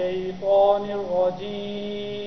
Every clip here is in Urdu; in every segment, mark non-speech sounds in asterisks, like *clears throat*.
الشيطان الرجيم.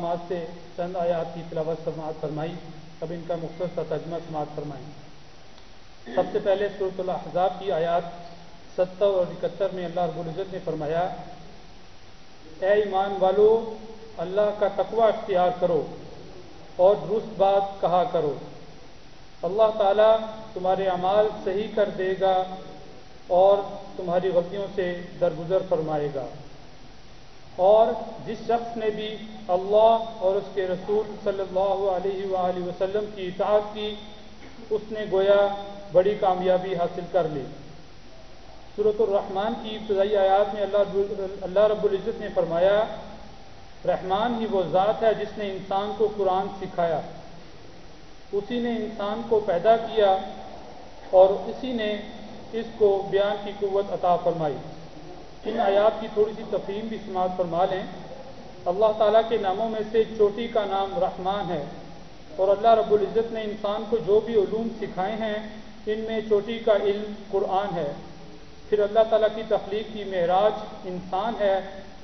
مقامات سے چند آیات کی تلاوت سماعت فرمائی، اب ان کا مختصر سا ترجمہ سماعت فرمائیں سب سے پہلے صورت الاحزاب کی آیات ستر اور اکہتر میں اللہ رب العزت نے فرمایا، اے ایمان والو، اللہ کا تقوی اختیار کرو اور درست بات کہا کرو۔ اللہ تعالیٰ تمہارے اعمال صحیح کر دے گا اور تمہاری غلطیوں سے درگزر فرمائے گا۔ اور جس شخص نے بھی اللہ اور اس کے رسول صلی اللہ علیہ وآلہ وسلم کی اطاعت کی، اس نے گویا بڑی کامیابی حاصل کر لی۔ صورت الرحمن کی ابتدائی آیات میں اللہ اللہ رب العزت نے فرمایا، رحمان ہی وہ ذات ہے جس نے انسان کو قرآن سکھایا۔ اسی نے انسان کو پیدا کیا اور اسی نے اس کو بیان کی قوت عطا فرمائی۔ ان آیات کی تھوڑی سی تفہیم بھی سماعت فرما لیں۔ اللہ تعالیٰ کے ناموں میں سے چوٹی کا نام رحمان ہے اور اللہ رب العزت نے انسان کو جو بھی علوم سکھائے ہیں، ان میں چوٹی کا علم قرآن ہے۔ پھر اللہ تعالیٰ کی تخلیق کی معراج انسان ہے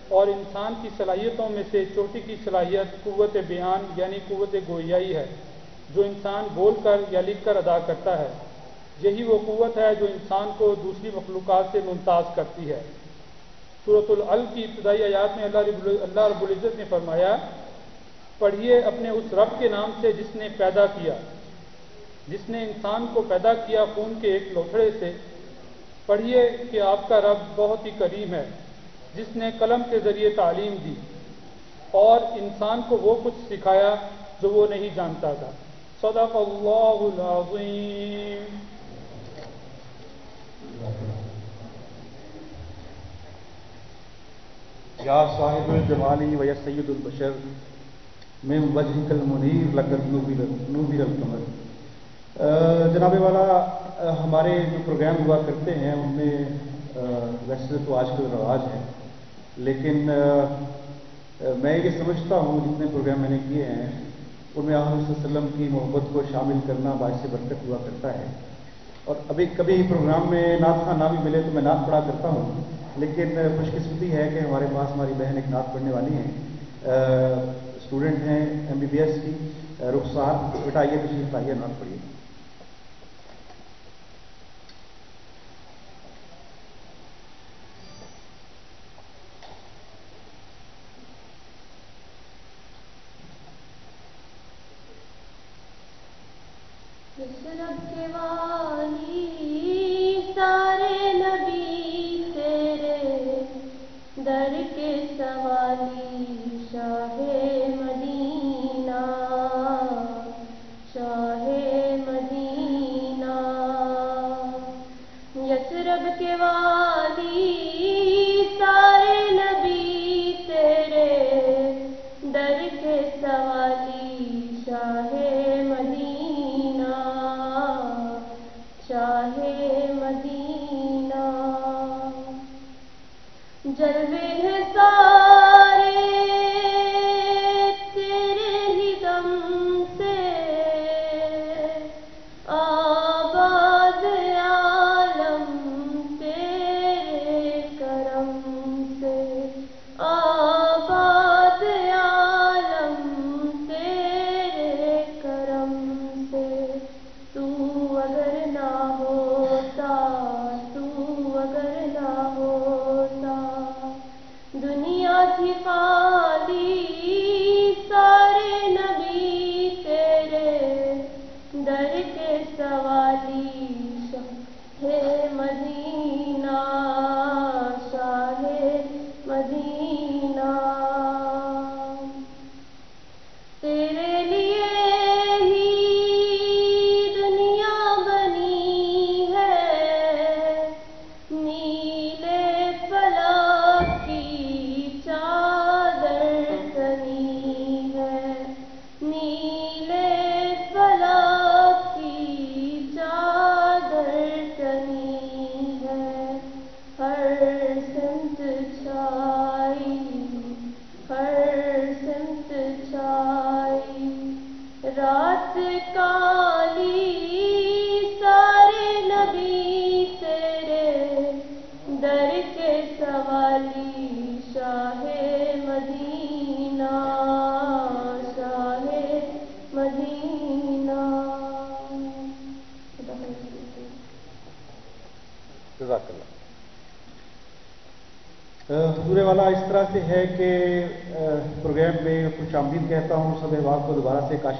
اور انسان کی صلاحیتوں میں سے چوٹی کی صلاحیت قوت بیان یعنی قوت گویائی ہے، جو انسان بول کر یا لکھ کر ادا کرتا ہے۔ یہی وہ قوت ہے جو انسان کو دوسری مخلوقات سے ممتاز کرتی ہے۔ صورت العل کی ابتدائی آیات میں اللہ رب اللہ رب العزت نے فرمایا، پڑھیے اپنے اس رب کے نام سے جس نے پیدا کیا، جس نے انسان کو پیدا کیا خون کے ایک لوتھڑے سے۔ پڑھیے کہ آپ کا رب بہت ہی کریم ہے، جس نے قلم کے ذریعے تعلیم دی، اور انسان کو وہ کچھ سکھایا جو وہ نہیں جانتا تھا۔ صدق اللہ العظیم۔ یا صاحب الجمالی و یا سید البشر میں وجہ المنیر، لقد نوبیر القمر. جناب والا، ہمارے جو پروگرام ہوا کرتے ہیں، ان میں ویسے تو آج کل رواج ہے، لیکن میں یہ سمجھتا ہوں، جتنے پروگرام میں نے کیے ہیں، ان میں آپ علیہ وسلم کی محبت کو شامل کرنا باعث برکت ہوا کرتا ہے۔ اور ابھی کبھی پروگرام میں نعت خان نہ بھی ملے تو میں نعت پڑھا کرتا ہوں۔ لیکن خوش قسمتی ہے کہ ہمارے پاس ہماری بہن ایک نعت پڑھنے والی ہیں۔ اسٹوڈنٹ ہیں، ایم بی بی ایس کی۔ رخسار بٹائیے آئیے تشریف لائیے نعت پڑھیے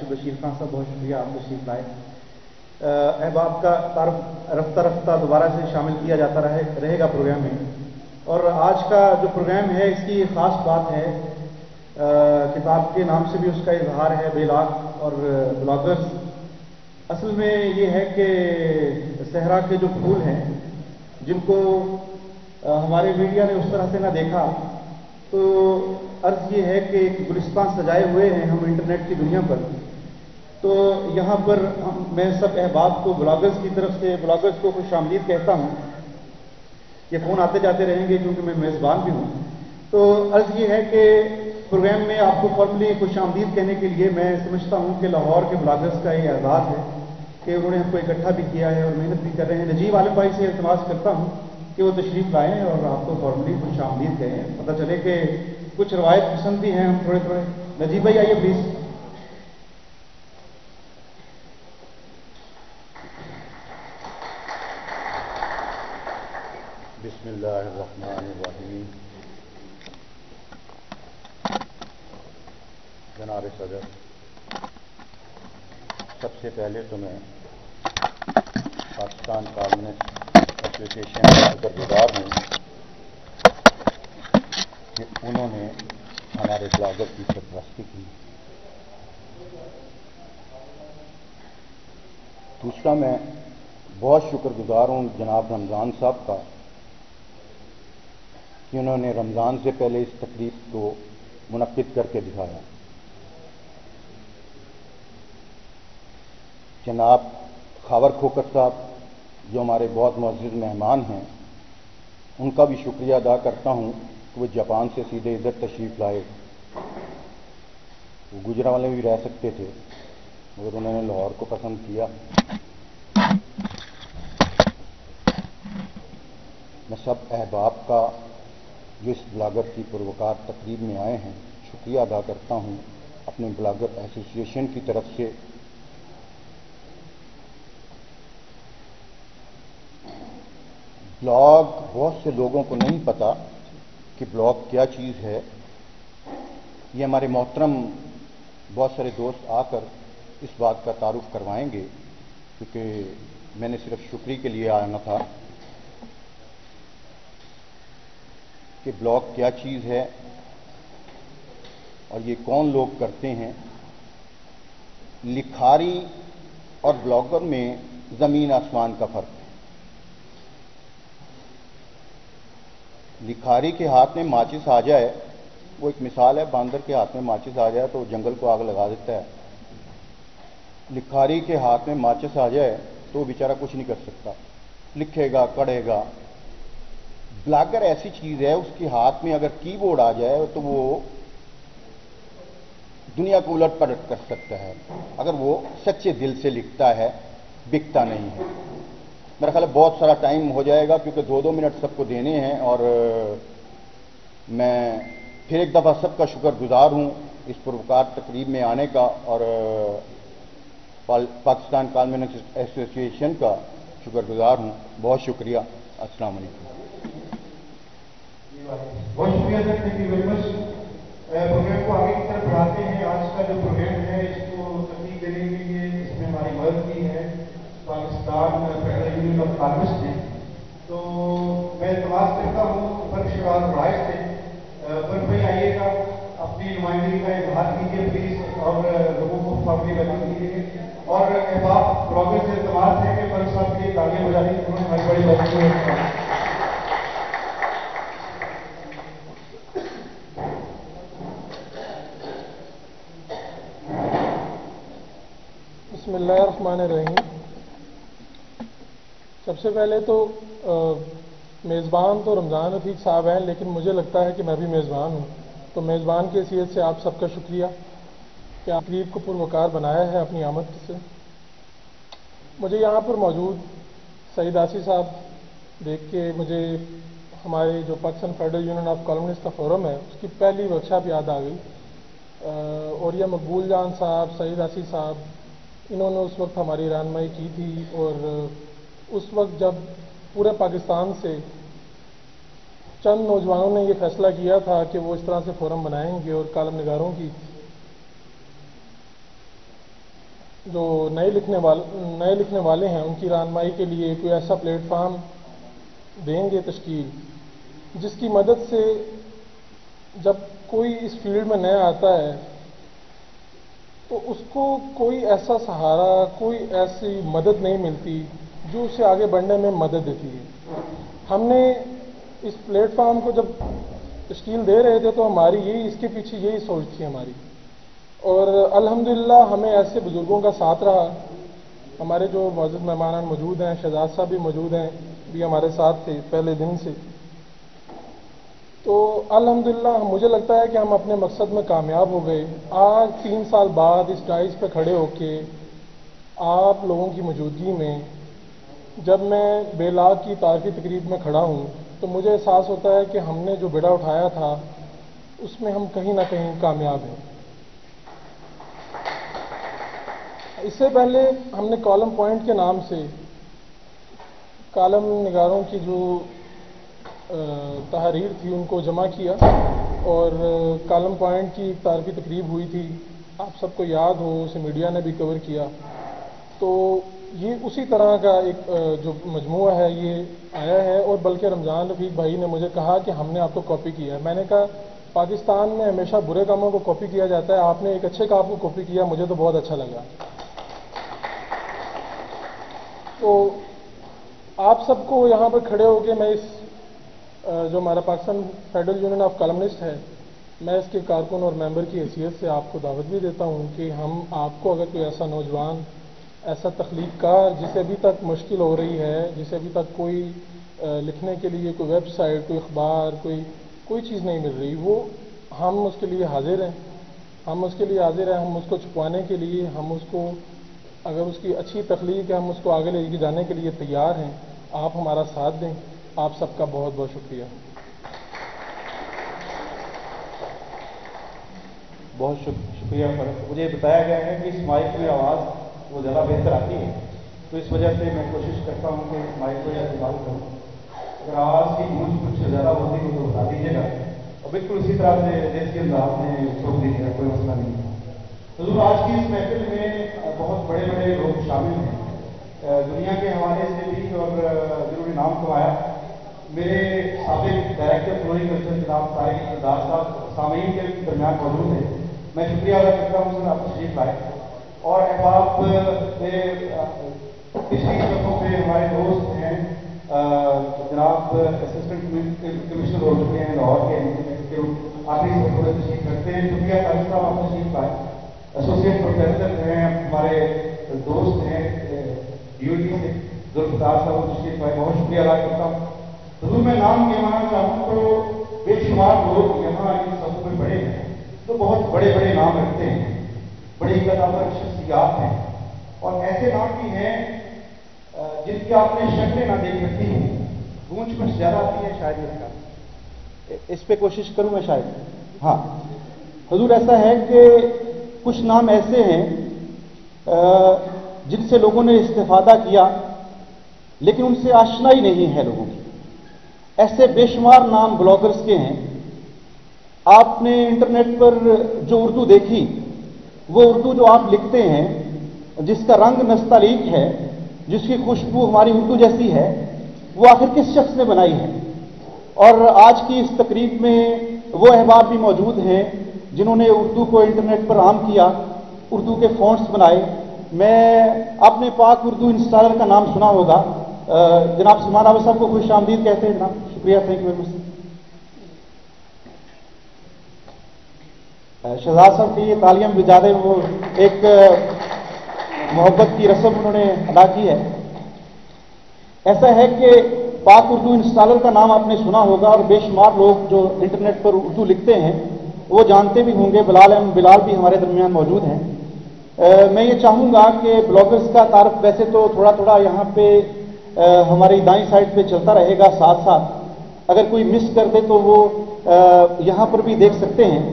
دوبارہ بشیر خان صاحب، بہت شکریہ آپ تشریف لائے۔ احباب کا تعارف رفتہ رفتہ دوبارہ سے شامل کیا جاتا رہے رہے گا پروگرام میں۔ اور آج کا جو پروگرام ہے، اس کی خاص بات ہے کتاب کے نام سے بھی اس کا اظہار ہے، بے لاک اور بلاگرس اصل میں یہ ہے کہ صحرا کے جو پھول ہیں، جن کو ہمارے میڈیا نے اس طرح سے نہ دیکھا، تو عرض یہ ہے کہ ایک گلستان سجائے ہوئے ہیں ہم انٹرنیٹ کی دنیا پر۔ یہاں پر میں سب احباب کو بلاگرز کی طرف سے بلاگرز کو خوش آمدید کہتا ہوں یہ فون آتے جاتے رہیں گے کیونکہ میں میزبان بھی ہوں۔ تو عرض یہ ہے کہ پروگرام میں آپ کو فارملی خوش آمدید کہنے کے لیے میں سمجھتا ہوں کہ لاہور کے بلاگرز کا یہ اعزاز ہے کہ انہوں نے ہم کو اکٹھا بھی کیا ہے اور محنت بھی کر رہے ہیں۔ نجیب عالم بھائی سے التماس کرتا ہوں کہ وہ تشریف لائیں اور آپ کو فارملی خوش آمدید کہیں پتہ چلے کہ کچھ روایت پسند بھی ہیں ہم تھوڑے تھوڑے۔ نجیب بھائی آئیے پلیز بسم اللہ الرحمن الرحیم جناب صدر سب سے پہلے تو میں پاکستان کامسٹ ایسوسیشن کا شکر گزار ہوں کہ انہوں نے ہمارے بلاگر کی سرپرستی کی دوسرا میں بہت شکر گزار ہوں جناب رمضان صاحب کا کہ انہوں نے رمضان سے پہلے اس تقریب کو منعقد کر کے دکھایا۔ جناب خاور کھوکر صاحب جو ہمارے بہت معزز مہمان ہیں، ان کا بھی شکریہ ادا کرتا ہوں کہ وہ جاپان سے سیدھے ادھر تشریف لائے۔ وہ گجرا والے بھی رہ سکتے تھے، مگر انہوں نے لاہور کو پسند کیا۔ سب احباب کا جو اس بلاگر کی پروکار تقریب میں آئے ہیں، شکریہ ادا کرتا ہوں اپنے بلاگر ایسوسیشن کی طرف سے۔ بلاگ، بہت سے لوگوں کو نہیں پتا کہ بلاگ کیا چیز ہے۔ یہ ہمارے محترم بہت سارے دوست آ کر اس بات کا تعارف کروائیں گے، کیونکہ میں نے صرف شکری کے لیے آنا تھا۔ کہ بلاگ کیا چیز ہے اور یہ کون لوگ کرتے ہیں؟ لکھاری اور بلاگر میں زمین آسمان کا فرق ہے۔ لکھاری کے ہاتھ میں ماچس آ جائے، وہ ایک مثال ہے، باندر کے ہاتھ میں ماچس آ جائے تو جنگل کو آگ لگا دیتا ہے۔ لکھاری کے ہاتھ میں ماچس آ جائے تو وہ بیچارہ کچھ نہیں کر سکتا۔ لکھے گا کڑے گا بلاگر ایسی چیز ہے، اس کے ہاتھ میں اگر کی بورڈ آ جائے تو وہ دنیا کو الٹ پلٹ کر سکتا ہے۔ اگر وہ سچے دل سے لکھتا ہے، بکتا نہیں ہے۔ میرا خیال ہے بہت سارا ٹائم ہو جائے گا کیونکہ دو دو منٹ سب کو دینے ہیں اور میں پھر ایک دفعہ سب کا شکر گزار ہوں اس پروکار تقریب میں آنے کا اور پاکستان کالمنٹ ایسوسیشن کا شکر گزار ہوں۔ بہت شکریہ۔ السلام علیکم۔ بہت شکریہ sir thank you very much programme کو آگے کی طرف بڑھاتے ہیں۔ آج کا جو پروگرام ہے، اس کو تکلیف دینے کے لیے اس میں ہماری مدد کی ہے۔ Pakistan federal union of columnist نے تو میں اعتماد کرتا ہوں فرق شہباز رائے سے فرق بھائی آئیے گا، اپنی نمائندگی کا اظہار کیجیے پلیز اور لوگوں کو فارملی ویلکم کیجیے اور احباب پروگرس سے اعتماد ہے کہ فرق صاحب کی تالیاں بجا دی انہوں نے ہماری بڑی مدد بسم اللہ الرحمن الرحیم۔ سب سے پہلے تو میزبان تو رمضان رفیق صاحب ہیں، لیکن مجھے لگتا ہے کہ میں بھی میزبان ہوں۔ تو میزبان کی حیثیت سے آپ سب کا شکریہ۔ کہ آپ تقریب کو پروکار بنایا ہے اپنی آمد سے؟ مجھے یہاں پر موجود سعید آسی صاحب دیکھ کے مجھے ہمارے جو Pakistan federal union of columnist کا فورم ہے، اس کی پہلی ورکشاپ یاد آ گئی۔ اور یہ مقبول جان صاحب، سعید آسی صاحب انہوں نے اس وقت ہماری رہنمائی کی تھی اور اس وقت جب پورے پاکستان سے چند نوجوانوں نے یہ فیصلہ کیا تھا کہ وہ اس طرح سے فورم بنائیں گے اور کالم نگاروں کی جو نئے لکھنے والے نئے لکھنے والے ہیں، ان کی رہنمائی کے لیے کوئی ایسا پلیٹ فارم دیں گے تشکیل، جس کی مدد سے جب کوئی اس فیلڈ میں نیا آتا ہے تو اس کو کوئی ایسا سہارا، کوئی ایسی مدد نہیں ملتی جو اسے آگے بڑھنے میں مدد دیتی ہے۔ ہم نے اس پلیٹ فارم کو جب تشکیل دے رہے تھے تو ہماری یہی، اس کے پیچھے یہی سوچ تھی ہماری۔ اور الحمدللہ ہمیں ایسے بزرگوں کا ساتھ رہا۔ ہمارے جو معزز مہمان موجود ہیں، شہزاد صاحب بھی موجود ہیں، بھی ہمارے ساتھ تھے پہلے دن سے۔ تو الحمدللہ مجھے لگتا ہے کہ ہم اپنے مقصد میں کامیاب ہو گئے۔ آج تین سال بعد اس ڈائز پہ کھڑے ہو کے آپ لوگوں کی موجودگی میں جب میں بے لاگ کی تاریخی تقریب میں کھڑا ہوں تو مجھے احساس ہوتا ہے کہ ہم نے جو بیڑا اٹھایا تھا، اس میں ہم کہیں نہ کہیں کامیاب ہیں۔ اس سے پہلے ہم نے کالم پوائنٹ کے نام سے کالم نگاروں کی جو تحریر تھی، ان کو جمع کیا اور کالم پوائنٹ کی ایک تعارفی تقریب ہوئی تھی۔ آپ سب کو یاد ہو اسے میڈیا نے بھی کور کیا۔ تو یہ اسی طرح کا ایک جو مجموعہ ہے، یہ آیا ہے اور بلکہ رمضان رفیق بھائی نے مجھے کہا کہ ہم نے آپ کو کاپی کیا ہے۔ میں نے کہا، پاکستان میں ہمیشہ برے کاموں کو کاپی کیا جاتا ہے۔ آپ نے ایک اچھے کام کو کاپی کیا، مجھے تو بہت اچھا لگا۔ تو آپ سب کو یہاں پر کھڑے ہو کے میں اس جو ہمارا Pakistan federal union of columnist ہے، میں اس کے کارکن اور ممبر کی حیثیت سے آپ کو دعوت بھی دیتا ہوں کہ ہم آپ کو اگر کوئی ایسا نوجوان، ایسا تخلیق کار جسے ابھی تک مشکل ہو رہی ہے، جسے ابھی تک کوئی لکھنے کے لیے کوئی ویب سائٹ، کوئی اخبار، کوئی کوئی چیز نہیں مل رہی، وہ ہم اس کے لیے حاضر ہیں۔ ہم اس کے لیے حاضر ہیں، ہم اس کو چھپوانے کے لیے، ہم اس کو، اگر اس کی اچھی تخلیق ہے، ہم اس کو آگے لے کے جانے کے لیے تیار ہیں، آپ ہمارا ساتھ دیں۔ آپ سب کا بہت بہت شکریہ۔ بہت شکریہ مجھے بتایا گیا ہے کہ اس مائک کی آواز وہ زیادہ بہتر آتی ہے۔ تو اس وجہ سے میں کوشش کرتا ہوں کہ اس مائک کو یہ استعمال کروں۔ اگر آواز کی گونج کچھ زیادہ ہوتی ہے تو بتا دیجیے گا۔ اور بالکل اسی طرح سے دیش کے انداز میں چھوڑ دیجیے گا، کوئی مسئلہ نہیں۔ تو آج کی اس محفل میں بہت بڑے بڑے لوگ شامل ہیں۔ دنیا کے حوالے سے بھی اور ضروری نام کو آیا۔ میرے سابق ڈائریکٹر فلوری کلچر جناب طارق دار صاحب سامعین کے درمیان موجود ہیں۔ میں شکریہ ادا کرتا ہوں سر آپ تشریف لائے اور احباب میرے پچھلی صفوں پہ ہمارے دوست ہیں جناب اسسٹنٹ کمشنر ہو چکے ہیں لاہور کے آخری صفوں تشریف رکھتے ہیں۔ شکریہ طارق صاحب آپ تشریف لائے ایسوسیٹ پروفیسر ہیں، ہمارے دوست ہیں ڈی او ٹی سے۔ ذوالفقار صاحب تشریف لائے بہت شکریہ ادا کرتا ہوں۔ حضور میں نام کہنا چاہوں تو بے شمار لوگ یہاں ان سب میں بڑے ہیں۔ جو بہت بڑے بڑے نام رکھتے ہیں۔ بڑی قدامت شخصیات ہیں۔ اور ایسے نام بھی ہیں جن کی آپ نے شکلیں نہ دیکھ سکتی ہوں۔ گونج کچھ زیادہ آتی ہے شاید اس کا۔ اس پہ کوشش کروں میں شاید ہاں۔ حضور ایسا ہے کہ کچھ نام ایسے ہیں جن سے لوگوں نے استفادہ کیا لیکن ان سے آشنائی نہیں ہے لوگوں کی۔ ایسے بے شمار نام بلاگرز کے ہیں، آپ نے انٹرنیٹ پر جو اردو دیکھی، وہ اردو جو آپ لکھتے ہیں، جس کا رنگ نستعلیق ہے، جس کی خوشبو ہماری اردو جیسی ہے، وہ آخر کس شخص نے بنائی ہے؟ اور آج کی اس تقریب میں وہ احباب بھی موجود ہیں، جنہوں نے اردو کو انٹرنیٹ پر عام کیا، اردو کے فونٹس بنائے۔ میں اپنے پاک اردو انسٹالر کا نام سنا ہوگا۔ جناب سلمان عابد صاحب کو خوش آمدید کہتے ہیں، جناب، شکریہ thank you very much Shahzad صاحب کی یہ تعلیم بجادے وہ ایک محبت کی رسم انہوں نے ادا کی ہے۔ ایسا ہے کہ پاک اردو انسٹالر کا نام آپ نے سنا ہوگا اور بے شمار لوگ جو انٹرنیٹ پر اردو لکھتے ہیں، وہ جانتے بھی ہوں گے، بلال احمد بلال بھی ہمارے درمیان موجود ہیں۔ میں یہ چاہوں گا کہ بلاگرز کا تعارف ویسے تو تھوڑا تھوڑا یہاں پہ ہماری دائیں سائڈ پہ چلتا رہے گا ساتھ ساتھ۔ اگر کوئی مس کر دے تو وہ یہاں پر بھی دیکھ سکتے ہیں۔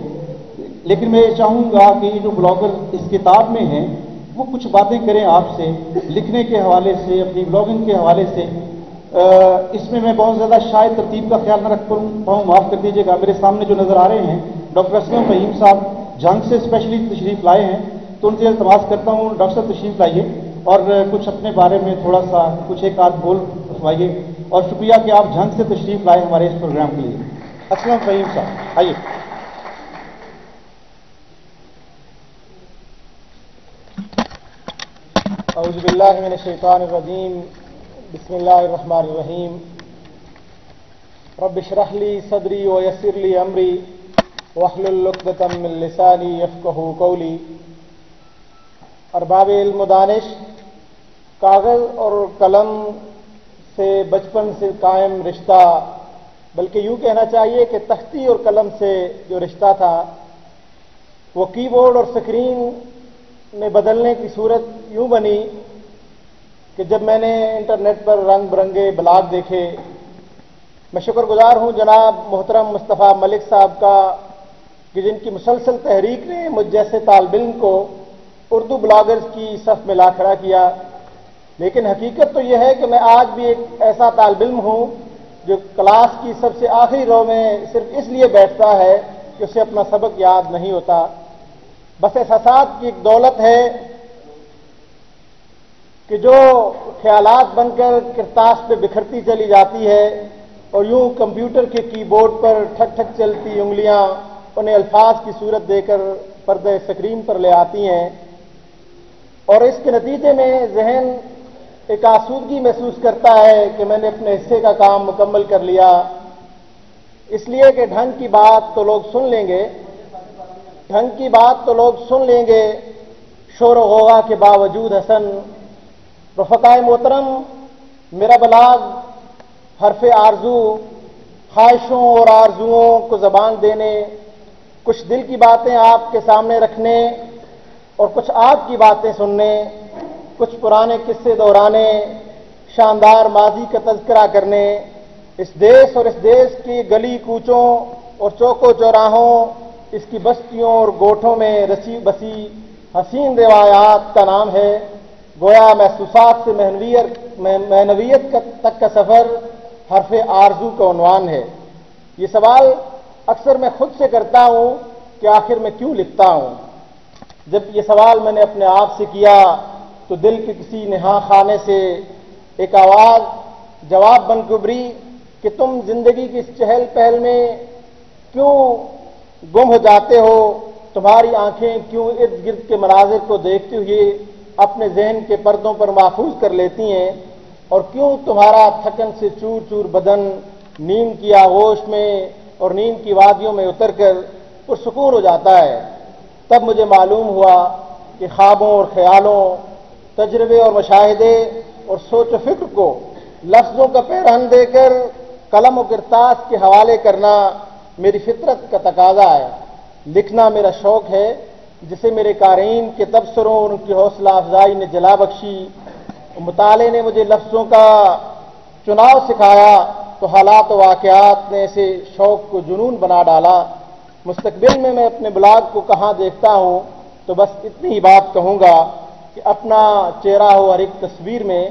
لیکن میں یہ چاہوں گا کہ یہ جو بلاگر اس کتاب میں ہیں، وہ کچھ باتیں کریں آپ سے، لکھنے کے حوالے سے، اپنی بلاگنگ کے حوالے سے۔ اس میں میں بہت زیادہ شاید ترتیب کا خیال نہ رکھ پاؤں معاف کر دیجیے گا۔ میرے سامنے جو نظر آ رہے ہیں، ڈاکٹر اسلم فہیم صاحب جنگ سے اسپیشلی تشریف لائے ہیں۔ تو ان سے التماس کرتا ہوں۔ ڈاکٹر صاحب تشریف لائیے۔ اور کچھ اپنے بارے میں تھوڑا سا کچھ ایک آدھ بول رکھوائیے اور شکریہ کہ آپ جھنگ سے تشریف لائے ہمارے اس پروگرام کے لیے۔ اسلم فہیم صاحب آئیے۔ اعوذ باللہ من الشیطان الرجیم۔ بسم اللہ الرحمن الرحیم۔ رب اشرح لی صدری ویسر لی امری۔ واحلل عقدۃ من لسانی یفقهوا قولی۔ ارباب علم و دانش۔ کاغذ اور قلم سے بچپن سے قائم رشتہ، بلکہ یوں کہنا چاہیے کہ تختی اور قلم سے جو رشتہ تھا، وہ کی بورڈ اور سکرین میں بدلنے کی صورت یوں بنی کہ جب میں نے انٹرنیٹ پر رنگ برنگے بلاگ دیکھے، میں شکر گزار ہوں جناب محترم مصطفیٰ ملک صاحب کا، کہ جن کی مسلسل تحریک نے مجھ جیسے طالب علم کو اردو بلاگرز کی صف میں لا کھڑا کیا۔ لیکن حقیقت تو یہ ہے کہ میں آج بھی ایک ایسا طالب علم ہوں جو کلاس کی سب سے آخری رو میں صرف اس لیے بیٹھتا ہے کہ اسے اپنا سبق یاد نہیں ہوتا۔ بس احساسات کی ایک دولت ہے کہ جو خیالات بن کر کرتاس پہ بکھرتی چلی جاتی ہے اور یوں کمپیوٹر کے کی بورڈ پر ٹھک ٹھک چلتی انگلیاں انہیں الفاظ کی صورت دے کر پردے سکرین پر لے آتی ہیں اور اس کے نتیجے میں ذہن ایک آسودگی محسوس کرتا ہے کہ میں نے اپنے حصے کا کام مکمل کر لیا۔ اس لیے کہ ڈھنگ کی بات تو لوگ سن لیں گے۔ ڈھنگ کی بات تو لوگ سن لیں گے۔ شور و غوغا کے باوجود حسن۔ رفقائے محترم، میرا بلاغ حرف آرزو، خواہشوں اور آرزوؤں کو زبان دینے، کچھ دل کی باتیں آپ کے سامنے رکھنے اور کچھ آپ کی باتیں سننے۔ کچھ پرانے قصے دہرانے شاندار ماضی کا تذکرہ کرنے، اس دیش اور اس دیش کی گلی کوچوں اور چوکوں چوراہوں، اس کی بستیوں اور گوٹھوں میں رسی بسی حسین روایات کا نام ہے، گویا محسوسات سے مہنویت تک کا سفر حرف آرزو کا عنوان ہے۔ یہ سوال اکثر میں خود سے کرتا ہوں کہ آخر میں کیوں لکھتا ہوں؟ جب یہ سوال میں نے اپنے آپ سے کیا تو دل کے کسی نہا خانے سے ایک آواز جواب بن کبری کہ تم زندگی کی اس چہل پہل میں کیوں گم ہو جاتے ہو؟ تمہاری آنکھیں کیوں ارد گرد کے مناظر کو دیکھتے ہوئے اپنے ذہن کے پردوں پر محفوظ کر لیتی ہیں؟ اور کیوں تمہارا تھکن سے چور چور بدن نیند کی آغوش میں اور نیند کی وادیوں میں اتر کر پرسکون ہو جاتا ہے؟ تب مجھے معلوم ہوا کہ خوابوں اور خیالوں تجربے اور مشاہدے اور سوچ و فکر کو لفظوں کا پیرہن دے کر قلم و کرتاس کے حوالے کرنا میری فطرت کا تقاضا ہے۔ لکھنا میرا شوق ہے، جسے میرے قارئین کے تبصروں اور ان کی حوصلہ افزائی نے جلا بخشی۔ مطالعے نے مجھے لفظوں کا چناؤ سکھایا، تو حالات و واقعات نے اسے شوق کو جنون بنا ڈالا۔ مستقبل میں میں اپنے بلاگ کو کہاں دیکھتا ہوں، تو بس اتنی ہی بات کہوں گا۔ کہ اپنا چہرہ ہو ہر ایک تصویر میں،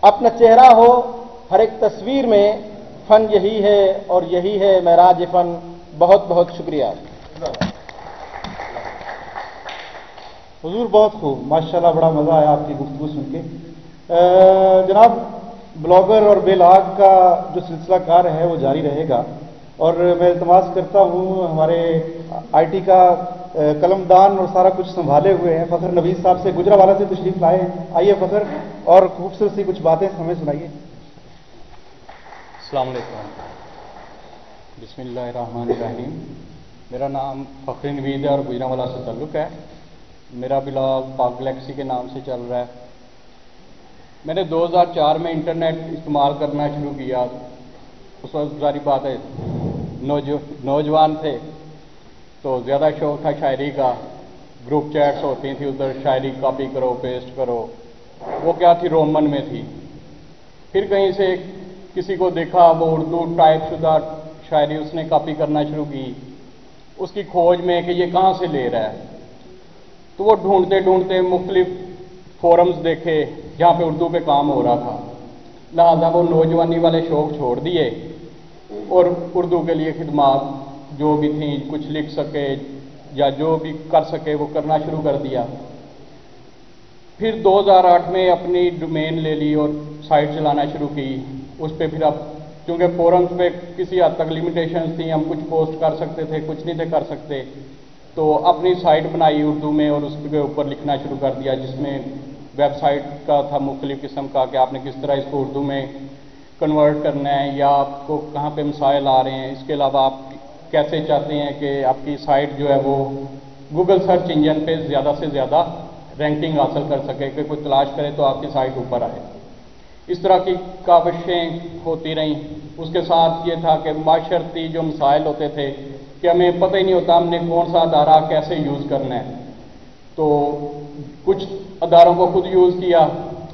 اپنا چہرہ ہو ہر ایک تصویر میں فن یہی ہے اور یہی ہے معراج فن۔ بہت بہت شکریہ۔ حضور، بہت خوب۔ ماشاءاللہ بڑا مزہ آیا آپ کی گفتگو سن کے۔ جناب، بلاگر اور بیلاگ کا جو سلسلہ کار ہے، وہ جاری رہے گا۔ اور میں التماس کرتا ہوں ہمارے آئی ٹی کا قلم دان اور سارا کچھ سنبھالے ہوئے ہیں۔ فخر نویز صاحب سے گجرا والا سے تشریف لائے ہیں۔ آئیے فخر اور خوبصورت سی کچھ باتیں ہمیں سنائیے۔ السلام علیکم۔ بسم اللہ الرحمن الرحیم۔ میرا نام فخر نوید ہے اور گجرا والا سے تعلق ہے۔ میرا بلاگ پاک گلیکسی کے نام سے چل رہا ہے۔ میں نے دو ہزار چار میں انٹرنیٹ استعمال کرنا شروع کیا۔ اس وقت ساری بات ہے۔ نوجوان تھے تو زیادہ شوق تھا شاعری کا گروپ چیٹس ہوتی تھیں ادھر شاعری کاپی کرو پیسٹ کرو وہ کیا تھی رومن میں تھی پھر کہیں سے کسی کو دیکھا وہ اردو ٹائپ شدہ شاعری اس نے کاپی کرنا شروع کی اس کی کھوج میں کہ یہ کہاں سے لے رہا ہے تو وہ ڈھونڈتے ڈھونڈتے مختلف فورمز دیکھے جہاں پہ اردو پہ کام ہو رہا تھا لہٰذا وہ نوجوانی والے شوق چھوڑ دیے اور اردو کے لیے خدمات، جو بھی تھیں، کچھ لکھ سکے یا جو بھی کر سکے، وہ کرنا شروع کر دیا۔ پھر دو ہزار آٹھ میں اپنی ڈومین لے لی اور سائٹ چلانا شروع کی۔ اس پہ پھر اب کیونکہ فورمس پہ کسی حد تک لمیٹیشنس تھیں، ہم کچھ پوسٹ کر سکتے تھے، کچھ نہیں تھے کر سکتے۔ تو اپنی سائٹ بنائی اردو میں اور اس کے اوپر لکھنا شروع کر دیا، جس میں ویب سائٹ کا تھا، مختلف قسم کا، کہ آپ نے کس طرح اس کو اردو میں کنورٹ کرنا ہے یا آپ کو کہاں پہ مسائل آ رہے ہیں، اس کے علاوہ آپ کیسے چاہتے ہیں کہ آپ کی سائٹ جو ہے وہ گوگل سرچ انجن پہ زیادہ سے زیادہ رینکنگ حاصل کر سکے، کہ کوئی تلاش کرے تو آپ کی سائٹ اوپر آئے۔ اس طرح کی کاوشیں ہوتی رہیں۔ اس کے ساتھ یہ تھا کہ معاشرتی جو مسائل ہوتے تھے کہ ہمیں پتہ ہی نہیں ہوتا ہم نے کون سا ادارہ کیسے یوز کرنا ہے۔ تو کچھ اداروں کو خود یوز کیا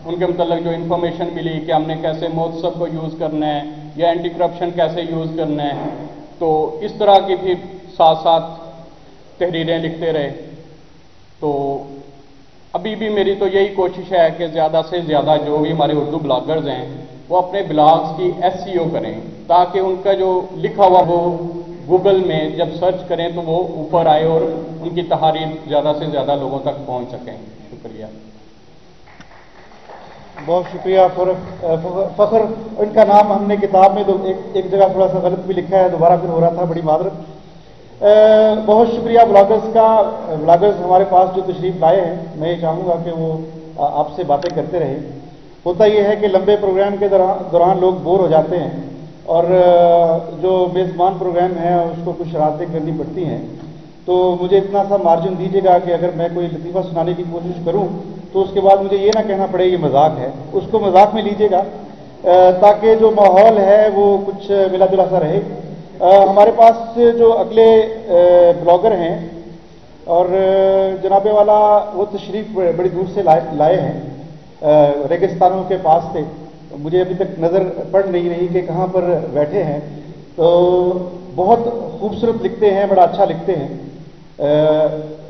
ان کے متعلق جو انفارمیشن ملی کہ ہم نے کیسے مہوتسو کو یوز کرنا ہے یا اینٹی کرپشن کیسے یوز کرنا ہے تو اس طرح کی پھر ساتھ ساتھ تحریریں لکھتے رہے۔ تو ابھی بھی میری تو یہی کوشش ہے کہ زیادہ سے زیادہ جو بھی ہمارے اردو بلاگرز ہیں، وہ اپنے بلاگز کی ایس سی او کریں، تاکہ ان کا جو لکھا ہوا وہ گوگل میں جب سرچ کریں تو وہ اوپر آئے اور ان کی تحریر زیادہ سے زیادہ لوگوں تک پہنچ سکیں۔ شکریہ۔ بہت شکریہ فخر ان کا نام ہم نے کتاب میں ایک جگہ تھوڑا سا غلط بھی لکھا ہے، دوبارہ پھر ہو رہا تھا، بڑی معذرت۔ بہت شکریہ بلاگرز کا، بلاگرز ہمارے پاس جو تشریف لائے ہیں، میں یہ چاہوں گا کہ وہ آپ سے باتیں کرتے رہیں۔ ہوتا یہ ہے کہ لمبے پروگرام کے دوران لوگ بور ہو جاتے ہیں اور جو میزبان پروگرام ہے اس کو کچھ شرارتیں کرنی پڑتی ہیں۔ تو مجھے اتنا سا مارجن دیجیے گا کہ اگر میں کوئی لطیفہ سنانے کی کوشش کروں تو اس کے بعد مجھے یہ نہ کہنا پڑے یہ مذاق ہے، اس کو مذاق میں لیجیے گا تاکہ جو ماحول ہے وہ کچھ ملا جلا سا رہے۔ ہمارے پاس جو اگلے بلاگر ہیں، اور جناب والا وہ تشریف بڑی دور سے لائے ہیں ریگستانوں کے پاس سے مجھے ابھی تک نظر پڑ نہیں رہی کہ کہاں پر بیٹھے ہیں۔ تو بہت خوبصورت لکھتے ہیں، بڑا اچھا لکھتے ہیں۔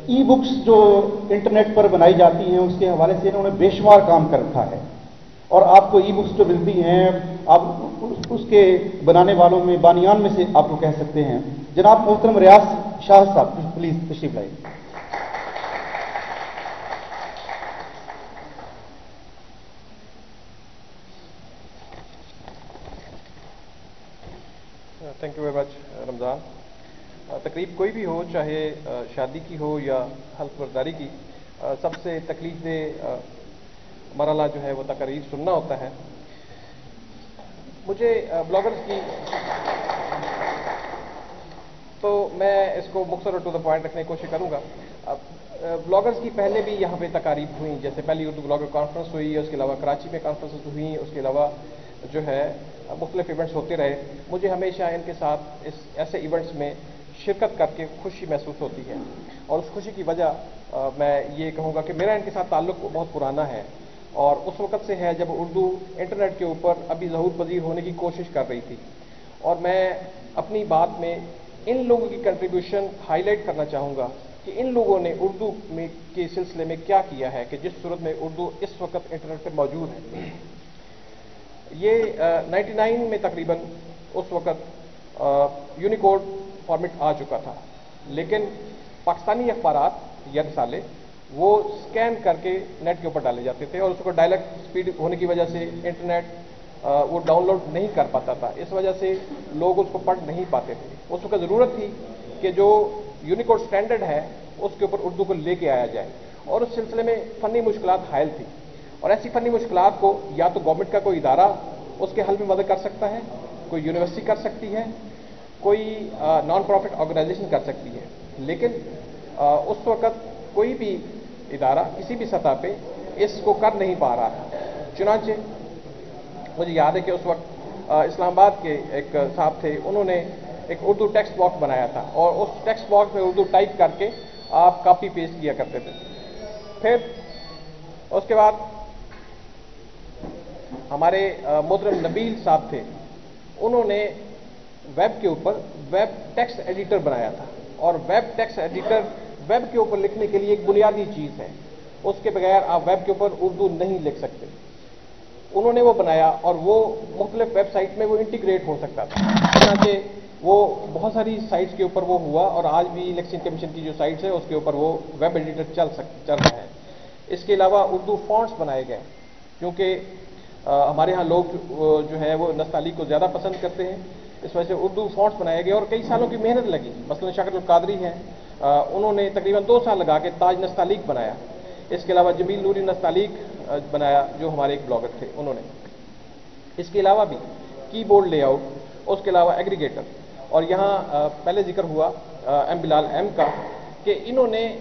ای بکس جو انٹرنیٹ پر بنائی جاتی ہیں، اس کے حوالے سے انہوں نے بے شمار کام کر رکھا ہے۔ اور آپ کو ای بکس جو ملتی ہیں، آپ اس کے بنانے والوں میں، بانیان میں سے آپ کو کہہ سکتے ہیں۔ جناب محترم ریاض شاہ صاحب، پلیز تشریف لائیے thank you very much Ramzan تقریب کوئی بھی ہو، چاہے شادی کی ہو یا حلف برداری کی سب سے تکلیف دہ مرحلہ جو ہے وہ تقریر سننا ہوتا ہے۔ مجھے بلاگرز کی تو میں اس کو مختصر ٹو دا پوائنٹ رکھنے کی کوشش کروں گا۔ بلاگرز کی پہلے بھی یہاں پہ تقاریب ہوئیں۔ جیسے پہلی اردو بلاگر کانفرنس ہوئی، اس کے علاوہ کراچی میں کانفرنس ہوئی اس کے علاوہ جو ہے مختلف ایونٹس ہوتے رہے۔ مجھے ہمیشہ ان کے ساتھ اس، ایسے ایونٹس میں شرکت کر کے خوشی محسوس ہوتی ہے۔ اور اس خوشی کی وجہ میں یہ کہوں گا کہ میرا ان کے ساتھ تعلق بہت پرانا ہے۔ اور اس وقت سے ہے جب اردو انٹرنیٹ کے اوپر ابھی ظہور پذیر ہونے کی کوشش کر رہی تھی۔ اور میں اپنی بات میں ان لوگوں کی کنٹریبیوشن ہائی لائٹ کرنا چاہوں گا کہ ان لوگوں نے اردو میں کے سلسلے میں کیا کیا ہے کہ جس صورت میں اردو اس وقت انٹرنیٹ پہ موجود ہے۔ یہ نائنٹی نائن میں تقریباً اس وقت یونیکوڈ فارمیٹ آ چکا تھا۔ لیکن پاکستانی اخبارات یا رسالے وہ سکین کر کے نیٹ کے اوپر ڈالے جاتے تھے اور اس کو ڈائلیکٹ سپیڈ ہونے کی وجہ سے انٹرنیٹ وہ ڈاؤن لوڈ نہیں کر پاتا تھا۔ اس وجہ سے لوگ اس کو پڑھ نہیں پاتے تھے۔ اس وقت ضرورت تھی کہ جو یونیکوڈ سٹینڈرڈ ہے، اس کے اوپر اردو کو لے کے آیا جائے۔ اور اس سلسلے میں فنی مشکلات حائل تھی اور ایسی فنی مشکلات کو یا تو گورنمنٹ کا کوئی ادارہ اس کے حل میں مدد کر سکتا ہے، کوئی یونیورسٹی کر سکتی ہے کوئی نان پروفٹ آرگنائزیشن کر سکتی ہے۔ لیکن اس وقت کوئی بھی ادارہ، کسی بھی سطح پہ اس کو کر نہیں پا رہا تھا چنانچہ، مجھے یاد ہے کہ اس وقت اسلام آباد کے ایک صاحب تھے، انہوں نے ایک اردو ٹیکسٹ باکس بنایا تھا اور اس ٹیکسٹ باکس میں اردو ٹائپ کر کے آپ کاپی پیسٹ کیا کرتے تھے۔ پھر اس کے بعد ہمارے محترم نبیل صاحب تھے، انہوں نے ویب کے اوپر ویب ٹیکسٹ ایڈیٹر بنایا تھا اور ویب ٹیکسٹ ایڈیٹر ویب کے اوپر لکھنے کے لیے ایک بنیادی چیز ہے۔ اس کے بغیر آپ ویب کے اوپر اردو نہیں لکھ سکتے۔ انہوں نے وہ بنایا اور وہ مختلف ویب سائٹ میں وہ انٹیگریٹ ہو سکتا تھا۔ چنانچہ وہ بہت ساری سائٹس کے اوپر وہ ہوا اور آج بھی الیکشن کمیشن کی جو سائٹس ہے اس کے اوپر وہ ویب ایڈیٹر چل سک، چل رہا ہے۔ اس کے علاوہ اردو فونٹس بنائے گئے کیونکہ ہمارے ہاں لوگ جو ہے وہ نستعلی کو زیادہ پسند کرتے ہیں۔ اس وجہ سے اردو فونٹس بنائے گئے اور کئی سالوں کی محنت لگی۔ مثلاً شاکر القادری ہیں انہوں نے تقریباً دو سال لگا کے تاج نستعلیق بنایا۔ اس کے علاوہ جمیل نوری نستعلیق بنایا، جو ہمارے ایک بلاگر تھے، انہوں نے۔ اس کے علاوہ بھی کی بورڈ لے آؤٹ، اس کے علاوہ ایگریگیٹر۔ اور یہاں پہلے ذکر ہوا ایم بلال ایم کا، کہ انہوں نے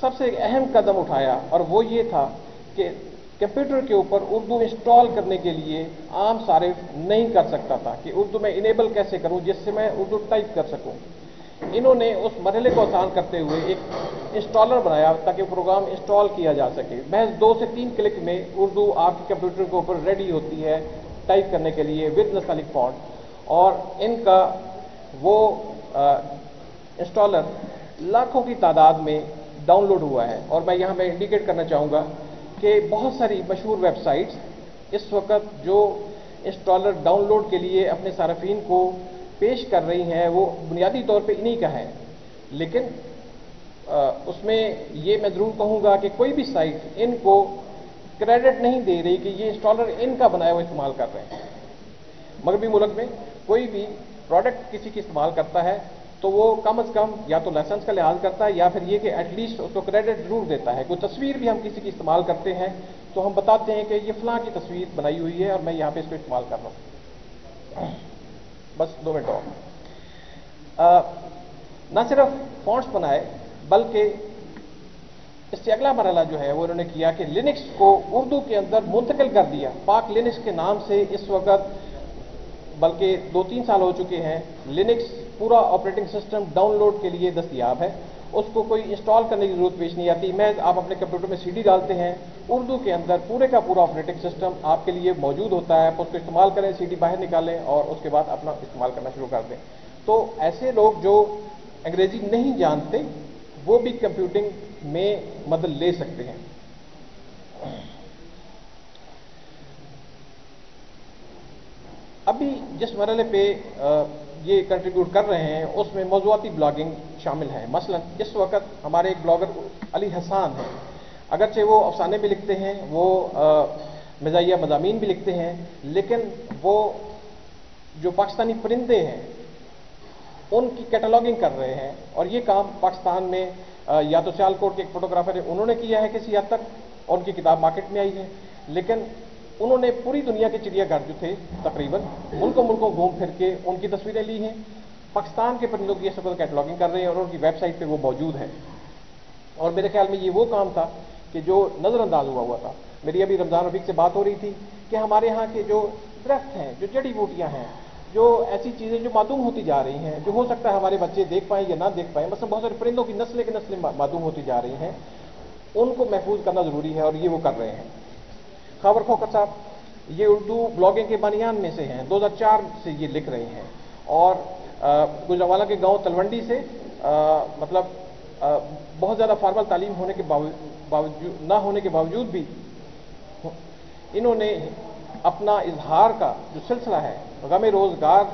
سب سے اہم قدم اٹھایا اور وہ یہ تھا کہ کمپیوٹر کے اوپر اردو انسٹال کرنے کے لیے عام صارف نہیں کر سکتا تھا کہ اردو میں انیبل کیسے کروں، جس سے میں اردو ٹائپ کر سکوں۔ انہوں نے اس مرحلے کو آسان کرتے ہوئے ایک انسٹالر بنایا تاکہ پروگرام انسٹال کیا جا سکے۔ محض دو سے تین کلک میں اردو آپ کے کمپیوٹر کے اوپر ریڈی ہوتی ہے ٹائپ کرنے کے لیے ود نسالک فونٹ اور ان کا وہ انسٹالر لاکھوں کی تعداد میں ڈاؤن لوڈ ہوا ہے۔ اور میں یہاں میں انڈیکیٹ کرنا چاہوں گا کہ بہت ساری مشہور ویب سائٹس، اس وقت جو انسٹالر ڈاؤن لوڈ کے لیے اپنے صارفین کو پیش کر رہی ہیں، وہ بنیادی طور پہ انہی کا ہے۔ لیکن اس میں یہ میں ضرور کہوں گا کہ کوئی بھی سائٹ ان کو کریڈٹ نہیں دے رہی کہ یہ انسٹالر ان کا بنایا ہوا استعمال کر رہے ہیں۔ مغربی ملک میں کوئی بھی پروڈکٹ کسی کی استعمال کرتا ہے تو وہ کم از کم یا تو لائسنس کا لحاظ کرتا ہے یا پھر یہ کہ ایٹ لیسٹ اس کو کریڈٹ ضرور دیتا ہے۔ کوئی تصویر بھی ہم کسی کی استعمال کرتے ہیں تو ہم بتاتے ہیں کہ یہ فلاں کی تصویر بنائی ہوئی ہے اور میں یہاں پہ اس کو استعمال کر رہا ہوں۔ بس دو منٹ اور۔ نہ صرف فونٹس بنائے بلکہ اس سے اگلا مرحلہ جو ہے وہ انہوں نے کیا کہ لینکس کو اردو کے اندر منتقل کر دیا۔ پاک لینکس کے نام سے اس وقت بلکہ دو تین سال ہو چکے ہیں۔ لینکس پورا آپریٹنگ سسٹم ڈاؤن لوڈ کے لیے دستیاب ہے۔ اس کو کوئی انسٹال کرنے کی ضرورت پیش نہیں آتی۔ میں آپ اپنے کمپیوٹر میں سی ڈی ڈالتے ہیں۔ اردو کے اندر پورے کا پورا آپریٹنگ سسٹم آپ کے لیے موجود ہوتا ہے۔ آپ اس کو استعمال کریں سی ڈی باہر نکالیں اور اس کے بعد اپنا استعمال کرنا شروع کر دیں۔ تو ایسے لوگ جو انگریزی نہیں جانتے، وہ بھی کمپیوٹنگ میں مدد لے سکتے ہیں۔ ابھی جس مرحلے پہ یہ کنٹریبیوٹ کر رہے ہیں، اس میں موضوعاتی بلاگنگ شامل ہے۔ مثلا، اس وقت ہمارے ایک بلاگر علی حسان ہیں۔ اگرچہ وہ افسانے بھی لکھتے ہیں، وہ مزاحیہ مضامین بھی لکھتے ہیں، لیکن وہ جو پاکستانی پرندے ہیں، ان کی کیٹالاگنگ کر رہے ہیں۔ اور یہ کام پاکستان میں یا تو سیال کوٹ کے ایک فوٹوگرافر ہے، انہوں نے کیا ہے کسی حد تک، ان کی کتاب مارکیٹ میں آئی ہے۔ لیکن انہوں نے پوری دنیا کے چڑیا گھر جو تھے، تقریباً ملکوں ملکوں گھوم پھر کے ان کی تصویریں لی ہیں۔ پاکستان کے پرندوں کی سب کیٹلاگنگ کر رہے ہیں اور ان کی ویب سائٹ پہ وہ موجود ہے اور میرے خیال میں یہ وہ کام تھا کہ جو نظر انداز ہوا ہوا تھا۔ میری ابھی رمضان رفیق سے بات ہو رہی تھی کہ ہمارے یہاں کے جو درخت ہیں، جو جڑی بوٹیاں ہیں، جو ایسی چیزیں جو معدوم ہوتی جا رہی ہیں، جو ہو سکتا ہے ہمارے بچے دیکھ پائیں یا نہ دیکھ پائیں، مثلا بہت سارے پرندوں کی نسلیں کی نسلیں معدوم ہوتی جا رہی ہیں، ان کو محفوظ کرنا ضروری ہے اور یہ وہ کر رہے ہیں۔ خبر کھوکر صاحب یہ اردو بلاگنگ کے بنیان میں سے ہیں۔ دو ہزار چار سے یہ لکھ رہے ہیں۔ اور گجراوالا کے گاؤں تلونڈی سے مطلب بہت زیادہ فارمل تعلیم ہونے کے باوجود نہ ہونے کے باوجود بھی انہوں نے اپنا اظہار کا جو سلسلہ ہے، غم روزگار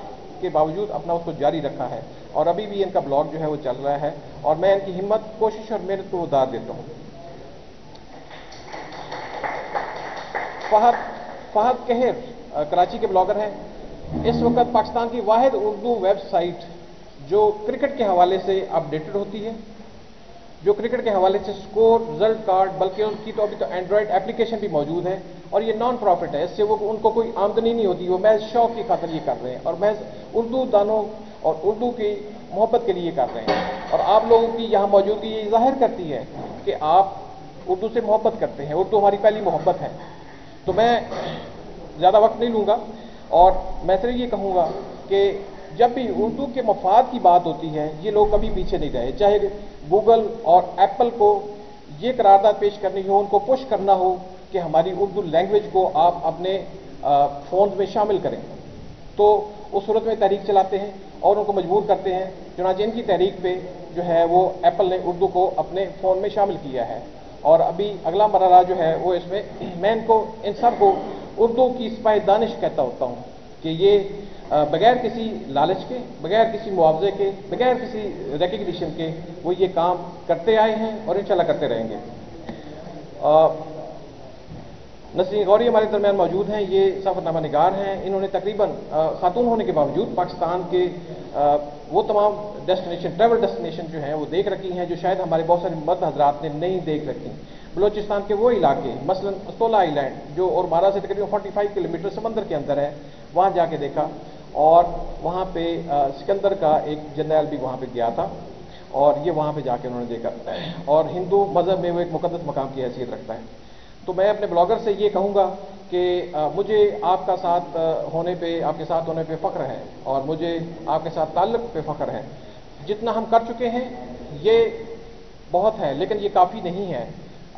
کے باوجود اپنا اس کو جاری رکھا ہے۔ اور ابھی بھی ان کا بلاگ جو ہے وہ چل رہا ہے۔ اور میں ان کی ہمت، کوشش اور محنت کو ادار دیتا ہوں۔ فہد فہد کہر کراچی کے بلاگر ہیں۔ اس وقت پاکستان کی واحد اردو ویب سائٹ جو کرکٹ کے حوالے سے اپڈیٹڈ ہوتی ہے، جو کرکٹ کے حوالے سے سکور رزلٹ کارڈ، بلکہ ان کی تو ابھی تو اینڈرائڈ اپلیکیشن بھی موجود ہے اور یہ نان پروفٹ ہے اس سے وہ ان کو کوئی آمدنی نہیں ہوتی، وہ محض شوق کی خاطر یہ کر رہے ہیں اور محض اردو دانوں اور اردو کی محبت کے لیے کر رہے ہیں۔ اور آپ لوگوں کی یہاں موجودگی یہ ظاہر کرتی ہے کہ آپ اردو سے محبت کرتے ہیں، اردو ہماری پہلی محبت ہے۔ تو میں زیادہ وقت نہیں لوں گا اور میں صرف یہ کہوں گا کہ جب بھی اردو کے مفاد کی بات ہوتی ہے، یہ لوگ کبھی پیچھے نہیں رہے۔ چاہے گوگل اور ایپل کو یہ قرارداد پیش کرنی ہو، ان کو پش کرنا ہو کہ ہماری اردو لینگویج کو آپ اپنے فونز میں شامل کریں۔ تو اس صورت میں تحریک چلاتے ہیں اور ان کو مجبور کرتے ہیں۔ چنانچہ ان کی تحریک پہ جو ہے وہ ایپل نے اردو کو اپنے فون میں شامل کیا ہے۔ اور ابھی اگلا مرحلہ جو ہے وہ اس میں میں ان کو، ان سب کو اردو کی سپاہی دانش کہتا ہوتا ہوں کہ یہ بغیر کسی لالچ کے، بغیر کسی معاوضے کے، بغیر کسی ریکگنیشن کے وہ یہ کام کرتے آئے ہیں اور انشاءاللہ کرتے رہیں گے۔ نسرین غوری ہمارے درمیان موجود ہیں، یہ سفر نامہ نگار ہیں، انہوں نے تقریباً خاتون ہونے کے باوجود پاکستان کے وہ تمام ڈیسٹینیشن ٹریول ڈیسٹینیشن جو ہیں، وہ دیکھ رکھی ہیں، جو شاید ہمارے بہت سارے مرد حضرات نے نہیں دیکھ رکھی بلوچستان کے وہ علاقے، مثلا استولا آئی لینڈ جو اور مارا سے تقریباً فورٹی فائیو کلو میٹر سمندر کے اندر ہے، وہاں جا کے دیکھا، اور وہاں پہ سکندر کا ایک جنرل بھی وہاں پہ گیا تھا، اور یہ وہاں پہ جا کے انہوں نے دیکھا۔ اور ہندو مذہب میں وہ ایک مقدس مقام کی حیثیت رکھتا ہے۔ تو میں اپنے بلاگر سے یہ کہوں گا کہ مجھے آپ کا ساتھ ہونے پہ، آپ کے ساتھ ہونے پہ فخر ہے اور مجھے آپ کے ساتھ تعلق پہ فخر ہے۔ جتنا ہم کر چکے ہیں، یہ بہت ہے، لیکن یہ کافی نہیں ہے۔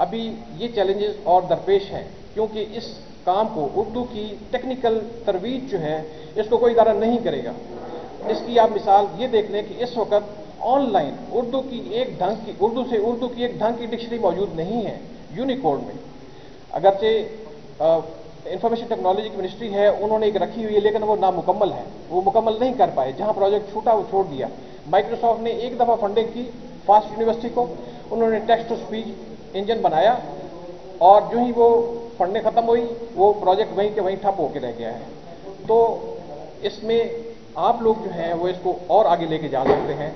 ابھی یہ چیلنجز اور درپیش ہیں، کیونکہ اس کام کو اردو کی ٹیکنیکل ترویج جو ہے، اس کو کوئی ادارہ نہیں کرے گا۔ اس کی آپ مثال یہ دیکھ لیں کہ اس وقت آن لائن اردو کی ایک ڈھنگ کی، اردو سے اردو کی ایک ڈھنگ کی ڈکشنری موجود نہیں ہے یونیکوڈ میں۔ اگرچہ انفارمیشن ٹیکنالوجی کی منسٹری ہے، انہوں نے ایک رکھی ہوئی ہے، لیکن وہ نامکمل ہے۔ وہ مکمل نہیں کر پائے۔ جہاں پروجیکٹ چھوٹا، وہ چھوڑ دیا۔ مائکروسافٹ نے ایک دفعہ فنڈنگ کی فاسٹ یونیورسٹی کو، انہوں نے ٹیکسٹ ٹو اسپیچ انجن بنایا اور جو ہی وہ فنڈیں ختم ہوئی، وہ پروجیکٹ وہیں کے وہیں ٹھپ ہو کے رہ گیا ہے۔ تو اس میں آپ لوگ جو ہیں، وہ اس کو اور آگے لے کے جا سکتے ہیں۔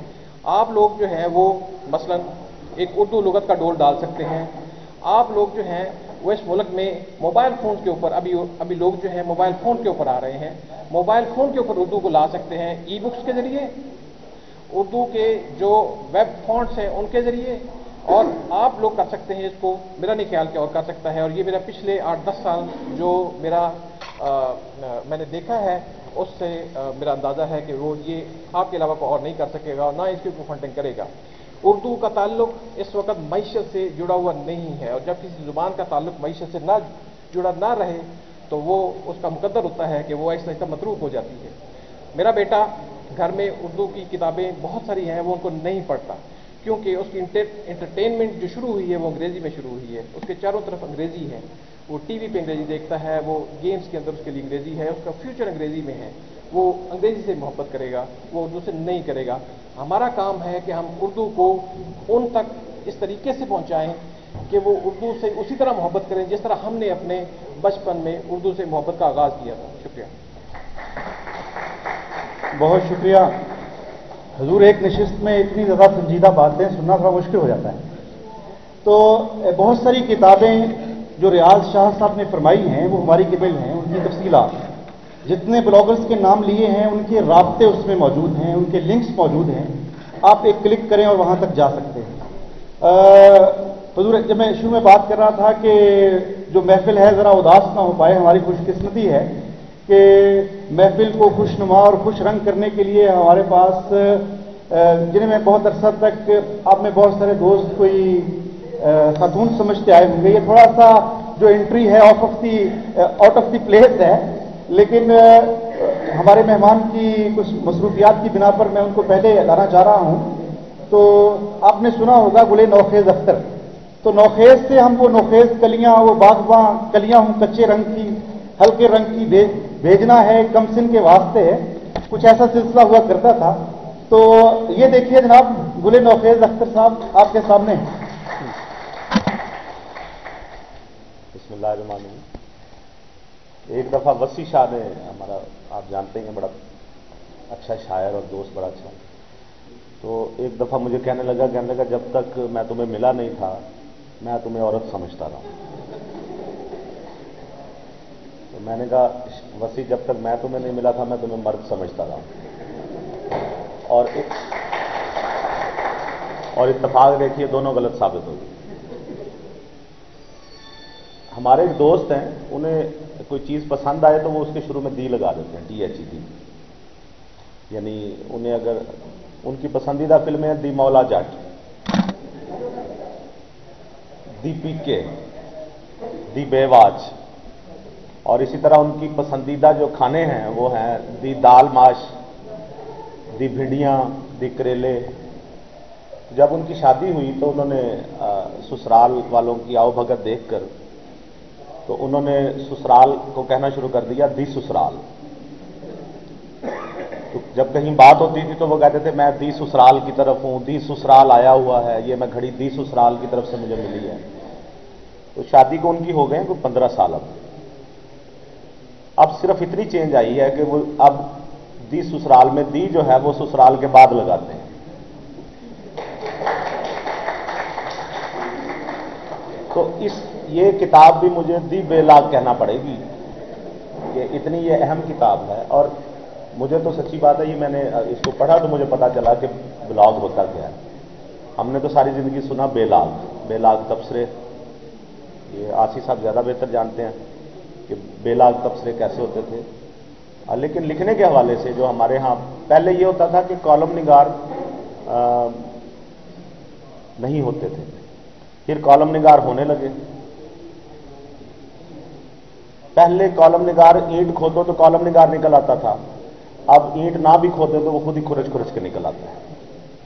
آپ لوگ جو ہیں، وہ مثلا ایک اردو لغت کا ڈول ڈال سکتے ہیں۔ آپ لوگ جو ہیں وہ اس ملک میں موبائل فون کے اوپر ابھی ابھی لوگ جو ہیں موبائل فون کے اوپر آ رہے ہیں۔ موبائل فون کے اوپر اردو کو لا سکتے ہیں ای بکس کے ذریعے، اردو کے جو ویب فونٹس ہیں ان کے ذریعے، اور آپ لوگ کر سکتے ہیں اس کو، میرا نہیں خیال کہ اور کر سکتا ہے۔ اور یہ میرا پچھلے آٹھ دس سال جو میرا میں نے دیکھا ہے، اس سے میرا اندازہ ہے کہ وہ یہ آپ کے علاوہ کو اور نہیں کر سکے گا اور نہ اس کی کوئی فنڈنگ کرے گا۔ اردو کا تعلق اس وقت معیشت سے جڑا ہوا نہیں ہے اور جب کسی زبان کا تعلق معیشت سے نہ جڑا نہ رہے تو وہ اس کا مقدر ہوتا ہے کہ وہ ایسا ایسا متروک ہو جاتی ہے۔ میرا بیٹا گھر میں اردو کی کتابیں بہت ساری ہیں، وہ ان کو نہیں پڑھتا۔ کیونکہ اس کی انٹرٹینمنٹ جو شروع ہوئی ہے، وہ انگریزی میں شروع ہوئی ہے۔ اس کے چاروں طرف انگریزی ہے۔ وہ ٹی وی پہ انگریزی دیکھتا ہے، وہ گیمز کے اندر اس کے لیے انگریزی ہے۔ اس کا فیوچر انگریزی میں ہے۔ وہ انگریزی سے محبت کرے گا، وہ اردو سے نہیں کرے گا۔ ہمارا کام ہے کہ ہم اردو کو ان تک اس طریقے سے پہنچائیں کہ وہ اردو سے اسی طرح محبت کریں جس طرح ہم نے اپنے بچپن میں اردو سے محبت کا آغاز کیا تھا۔ شکریہ۔ بہت شکریہ۔ حضور ایک نشست میں اتنی زیادہ سنجیدہ باتیں سننا تھوڑا مشکل ہو جاتا ہے۔ تو بہت ساری کتابیں جو ریاض شاہ صاحب نے فرمائی ہیں، وہ ہماری قبل ہیں، ان کی تفصیلات۔ جتنے بلاگرز کے نام لیے ہیں، ان کے رابطے اس میں موجود ہیں، ان کے لنکس موجود ہیں۔ آپ ایک کلک کریں اور وہاں تک جا سکتے ہیں۔ حضور، جب میں شروع میں بات کر رہا تھا کہ جو محفل ہے، ذرا اداس نہ ہو پائے، ہماری خوش قسمتی ہے کہ محفل کو خوش نما اور خوش رنگ کرنے کے لیے ہمارے پاس جنہیں میں بہت عرصہ تک آپ میں بہت سارے دوست، کوئی خاتون سمجھتے آئے ہوں گے۔ یہ تھوڑا سا جو انٹری ہے of of the out of the place ہے۔ لیکن ہمارے مہمان کی کچھ مصروفیات کی بنا پر میں ان کو پہلے لانا چاہ رہا ہوں۔ تو آپ نے سنا ہوگا گلے نوخیز اختر۔ تو نوخیز سے ہم وہ نوخیز کلیاں، وہ باغباں کلیاں ہوں، کچے رنگ کی، ہلکے رنگ کی بھیجنا ہے، کم سن کے واسطے ہے۔ کچھ ایسا سلسلہ ہوا کرتا تھا۔ تو یہ دیکھیے جناب، گلے نوخیز اختر صاحب، آپ کے سامنے۔ بسم اللہ الرحمن الرحیم۔ ایک دفعہ وسیع شاہ نے ہمارا، آپ جانتے ہیں، بڑا اچھا شاعر اور دوست، بڑا اچھا۔ تو ایک دفعہ مجھے کہنے لگا کہنے لگا، جب تک میں تمہیں ملا نہیں تھا، میں تمہیں عورت سمجھتا رہا تو میں نے کہا، وسیع، جب تک میں تمہیں نہیں ملا تھا، میں تمہیں مرد سمجھتا رہا اور اور اتفاق دیکھیے، دونوں غلط ثابت ہو گئے۔ ہمارے ایک دوست ہیں، انہیں کوئی چیز پسند آئے تو وہ اس کے شروع میں دی لگا دیتے ہیں ڈی ایچ ای ڈی یعنی انہیں اگر ان کی پسندیدہ فلمیں دی مولا جٹ، دی پی کے، دی واچ اور اسی طرح ان کی پسندیدہ جو کھانے ہیں، وہ ہیں دی دال ماش، دی بھنڈیاں، دی کریلے۔ جب ان کی شادی ہوئی تو انہوں نے سسرال والوں کی آؤ بھگت دیکھ کر تو انہوں نے سسرال کو کہنا شروع کر دیا، دی سسرال۔ تو جب کہیں بات ہوتی تھی تو وہ کہتے تھے، میں دی سسرال کی طرف ہوں، دی سسرال آیا ہوا ہے، یہ میں گھڑی دی سسرال کی طرف سے مجھے ملی ہے۔ تو شادی کو ان کی ہو گئے کوئی پندرہ سال اب۔ اب صرف اتنی چینج آئی ہے کہ وہ اب دی سسرال میں دی جو ہے وہ سسرال کے بعد لگاتے ہیں۔ تو اس یہ کتاب بھی مجھے دی بے لاگ کہنا پڑے گی کہ اتنی یہ اہم کتاب ہے اور مجھے تو سچی بات ہے، یہ میں نے اس کو پڑھا تو مجھے پتا چلا کہ بلاگ ہوتا کیا ہے۔ ہم نے تو ساری زندگی سنا بے لاگ بے لاگ تبصرے۔ یہ آصف صاحب زیادہ بہتر جانتے ہیں کہ بے لاگ تبصرے کیسے ہوتے تھے۔ لیکن لکھنے کے حوالے سے جو ہمارے ہاں پہلے یہ ہوتا تھا کہ کالم نگار نہیں ہوتے تھے۔ پھر کالم نگار ہونے لگے۔ پہلے کالم نگار اینٹ کھودو تو کالم نگار نکل آتا تھا۔ اب اینٹ نہ بھی کھودیں تو وہ خود ہی کھرچ کھرچ کے نکل آتا ہے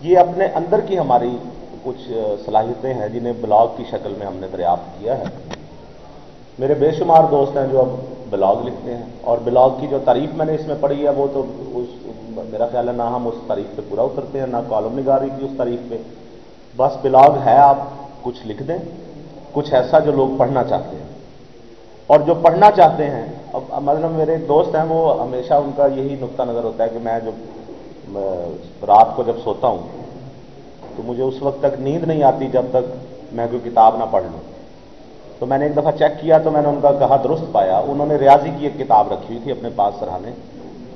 یہ اپنے اندر کی ہماری کچھ صلاحیتیں ہیں جنہیں بلاگ کی شکل میں ہم نے دریافت کیا ہے۔ میرے بے شمار دوست ہیں جو اب بلاگ لکھتے ہیں اور بلاگ کی جو تعریف میں نے اس میں پڑھی ہے وہ تو اس میرا خیال ہے نہ ہم اس تعریف پہ پورا اترتے ہیں، نہ کالم نگاری کی اس تعریف پہ۔ بس بلاگ ہے، آپ کچھ لکھ دیں۔ کچھ ایسا جو لوگ پڑھنا چاہتے ہیں۔ اور جو پڑھنا چاہتے ہیں، اب مطلب میرے دوست ہیں، وہ ہمیشہ ان کا یہی نقطہ نظر ہوتا ہے کہ میں جب رات کو جب سوتا ہوں، تو مجھے اس وقت تک نیند نہیں آتی جب تک میں کوئی کتاب نہ پڑھ لوں۔ تو میں نے ایک دفعہ چیک کیا تو میں نے ان کا کہا، درست پایا، انہوں نے ریاضی کی ایک کتاب رکھی ہوئی تھی اپنے پاس سراہنے۔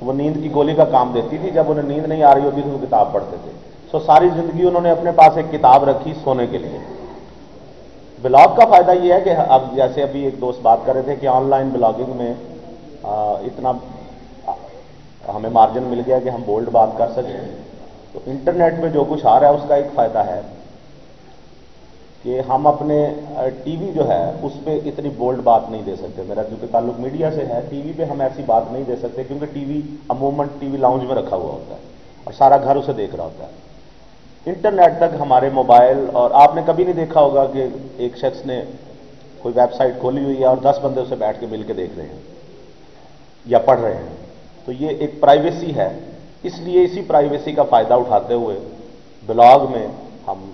وہ نیند کی گولی کا کام دیتی تھی، جب انہیں نیند نہیں آ رہی ہوتی تو وہ کتاب پڑھتے تھے۔ سو ساری زندگی انہوں نے اپنے پاس ایک کتاب رکھی سونے کے لیے۔ بلاگ کا فائدہ یہ ہے کہ اب جیسے ابھی ایک دوست بات کر رہے تھے کہ آن لائن بلاگنگ میں اتنا ہمیں مارجن مل گیا کہ ہم بولڈ بات کر سکیں۔ تو انٹرنیٹ میں جو کچھ آ رہا ہے، اس کا ایک فائدہ ہے کہ ہم اپنے ٹی وی جو ہے، اس پہ اتنی بولڈ بات نہیں دے سکتے۔ میرا کیونکہ تعلق میڈیا سے ہے، ٹی وی پہ ہم ایسی بات نہیں دے سکتے کیونکہ ٹی وی، عموماً ٹی وی لاؤنج میں رکھا ہوا ہوتا ہے اور سارا گھر اسے دیکھ رہا ہوتا ہے۔ انٹرنیٹ تک ہمارے موبائل، اور آپ نے کبھی نہیں دیکھا ہوگا کہ ایک شخص نے کوئی ویب سائٹ کھولی ہوئی ہے اور دس بندے اسے بیٹھ کے مل کے دیکھ رہے ہیں یا پڑھ رہے ہیں۔ تو یہ ایک پرائیویسی ہے۔ اس لیے اسی پرائیویسی کا فائدہ اٹھاتے ہوئے بلاگ میں ہم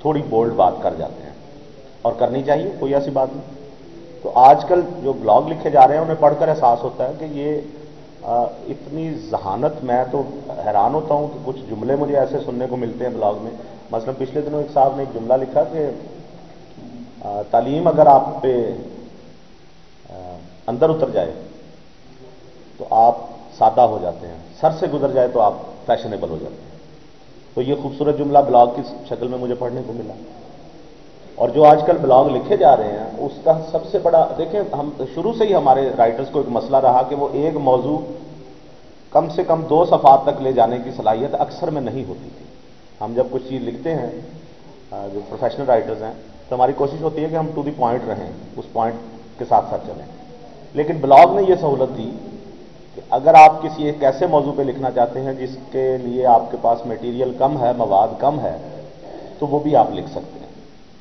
تھوڑی بولڈ بات کر جاتے ہیں۔ اور کرنی چاہیے، کوئی ایسی بات نہیں۔ تو آج کل جو بلاگ لکھے جا رہے ہیں، انہیں پڑھ کر احساس ہوتا ہے کہ یہ اتنی ذہانت میں تو حیران ہوتا ہوں کہ کچھ جملے مجھے ایسے سننے کو ملتے ہیں بلاگ میں۔ مثلا پچھلے دنوں ایک صاحب نے ایک جملہ لکھا کہ تعلیم اگر آپ پہ اندر اتر جائے تو آپ سادہ ہو جاتے ہیں۔ سر سے گزر جائے تو آپ فیشنیبل ہو جاتے ہیں۔ تو یہ خوبصورت جملہ بلاگ کی شکل میں مجھے پڑھنے کو ملا۔ اور جو آج کل بلاگ لکھے جا رہے ہیں، اس کا سب سے بڑا، دیکھیں، ہم شروع سے ہی ہمارے رائٹرز کو ایک مسئلہ رہا کہ وہ ایک موضوع کم سے کم دو صفحات تک لے جانے کی صلاحیت اکثر میں نہیں ہوتی تھی۔ ہم جب کچھ چیز لکھتے ہیں جو پروفیشنل رائٹرز ہیں، تو ہماری کوشش ہوتی ہے کہ ہم ٹو دی پوائنٹ رہیں، اس پوائنٹ کے ساتھ ساتھ چلیں۔ لیکن بلاگ نے یہ سہولت دی کہ اگر آپ کسی ایک ایسے موضوع پہ لکھنا چاہتے ہیں جس کے لیے آپ کے پاس میٹیریل کم ہے، مواد کم ہے، تو وہ بھی آپ لکھ سکتے ہیں۔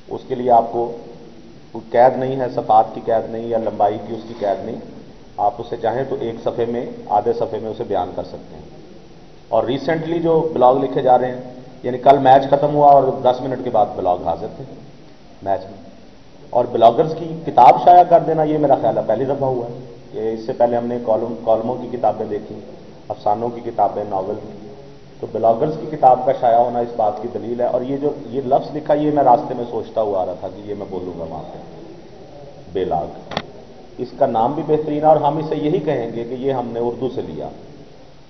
اس کے لیے آپ کو کوئی قید نہیں ہے صفات کی قید نہیں یا لمبائی کی اس کی قید نہیں۔ آپ اسے چاہیں تو ایک صفحے میں، آدھے صفحے میں اسے بیان کر سکتے ہیں۔ اور ریسنٹلی جو بلاگ لکھے جا رہے ہیں یعنی کل میچ ختم ہوا اور دس منٹ کے بعد بلاگ حاضر تھے۔ میچ میں۔ اور بلاگرز کی کتاب شائع کر دینا، یہ میرا خیال ہے، پہلی دفعہ ہوا ہے۔ کہ اس سے پہلے ہم نے کالم کالموں کی کتابیں دیکھی افسانوں کی کتابیں، ناول کی۔ تو بلاگرز کی کتاب کا شائع ہونا اس بات کی دلیل ہے اور یہ جو یہ لفظ لکھا یہ میں راستے میں سوچتا ہوا آ رہا تھا کہ یہ میں بولوں گا وہاں پہ۔ بے لاگ اس کا نام بھی بہترین ہے اور ہم اسے یہی کہیں گے کہ یہ ہم نے اردو سے لیا۔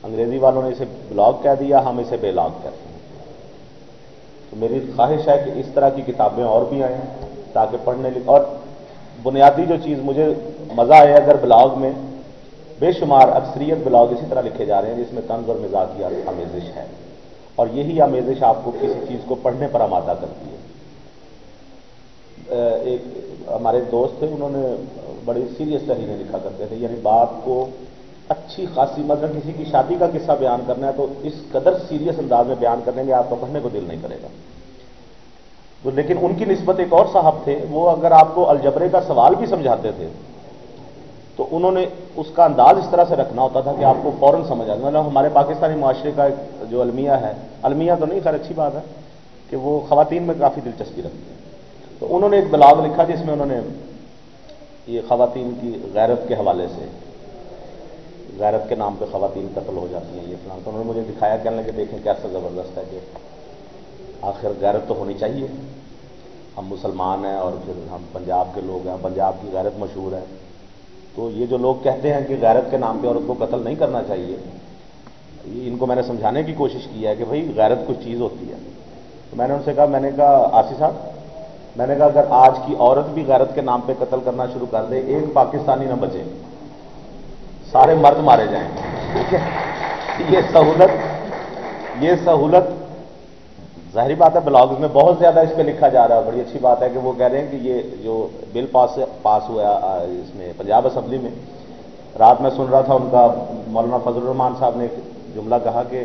انگریزی والوں نے اسے بلاگ کہہ دیا، ہم اسے بے لاگ کہتے ہیں۔ تو میری خواہش ہے کہ اس طرح کی کتابیں اور بھی آئیں تاکہ پڑھنے لکھ اور بنیادی جو چیز مجھے مزہ آیا اگر بلاگ میں بے شمار اکثریت بلاگ اسی طرح لکھے جا رہے ہیں جس میں طنز اور مزاج کی آمیزش ہے۔ اور یہی آمیزش آپ کو کسی چیز کو پڑھنے پر آمادہ کرتی ہے۔ ایک ہمارے دوست تھے، انہوں نے بڑی سیریس تحریریں لکھا کرتے تھے یعنی بات کو اچھی خاصی مطلب کسی کی شادی کا قصہ بیان کرنا ہے تو اس قدر سیریس انداز میں بیان کرنے میں آپ کو پڑھنے کو دل نہیں کرے گا۔ تو لیکن ان کی نسبت ایک اور صاحب تھے، وہ اگر آپ کو الجبرے کا سوال بھی سمجھاتے تھے تو انہوں نے اس کا انداز اس طرح سے رکھنا ہوتا تھا کہ آپ کو فوراً سمجھ آتا مطلب ہمارے پاکستانی معاشرے کا جو المیہ ہے، المیہ تو نہیں، خیر اچھی بات ہے کہ وہ خواتین میں کافی دلچسپی رکھتی ہیں۔ تو انہوں نے ایک بلاگ لکھا جس میں انہوں نے یہ خواتین کی غیرت کے حوالے سے، غیرت کے نام پہ خواتین قتل ہو جاتی ہیں، یہ فلان تو انہوں نے مجھے دکھایا کہنے لگے، دیکھیں کیسا زبردست ہے کہ آخر غیرت تو ہونی چاہیے۔ ہم مسلمان ہیں اور پھر ہم پنجاب کے لوگ ہیں، پنجاب کی غیرت مشہور ہے۔ تو یہ جو لوگ کہتے ہیں کہ غیرت کے نام پہ عورت کو قتل نہیں کرنا چاہیے ان کو میں نے سمجھانے کی کوشش کی ہے کہ بھائی غیرت کچھ چیز ہوتی ہے۔ تو میں نے ان سے کہا، میں نے کہا آصی صاحب، میں نے کہا، اگر آج کی عورت بھی غیرت کے نام پہ قتل کرنا شروع کر دے، ایک پاکستانی نہ بچے، سارے مرد مارے جائیں۔ ٹھیک ہے؟ یہ سہولت یہ سہولت ظاہری بات ہے بلاگز میں بہت زیادہ اس پہ لکھا جا رہا ہے، بڑی اچھی بات ہے کہ وہ کہہ رہے ہیں کہ یہ جو بل پاس پاس ہوا اس میں پنجاب اسمبلی میں۔ رات میں سن رہا تھا، ان کا مولانا فضل الرحمان صاحب نے ایک جملہ کہا کہ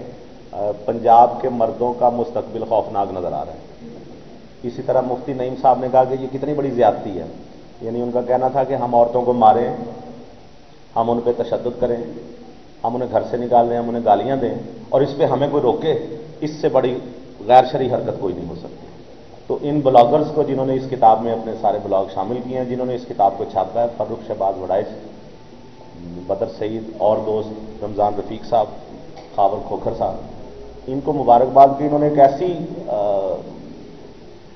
پنجاب کے مردوں کا مستقبل خوفناک نظر آ رہا ہے۔ اسی طرح مفتی نعیم صاحب نے کہا کہ یہ کتنی بڑی زیادتی ہے۔ یعنی ان کا کہنا تھا کہ ہم عورتوں کو ماریں، ہم ان پہ تشدد کریں، ہم انہیں گھر سے نکال دیں، ہم انہیں گالیاں دیں اور اس پہ ہمیں کوئی روکے، اس سے بڑی غیر شرعی حرکت کوئی نہیں ہو سکتی۔ تو ان بلاگرز کو جنہوں نے اس کتاب میں اپنے سارے بلاگ شامل کیے ہیں، جنہوں نے اس کتاب کو چھاپا ہے فروخ شہباز وڈائش بدر سعید اور دوست رمضان رفیق صاحب، خاور کھوکھر صاحب۔ ان کو مبارکباد کی انہوں نے ایک ایسی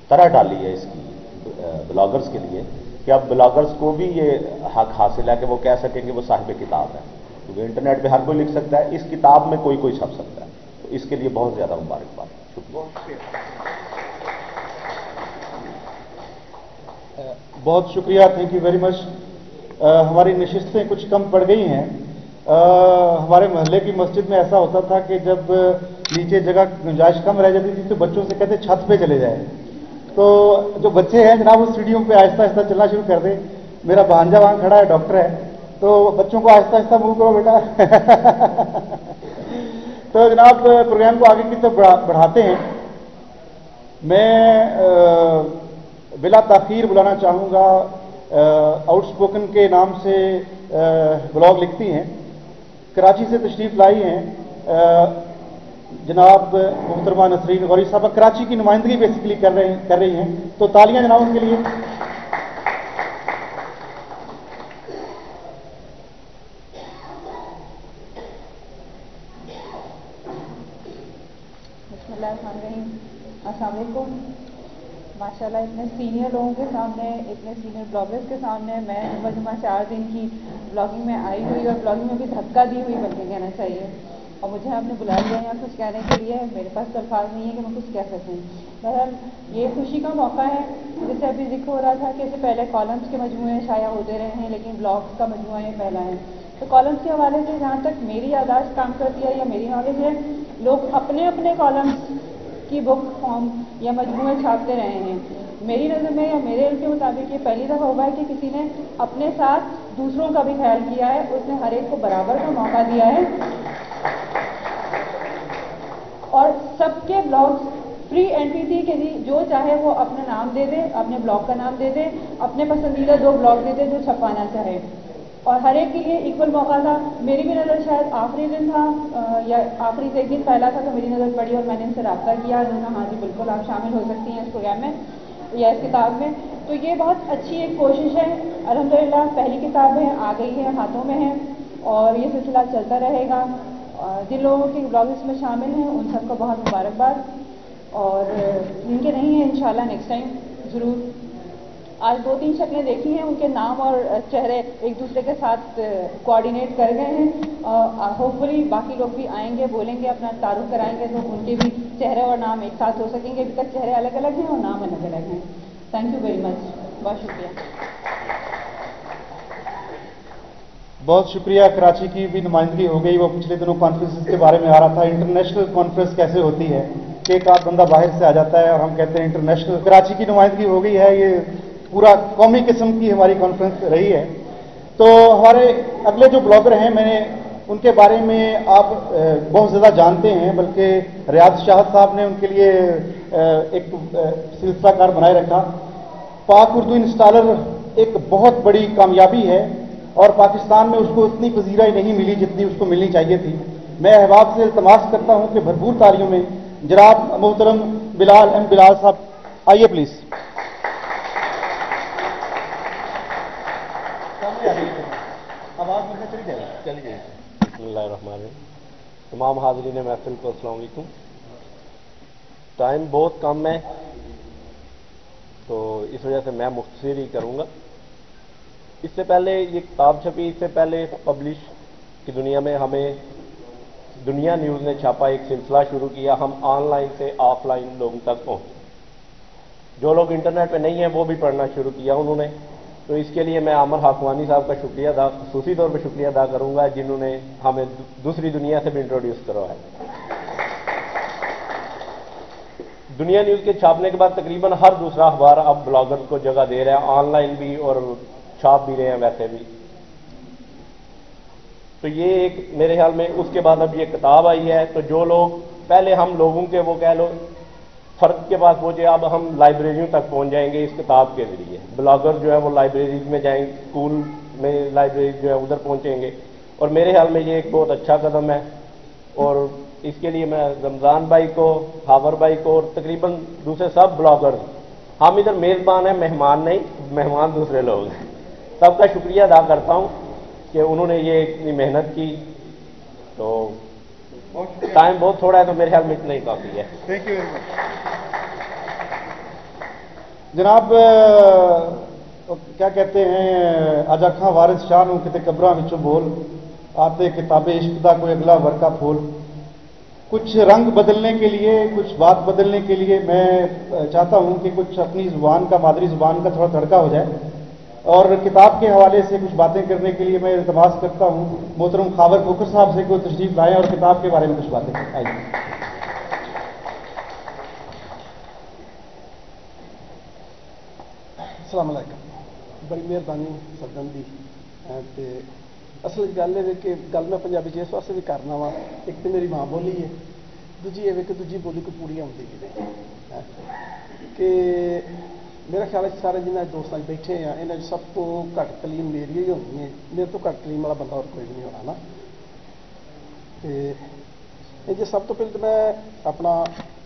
طرح ڈالی ہے اس کی بلاگرز کے لیے کہ اب بلاگرز کو بھی یہ حق حاصل ہے کہ وہ کہہ سکیں کہ وہ صاحب کتاب ہے۔ کیونکہ انٹرنیٹ پہ ہر کوئی لکھ سکتا ہے، اس کتاب میں کوئی کوئی چھپ سکتا ہے۔ تو اس کے لیے بہت زیادہ مبارکباد۔ بہت شکریہ تھینک یو ویری مچ ہماری نشستیں کچھ کم پڑ گئی ہیں ہمارے محلے کی مسجد میں ایسا ہوتا تھا کہ جب نیچے جگہ گنجائش کم رہ جاتی تھی تو بچوں سے کہتے چھت پہ چلے جائیں تو جو بچے ہیں جناب اس سیڑھیوں پہ آہستہ آہستہ چلنا شروع کر دیں میرا بھانجا وہاں کھڑا ہے ڈاکٹر ہے تو بچوں کو آہستہ آہستہ موو کرو بیٹا تو جناب، پروگرام کو آگے کی طرف بڑھاتے ہیں۔ میں بلا تاخیر بلانا چاہوں گا۔ آؤٹ اسپوکن کے نام سے بلاگ لکھتی ہیں۔ کراچی سے تشریف لائی ہیں۔ جناب محترمہ نسرین غوری صاحبہ کراچی کی نمائندگی بیسکلی کر رہے کر رہی ہیں۔ تو تالیاں جناب ان کے لیے۔ السلام علیکم ماشاء اللہ اتنے سینئر لوگوں کے سامنے، اتنے سینئر بلاگرس کے سامنے میں جمعہ جمعہ چار دن کی بلاگنگ میں آئی ہوئی اور بلاگنگ میں بھی دھکا دی ہوئی بلکہ کہنا چاہیے۔ اور مجھے آپ نے بلا لیا یہاں کچھ کہنے کے لیے؟ میرے پاس الفاظ نہیں ہے کہ میں کچھ کہہ سکوں۔ بہرحال، یہ خوشی کا موقع ہے۔ جیسے ابھی ذکر ہو رہا تھا کہ اس سے پہلے کالمس کے مجموعے شائع ہوتے رہے ہیں، لیکن بلاگس کا مجموعہ یہ پہلا ہے۔ تو کالمس کے حوالے سے جہاں تک میری یاداشت کام کرتی ہے یا میری نالج ہے، لوگ اپنے اپنے کالمس کی بک فارم یا مجموعے چھاپتے رہے ہیں۔ میری نظر میں یا میرے علم کے مطابق یہ پہلی دفعہ ہوا ہے کہ کسی نے اپنے ساتھ دوسروں کا بھی خیال کیا ہے، اس نے ہر ایک کو برابر کا موقع دیا ہے۔ اور سب کے بلاگس فری اینٹری تھی کہ جی جو چاہے وہ اپنا نام دے دے، اپنے بلاگ کا نام دے دے، اپنے پسندیدہ دو بلاگ دے دے جو چھپانا چاہے۔ اور ہر ایک کے لیے ایکول موقع تھا۔ میری بھی نظر شاید آخری دن تھا یا آخری سے ایک دن پہلا تھا تو میری نظر پڑی اور میں نے ان سے رابطہ کیا۔ انہوں نے ہاں جی بالکل آپ شامل ہو سکتی ہیں اس پروگرام میں یا اس کتاب میں۔ تو یہ بہت اچھی ایک کوشش ہے۔ الحمدللہ، پہلی کتاب ہے، آ گئی ہے، ہاتھوں میں ہے اور یہ سلسلہ چلتا رہے گا۔ جن لوگوں کے بلاگس میں شامل ہیں، ان سب کو بہت مبارکباد۔ اور جن کے نہیں ہیں انشاءاللہ نیکسٹ ٹائم ضرور آج دو تین شکلیں دیکھی ہیں، ان کے نام اور چہرے ایک دوسرے کے ساتھ کوآڈینیٹ کر گئے ہیں ہوپ فلی باقی لوگ بھی آئیں گے، بولیں گے، اپنا تعارف کرائیں گے، تو ان کے بھی چہرے اور نام ایک ساتھ ہو سکیں گے، ابھی تک چہرے الگ الگ ہیں اور نام الگ الگ ہیں۔ تھینک یو ویری مچ بہت شکریہ۔ بہت شکریہ، کراچی کی بھی نمائندگی ہو گئی، وہ پچھلے دنوں کانفرنس کے بارے میں آ رہا تھا۔ انٹرنیشنل کانفرنس کیسے ہوتی ہے؟ کہ ایک آدھ بندہ باہر سے آ جاتا ہے اور ہم کہتے ہیں انٹرنیشنل کراچی کی نمائندگی ہو گئی ہے، یہ پورا قومی قسم کی ہماری کانفرنس رہی ہے۔ تو ہمارے اگلے جو بلاگر ہیں، میں نے ان کے بارے میں آپ بہت زیادہ جانتے ہیں، بلکہ ریاض شاہد صاحب نے ان کے لیے ایک سلسلہ کار بنائے رکھا۔ پاک اردو انسٹالر ایک بہت بڑی کامیابی ہے، اور پاکستان میں اس کو اتنی پذیرائی نہیں ملی جتنی اس کو ملنی چاہیے تھی۔ میں احباب سے التماس کرتا ہوں کہ بھرپور تاریوں میں جناب محترم بلال ایم بلال صاحب، آئیے پلیز بسم اللہ الرحمن الرحیم۔ تمام حاضرین محفل کو السلام علیکم۔ ٹائم بہت کم ہے، تو اس وجہ سے میں مختصر ہی کروں گا۔ اس سے پہلے یہ کتاب چھپی، اس سے پہلے پبلش کی دنیا میں ہمیں دنیا نیوز نے چھاپا، ایک سلسلہ شروع کیا، ہم آن لائن سے آف لائن لوگوں تک پہنچے۔ جو لوگ انٹرنیٹ پہ نہیں ہیں، وہ بھی پڑھنا شروع کیا انہوں نے۔ تو اس کے لیے میں عامر حاکوانی صاحب کا شکریہ ادا خصوصی طور پہ شکریہ ادا کروں گا جنہوں نے ہمیں دوسری دنیا سے بھی انٹروڈیوس کروایا دنیا نیوز کے چھاپنے کے بعد تقریباً ہر دوسرا اخبار اب بلاگر کو جگہ دے رہا ہے آن لائن بھی اور چھاپ بھی رہے ہیں ویسے بھی۔ تو یہ ایک میرے خیال میں اس کے بعد اب یہ کتاب آئی ہے۔ تو جو لوگ پہلے ہم لوگوں کے وہ کہہ لو فرد کے پاس پہنچے جی، اب ہم لائبریریوں تک پہنچ جائیں گے اس کتاب کے ذریعے۔ بلاگر جو ہے وہ لائبریریز میں جائیں گے اسکول میں لائبریری جو ہے ادھر پہنچیں گے۔ اور میرے خیال میں یہ ایک بہت اچھا قدم ہے۔ اور اس کے لیے میں رمضان بھائی کو ہاور بھائی کو اور تقریباً دوسرے سب بلاگر ہم ادھر میزبان ہیں، مہمان نہیں، مہمان دوسرے لوگ ہیں۔ سب کا شکریہ ادا کرتا ہوں کہ انہوں نے یہ اتنی محنت کی۔ تو ٹائم بہت تھوڑا ہے تو میرے خیال میں اتنا ہی کافی ہے تھینک یو ویری مچ جناب کیا کہتے ہیں آجا خاں وارث شاہ نو کتے قبراں وچوں بول آتے کتاب عشق دا کوئی اگلا ورکا پھول کچھ رنگ بدلنے کے لیے کچھ بات بدلنے کے لیے میں چاہتا ہوں کہ کچھ اپنی زبان کا مادری زبان کا تھوڑا تڑکا ہو جائے اور کتاب کے حوالے سے کچھ باتیں کرنے کے لیے میں التماس کرتا ہوں۔ محترم خاور بکر صاحب سے کوئی تشریف لائیں اور کتاب کے بارے میں کچھ باتیں آئیے۔ السلام علیکم۔ بڑی مہربانی سدن کی جی۔ اصل گل ہے کہ گل میں پنجابی جی اس واسطے بھی کرنا وا۔ ایک تو میری ماں بولی ہے، دوجی یہ کہ دوجی بولی کو پوری آتی بھی نہیں کہ میرا خیال ہے سارے جنہیں دوست بیٹھے ہیں یہاں سب تو گھٹ تعلیم میری ہی ہونی ہے میرے تو گھٹ تعلیم والا بندہ اور کوئی بھی نہیں ہونا نا۔ جی سب تو پہلے تو میں اپنا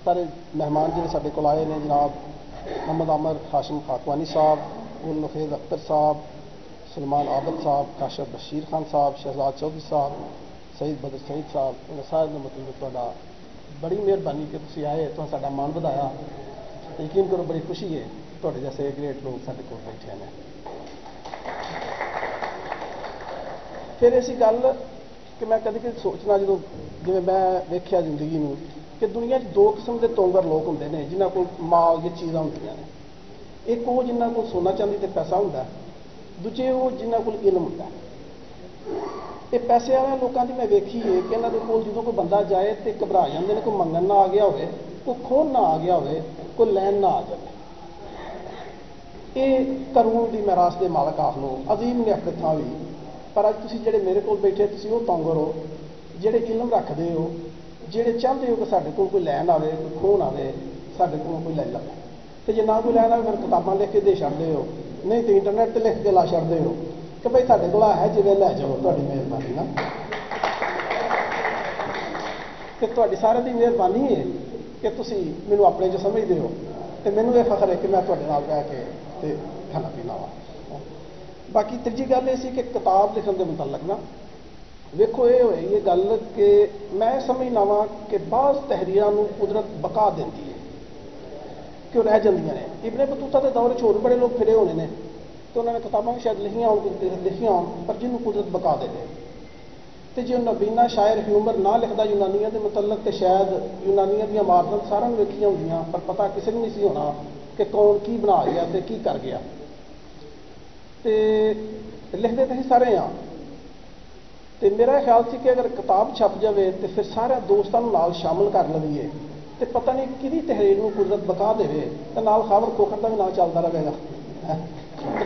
سارے مہمان جی سارے کو آئے ہیں، جناب محمد عامر ہاشم خاکوانی صاحب گل نفیز اختر صاحب، سلمان عابد صاحب، کاشف بشیر خان صاحب، شہزاد چودھری صاحب، سعید بدر سعید صاحب، ان سارے مطلب تا بڑی مہربانی کہ تھی آئے تو سا مان بدایا یقین کرو، بڑی خوشی ہے۔ توٹے جیسے گریٹ لوگ سارے کوئی ایسی گل کہ میں کبھی کبھی سوچنا جب جی میں زندگی میں کہ دنیا چو قسم کے تونبر لوگ ہوں جنہ کو چیزیں ہوتی ہیں ایک وہ جنہ کو سونا چاہتی تو پیسہ ہوں دے وہ جنہ کولم ہوں یہ پیسے والے لوگوں کی میں دیکھیے کہ یہاں کے کول جب کوئی بندہ جائے تو گھبرا جاتے ہیں کوئی منگا نہ آ گیا ہوے کوئی کھو نہ آ گیا ہوے کوئی لین نہ آ جائے کہ کرو کی میراس کے مالک آو ازیم نے اپنے تھوڑی پر اچھے جڑے میرے کو بیٹھے تھی وہ ترو جے علم رکھتے ہو جے چاہتے ہو کہ سارے کوئی لین آئے کوئی خون آئے سب کو کوئی لے لے تو جی نہ کوئی لینا آئے میرے کتابیں لکھ کے دے چڑھ د نہیں تو انٹرنیٹ پہ لکھ کے لا چڑتے ہو کہ بھائی ساڈے کو ہے جی لے جاؤ تھی مہربانی نا تو سارے مہربانی ہے کہ تھی مجھے سمجھتے ہو تو مخر ہے کہ میں تھوڑے نال بہ کے ਤੇ ਖਾਣਾ ਪੀਣਾ ਵਾ ਬਾਕੀ ਤੀਜੀ ਗੱਲ ਇਹ ਸੀ ਕਿ ਕਿਤਾਬ ਲਿਖਣ ਦੇ ਮੁਤਲਕ ਨਾ ਵੇਖੋ ਇਹ ਹੋਈ ਇਹ ਗੱਲ ਕਿ ਮੈਂ ਸਮਝਦਾ ਵਾਂ ਕਿ ਬਾਜ਼ ਤਹਿਰੀਰਾਂ ਨੂੰ ਕੁਦਰਤ ਬਕਾ ਦਿੰਦੀ ਹੈ ਕਿ ਉਹ ਰਹਿ ਜਾਂਦੀਆਂ ਨੇ ਇਬਨ ਬਤੂਤਾ ਦੇ ਦੌਰ 'ਚ ਹੋਰ ਬੜੇ ਲੋਕ ਫਿਰੇ ਹੋਣੇ ਨੇ ਤੇ ਉਹਨਾਂ ਨੇ ਕਿਤਾਬਾਂ ਵੀ ਸ਼ਾਇਦ ਲਿਖੀਆਂ ਹੋਣ ਲਿਖੀਆਂ ਹੋਣ ਪਰ ਜਿਹਨੂੰ ਕੁਦਰਤ ਬਕਾ ਦੇਵੇ ਤੇ ਜੇ ਉਹ ਨਬੀਨਾ ਸ਼ਾਇਰ ਹਿਊਮਰ ਨਾ ਲਿਖਦਾ ਯੂਨਾਨੀਆਂ ਦੇ ਮੁਤਲਕ ਤੇ ਸ਼ਾਇਦ ਯੂਨਾਨੀਆਂ ਦੀਆਂ ਮਾਰਫਤ ਸਾਰਿਆਂ ਨੂੰ ਵੇਖੀਆਂ ਹੁੰਦੀਆਂ ਪਰ ਪਤਾ ਕਿਸੇ ਨੂੰ ਨਹੀਂ ਸੀ ਹੋਣਾ کہ کون کی بنا گیا کی کر گیا۔ لکھتے لکھ سارے ہاں آ میرا خیال سے کہ اگر کتاب چھپ جائے تو پھر سارے دوستوں نال شامل کر لیے پتا نہیں کہ تحریر کو قدرت بتا دے تو نال خاور کوکر کا بھی نام چلتا رہے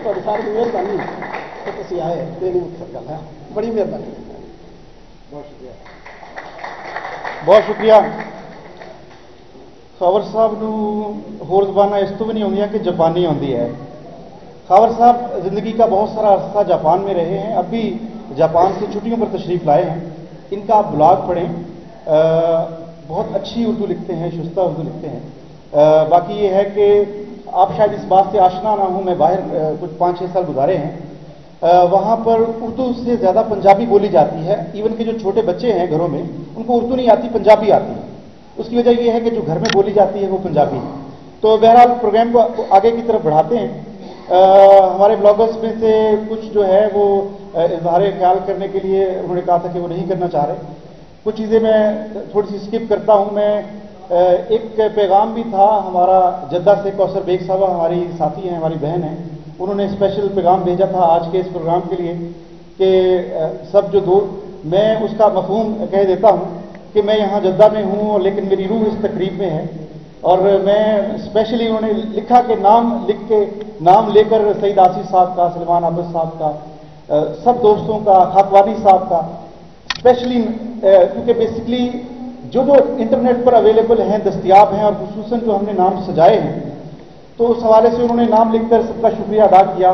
گاڑی ساری می آ بڑی مہربانی۔ بہ شکریہ۔ خاور صاحب ਨੂੰ ਹੋਰ اس تو بھی نہیں ਨਹੀਂ کہ جاپانی ਜਾਪਾਨੀ ہے۔ خاور صاحب زندگی کا بہت سارا عرصہ جاپان میں رہے ہیں، اب بھی جاپان سے چھٹیوں پر تشریف لائے ہیں۔ ان کا آپ بلاگ پڑھیں۔ بہت اچھی اردو لکھتے ہیں، شستہ اردو لکھتے ہیں۔ باقی یہ ہے کہ آپ شاید اس بات سے آشنا نہ ہوں، میں باہر کچھ پانچ چھ سال گزارے ہیں۔ وہاں پر اردو سے زیادہ پنجابی بولی جاتی ہے۔ ایون کہ جو چھوٹے بچے ہیں گھروں میں، ان کو اردو نہیں آتی، پنجابی آتی ہے۔ اس کی وجہ یہ ہے کہ جو گھر میں بولی جاتی ہے وہ پنجابی ہے۔ تو بہرحال پروگرام کو آگے کی طرف بڑھاتے ہیں۔ ہمارے بلاگرس میں سے کچھ جو ہے وہ اظہار خیال کرنے کے لیے انہوں نے کہا تھا کہ وہ نہیں کرنا چاہ رہے۔ کچھ چیزیں میں تھوڑی سی اسکپ کرتا ہوں میں۔ ایک پیغام بھی تھا ہمارا جدہ سے کوثر بیگ صاحبہ، ہماری ساتھی ہیں، ہماری بہن ہیں۔ انہوں نے اسپیشل پیغام بھیجا تھا آج کے اس پروگرام کے لیے کہ سب جو دور میں اس کا مفہوم کہہ دیتا ہوں۔ کہ میں یہاں جدہ میں ہوں لیکن میری روح اس تقریب میں ہے اور میں اسپیشلی انہوں نے لکھا کہ نام لکھ کے نام لے کر سعید آصف صاحب کا سلمان عبد صاحب کا سب دوستوں کا خاکوانی صاحب کا۔ اسپیشلی کیونکہ بیسکلی جو جو انٹرنیٹ پر اویلیبل ہیں، دستیاب ہیں اور خصوصاً جو ہم نے نام سجائے ہیں، تو اس حوالے سے انہوں نے نام لکھ کر سب کا شکریہ ادا کیا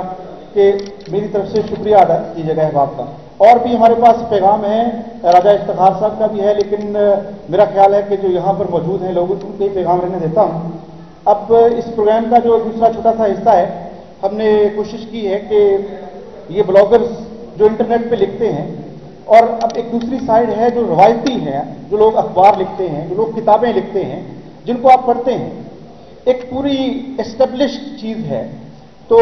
کہ میری طرف سے شکریہ ادا کیجیے گا احباب کا۔ اور بھی ہمارے پاس پیغام ہیں، راجہ افتخار صاحب کا بھی ہے، لیکن میرا خیال ہے کہ جو یہاں پر موجود ہیں لوگوں کو ہی پیغام رہنے دیتا ہوں۔ اب اس پروگرام کا جو دوسرا چھوٹا سا حصہ ہے، ہم نے کوشش کی ہے کہ یہ بلاگرز جو انٹرنیٹ پہ لکھتے ہیں، اور اب ایک دوسری سائڈ ہے جو روایتی ہے، جو لوگ اخبار لکھتے ہیں، جو لوگ کتابیں لکھتے ہیں، جن کو آپ پڑھتے ہیں۔ ایک پوری اسٹیبلشڈ چیز ہے۔ تو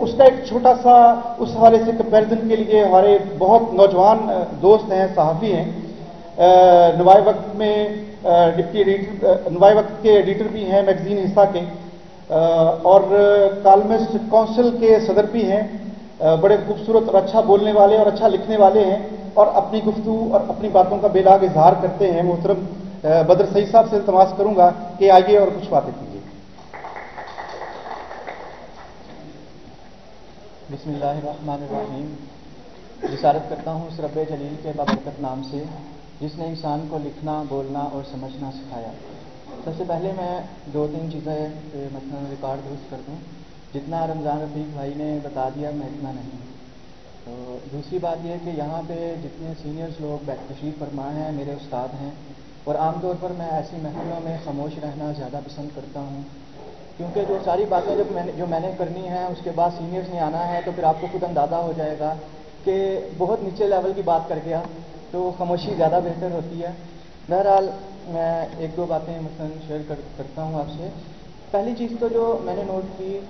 اس کا ایک چھوٹا سا اس حوالے سے کمپیریزن کے لیے ہمارے بہت نوجوان دوست ہیں، صحافی ہیں۔ نوائے وقت میں ڈپٹی ایڈیٹر نوائے وقت کے ایڈیٹر بھی ہیں، میگزین حصہ کے۔ اور کالمسٹ کونسل کے صدر بھی ہیں۔ بڑے خوبصورت اور اچھا بولنے والے اور اچھا لکھنے والے ہیں اور اپنی گفتگو اور اپنی باتوں کا بے لاگ اظہار کرتے ہیں۔ محترم بدر سعید صاحب سے التماس کروں گا کہ آئیے اور کچھ باتیں کی بسم اللہ الرحمن الرحیم۔ رسالت کرتا ہوں اس رب جلیل کے بابرکت نام سے، جس نے انسان کو لکھنا، بولنا اور سمجھنا سکھایا۔ سب سے پہلے میں دو تین چیزیں مثلاً ریکارڈ درست کر دوں۔ جتنا رمضان رفیق بھائی نے بتا دیا، میں اتنا نہیں۔ تو دوسری بات یہ کہ یہاں پہ جتنے سینئرز لوگ تشریف فرما ہیں، میرے استاد ہیں۔ اور عام طور پر میں ایسی محفلوں میں خاموش رہنا زیادہ پسند کرتا ہوں۔ کیونکہ جو ساری باتیں جب میں نے جو میں نے کرنی ہیں، اس کے بعد سینئرز نے آنا ہے، تو پھر آپ کو خود اندازہ ہو جائے گا کہ بہت نیچے لیول کی بات کر گیا، تو خاموشی زیادہ بہتر ہوتی ہے۔ بہرحال، میں ایک دو باتیں مثلاً شیئر کر کرتا ہوں آپ سے۔ پہلی چیز تو جو میں نے نوٹ کی،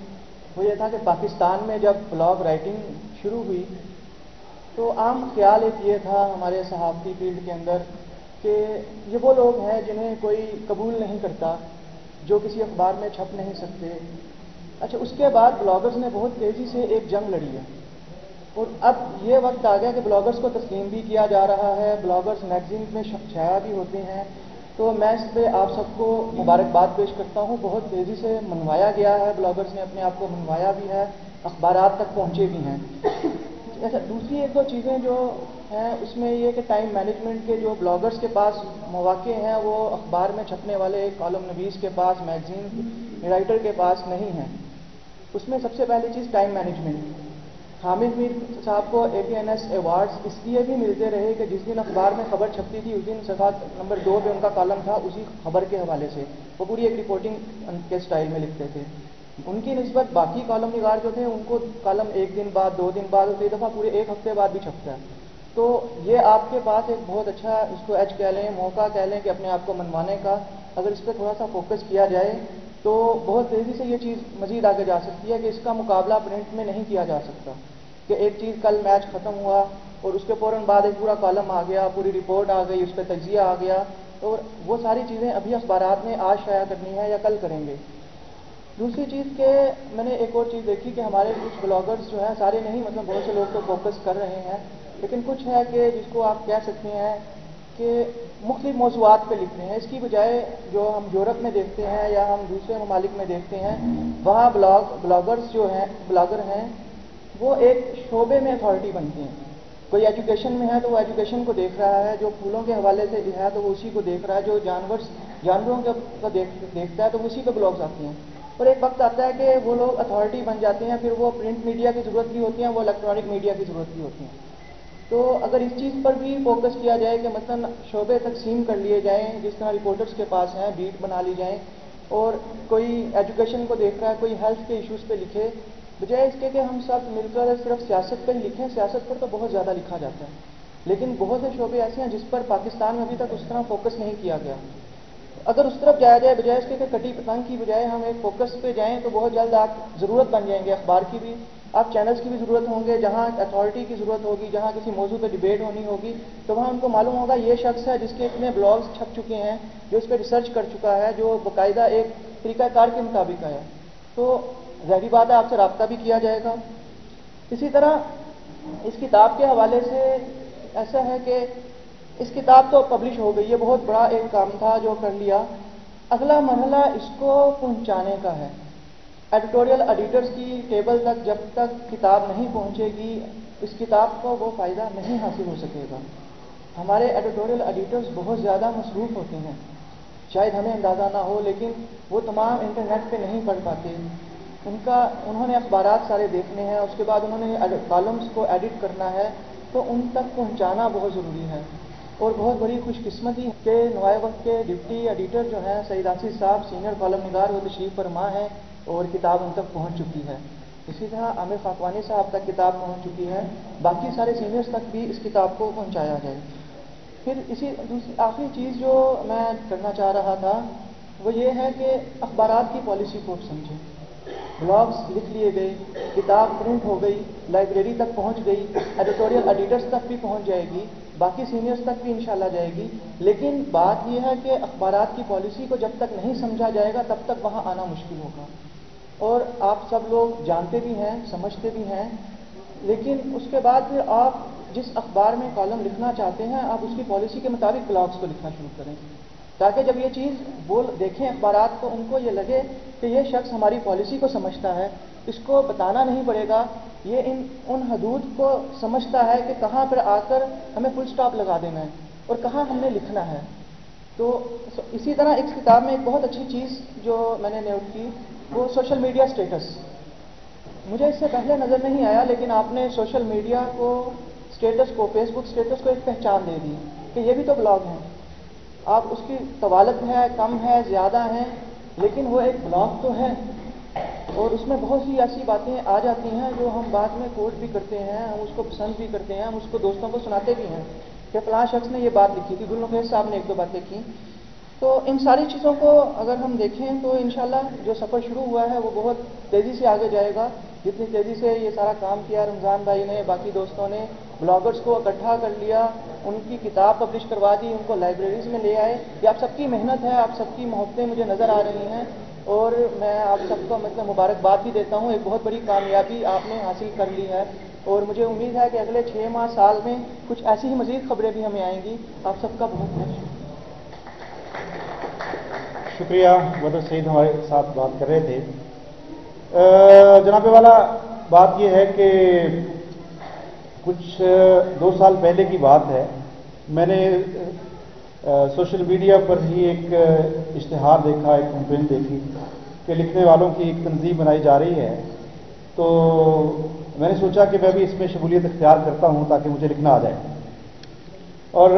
وہ یہ تھا کہ پاکستان میں جب بلاگ رائٹنگ شروع ہوئی، تو عام خیال ایک یہ تھا ہمارے صحافتی فیلڈ کے اندر کہ یہ وہ لوگ ہیں جنہیں کوئی قبول نہیں کرتا۔ جو کسی اخبار میں چھپ نہیں سکتے۔ اچھا اس کے بعد بلاگرز نے بہت تیزی سے ایک جنگ لڑی ہے۔ اور اب یہ وقت آ گیا کہ بلاگرز کو تسلیم بھی کیا جا رہا ہے۔ بلاگرز میگزین میں چھایا بھی ہوتے ہیں۔ تو میں اس پہ آپ سب کو مبارکباد پیش کرتا ہوں۔ بہت تیزی سے منوایا گیا ہے۔ بلاگرز نے اپنے آپ کو منوایا بھی ہے۔ اخبارات تک پہنچے بھی ہیں۔ اچھا دوسری ایک دو چیزیں جو ہیں، اس میں یہ کہ ٹائم مینجمنٹ کے جو بلاگرز کے پاس مواقع ہیں، وہ اخبار میں چھپنے والے کالم نویس کے پاس میگزین رائٹر کے پاس نہیں ہیں۔ اس میں سب سے پہلی چیز ٹائم مینجمنٹ حامد میر صاحب کو A P N S awards اس لیے بھی ملتے رہے کہ جس دن اخبار میں خبر چھپتی تھی، اس دن صفحات نمبر دو پہ ان کا کالم تھا، اسی خبر کے حوالے سے۔ وہ پوری ایک رپورٹنگ کے سٹائل میں لکھتے تھے۔ ان کی نسبت باقی کالم نگار جو تھے، ان کو کالم ایک دن بعد، دو دن بعد کئی دفعہ پورے ایک ہفتے بعد بھی چھپتا ہے۔ تو یہ آپ کے پاس ایک بہت اچھا اس کو ایچ کہہ لیں، موقع کہہ لیں کہ اپنے آپ کو منوانے کا۔ اگر اس پہ تھوڑا سا فوکس کیا جائے، تو بہت تیزی سے یہ چیز مزید آگے جا سکتی ہے کہ اس کا مقابلہ پرنٹ میں نہیں کیا جا سکتا کہ ایک چیز کل میچ ختم ہوا اور اس کے فوراً بعد ایک پورا کالم آ گیا، پوری رپورٹ آ گئی، اس پہ تجزیہ آ گیا۔ تو وہ ساری چیزیں ابھی اخبارات نے آج شائع کرنی ہے یا کل کریں گے۔ دوسری چیز کہ میں نے ایک اور چیز دیکھی کہ ہمارے کچھ بلاگرز جو ہیں، سارے نہیں مطلب بہت سے لوگ تو فوکس کر رہے ہیں، لیکن کچھ ہے کہ جس کو آپ کہہ سکتے ہیں کہ مختلف موضوعات پہ لکھتے ہیں۔ اس کی بجائے جو ہم یورپ میں دیکھتے ہیں یا ہم دوسرے ممالک میں دیکھتے ہیں، وہاں بلاگ، بلاگرز جو ہیں، بلاگر ہیں، وہ ایک شعبے میں اتھارٹی بنتی ہیں۔ کوئی ایجوکیشن میں ہے تو وہ ایجوکیشن کو دیکھ رہا ہے، جو پھولوں کے حوالے سے ہے تو وہ اسی کو دیکھ رہا ہے، جو جانور جانوروں کا دیکھتا ہے تو اسی پہ بلاگز آتے ہیں۔ اور ایک وقت آتا ہے کہ وہ لوگ اتھارٹی بن جاتے ہیں، پھر وہ پرنٹ میڈیا کی ضرورت بھی ہوتی ہیں وہ الیکٹرانک میڈیا کی ضرورت بھی ہوتی ہیں تو اگر اس چیز پر بھی فوکس کیا جائے کہ مثلا شعبے تقسیم کر لیے جائیں، جس طرح رپورٹرز کے پاس ہیں بیٹ بنا لی جائیں، اور کوئی ایجوکیشن کو دیکھ رہا ہے، کوئی ہیلتھ کے ایشوز پہ لکھے، بجائے اس کے کہ ہم سب مل کر صرف سیاست پہ ہی لکھیں، سیاست پر تو بہت زیادہ لکھا جاتا ہے۔ لیکن بہت سے شعبے ایسے ہیں جس پر پاکستان میں ابھی تک اس طرح فوکس نہیں کیا گیا۔ اگر اس طرف جایا جائے بجائے اس کے کہ کٹی پتنگ کی بجائے ہم ایک فوکس پہ جائیں تو بہت جلد آپ ضرورت بن جائیں گے اخبار کی بھی۔ آپ چینلز کی بھی ضرورت ہوں گے، جہاں اتھارٹی کی ضرورت ہوگی، جہاں کسی موضوع پہ ڈبیٹ ہونی ہوگی، تو وہاں ان کو معلوم ہوگا یہ شخص ہے جس کے اتنے بلاگز چھپ چکے ہیں، جو اس پہ ریسرچ کر چکا ہے، جو باقاعدہ ایک طریقہ کار کے مطابق ہے۔ تو ظاہری بات ہے، آپ سے رابطہ بھی کیا جائے گا۔ اسی طرح اس کتاب کے حوالے سے ایسا ہے کہ اس کتاب تو پبلش ہو گئی ہے بہت بڑا ایک کام تھا جو کر لیا۔ اگلا مرحلہ اس کو پہنچانے کا ہے۔ ایڈیٹوریل ایڈیٹرز کی ٹیبل تک جب تک کتاب نہیں پہنچے گی، اس کتاب کو وہ فائدہ نہیں حاصل ہو سکے گا۔ ہمارے ایڈیٹوریل ایڈیٹرز بہت زیادہ مصروف ہوتے ہیں۔ شاید ہمیں اندازہ نہ ہو، لیکن وہ تمام انٹرنیٹ پہ نہیں پڑھ پاتے۔ ان کا، انہوں نے اخبارات سارے دیکھنے ہیں، اس کے بعد انہوں نے کالمس کو ایڈٹ کرنا ہے، تو ان تک پہنچانا بہت ضروری ہے۔ اور بہت بڑی خوش قسمتی کہ نوائے وقت کے ڈپٹی ایڈیٹر جو ہیں، سعید آصف صاحب، سینئر کالم نگار وہ تشریف فرما ہیں اور کتاب ان تک پہنچ چکی ہے۔ اسی طرح عامر خاکوانی صاحب تک کتاب پہنچ چکی ہے۔ باقی سارے سینئرز تک بھی اس کتاب کو پہنچایا جائے پھر اسی دوسری آخری چیز جو میں کرنا چاہ رہا تھا، وہ یہ ہے کہ اخبارات کی پالیسی کو سمجھیں۔ بلاگس لکھ لیے گئے، کتاب پرنٹ ہو گئی، لائبریری تک پہنچ گئی، ایڈیٹوریل ایڈیٹرس تک بھی پہنچ جائے گی۔ باقی سینئرز تک بھی انشاءاللہ جائے گی۔ لیکن بات یہ ہے کہ اخبارات کی پالیسی کو جب تک نہیں سمجھا جائے گا، تب تک وہاں آنا مشکل ہوگا۔ اور آپ سب لوگ جانتے بھی ہیں، سمجھتے بھی ہیں۔ لیکن اس کے بعد پھر آپ جس اخبار میں کالم لکھنا چاہتے ہیں، آپ اس کی پالیسی کے مطابق بلاگس کو لکھنا شروع کریں۔ تاکہ جب یہ چیز بول دیکھیں اخبارات تو ان کو یہ لگے کہ یہ شخص ہماری پالیسی کو سمجھتا ہے، اس کو بتانا نہیں پڑے گا، یہ ان ان حدود کو سمجھتا ہے کہ کہاں پر آ کر ہمیں فل سٹاپ لگا دینا ہے اور کہاں ہم نے لکھنا ہے۔ تو اسی طرح اس کتاب میں ایک بہت اچھی چیز جو میں نے نوٹ کی، وہ سوشل میڈیا سٹیٹس مجھے اس سے پہلے نظر نہیں آیا، لیکن آپ نے سوشل میڈیا کو سٹیٹس کو فیس بک سٹیٹس کو ایک پہچان دے دی کہ یہ بھی تو بلاگ ہیں۔ آپ اس کی طوالت ہے، کم ہے، زیادہ ہیں، لیکن وہ ایک بلاگ تو ہے۔ اور اس میں بہت سی ایسی باتیں آ جاتی ہیں جو ہم بعد میں کوٹ بھی کرتے ہیں، ہم اس کو پسند بھی کرتے ہیں، ہم اس کو دوستوں کو سناتے بھی ہیں کہ فلاں شخص نے یہ بات لکھی تھی گل نفیز صاحب نے ایک دو باتیں کی۔ تو ان ساری چیزوں کو اگر ہم دیکھیں تو انشاءاللہ جو سفر شروع ہوا ہے وہ بہت تیزی سے آگے جائے گا۔ جتنی تیزی سے یہ سارا کام کیا، رمضان بھائی نے، باقی دوستوں نے بلاگرز کو اکٹھا کر لیا، ان کی کتاب پبلش کروا دی، ان کو لائبریریز میں لے آئے یہ آپ سب کی محنت ہے، آپ سب کی محبتیں مجھے نظر آ رہی ہیں اور میں آپ سب کو مطلب مبارکباد بھی دیتا ہوں، ایک بہت بڑی کامیابی آپ نے حاصل کر لی ہے اور مجھے امید ہے کہ اگلے چھ ماہ سال میں کچھ ایسی ہی مزید خبریں بھی ہمیں آئیں گی۔ آپ سب کا بہت بہت شکریہ۔ شکریہ، بدر سعید ہمارے ساتھ بات کر رہے تھے۔ جناب والا، بات یہ ہے کہ کچھ دو سال پہلے کی بات ہے۔ میں نے سوشل میڈیا پر ہی ایک اشتہار دیکھا، ایک کمپین دیکھی کہ لکھنے والوں کی ایک تنظیم بنائی جا رہی ہے۔ تو میں نے سوچا کہ میں بھی اس میں شمولیت اختیار کرتا ہوں تاکہ مجھے لکھنا آ جائے۔ اور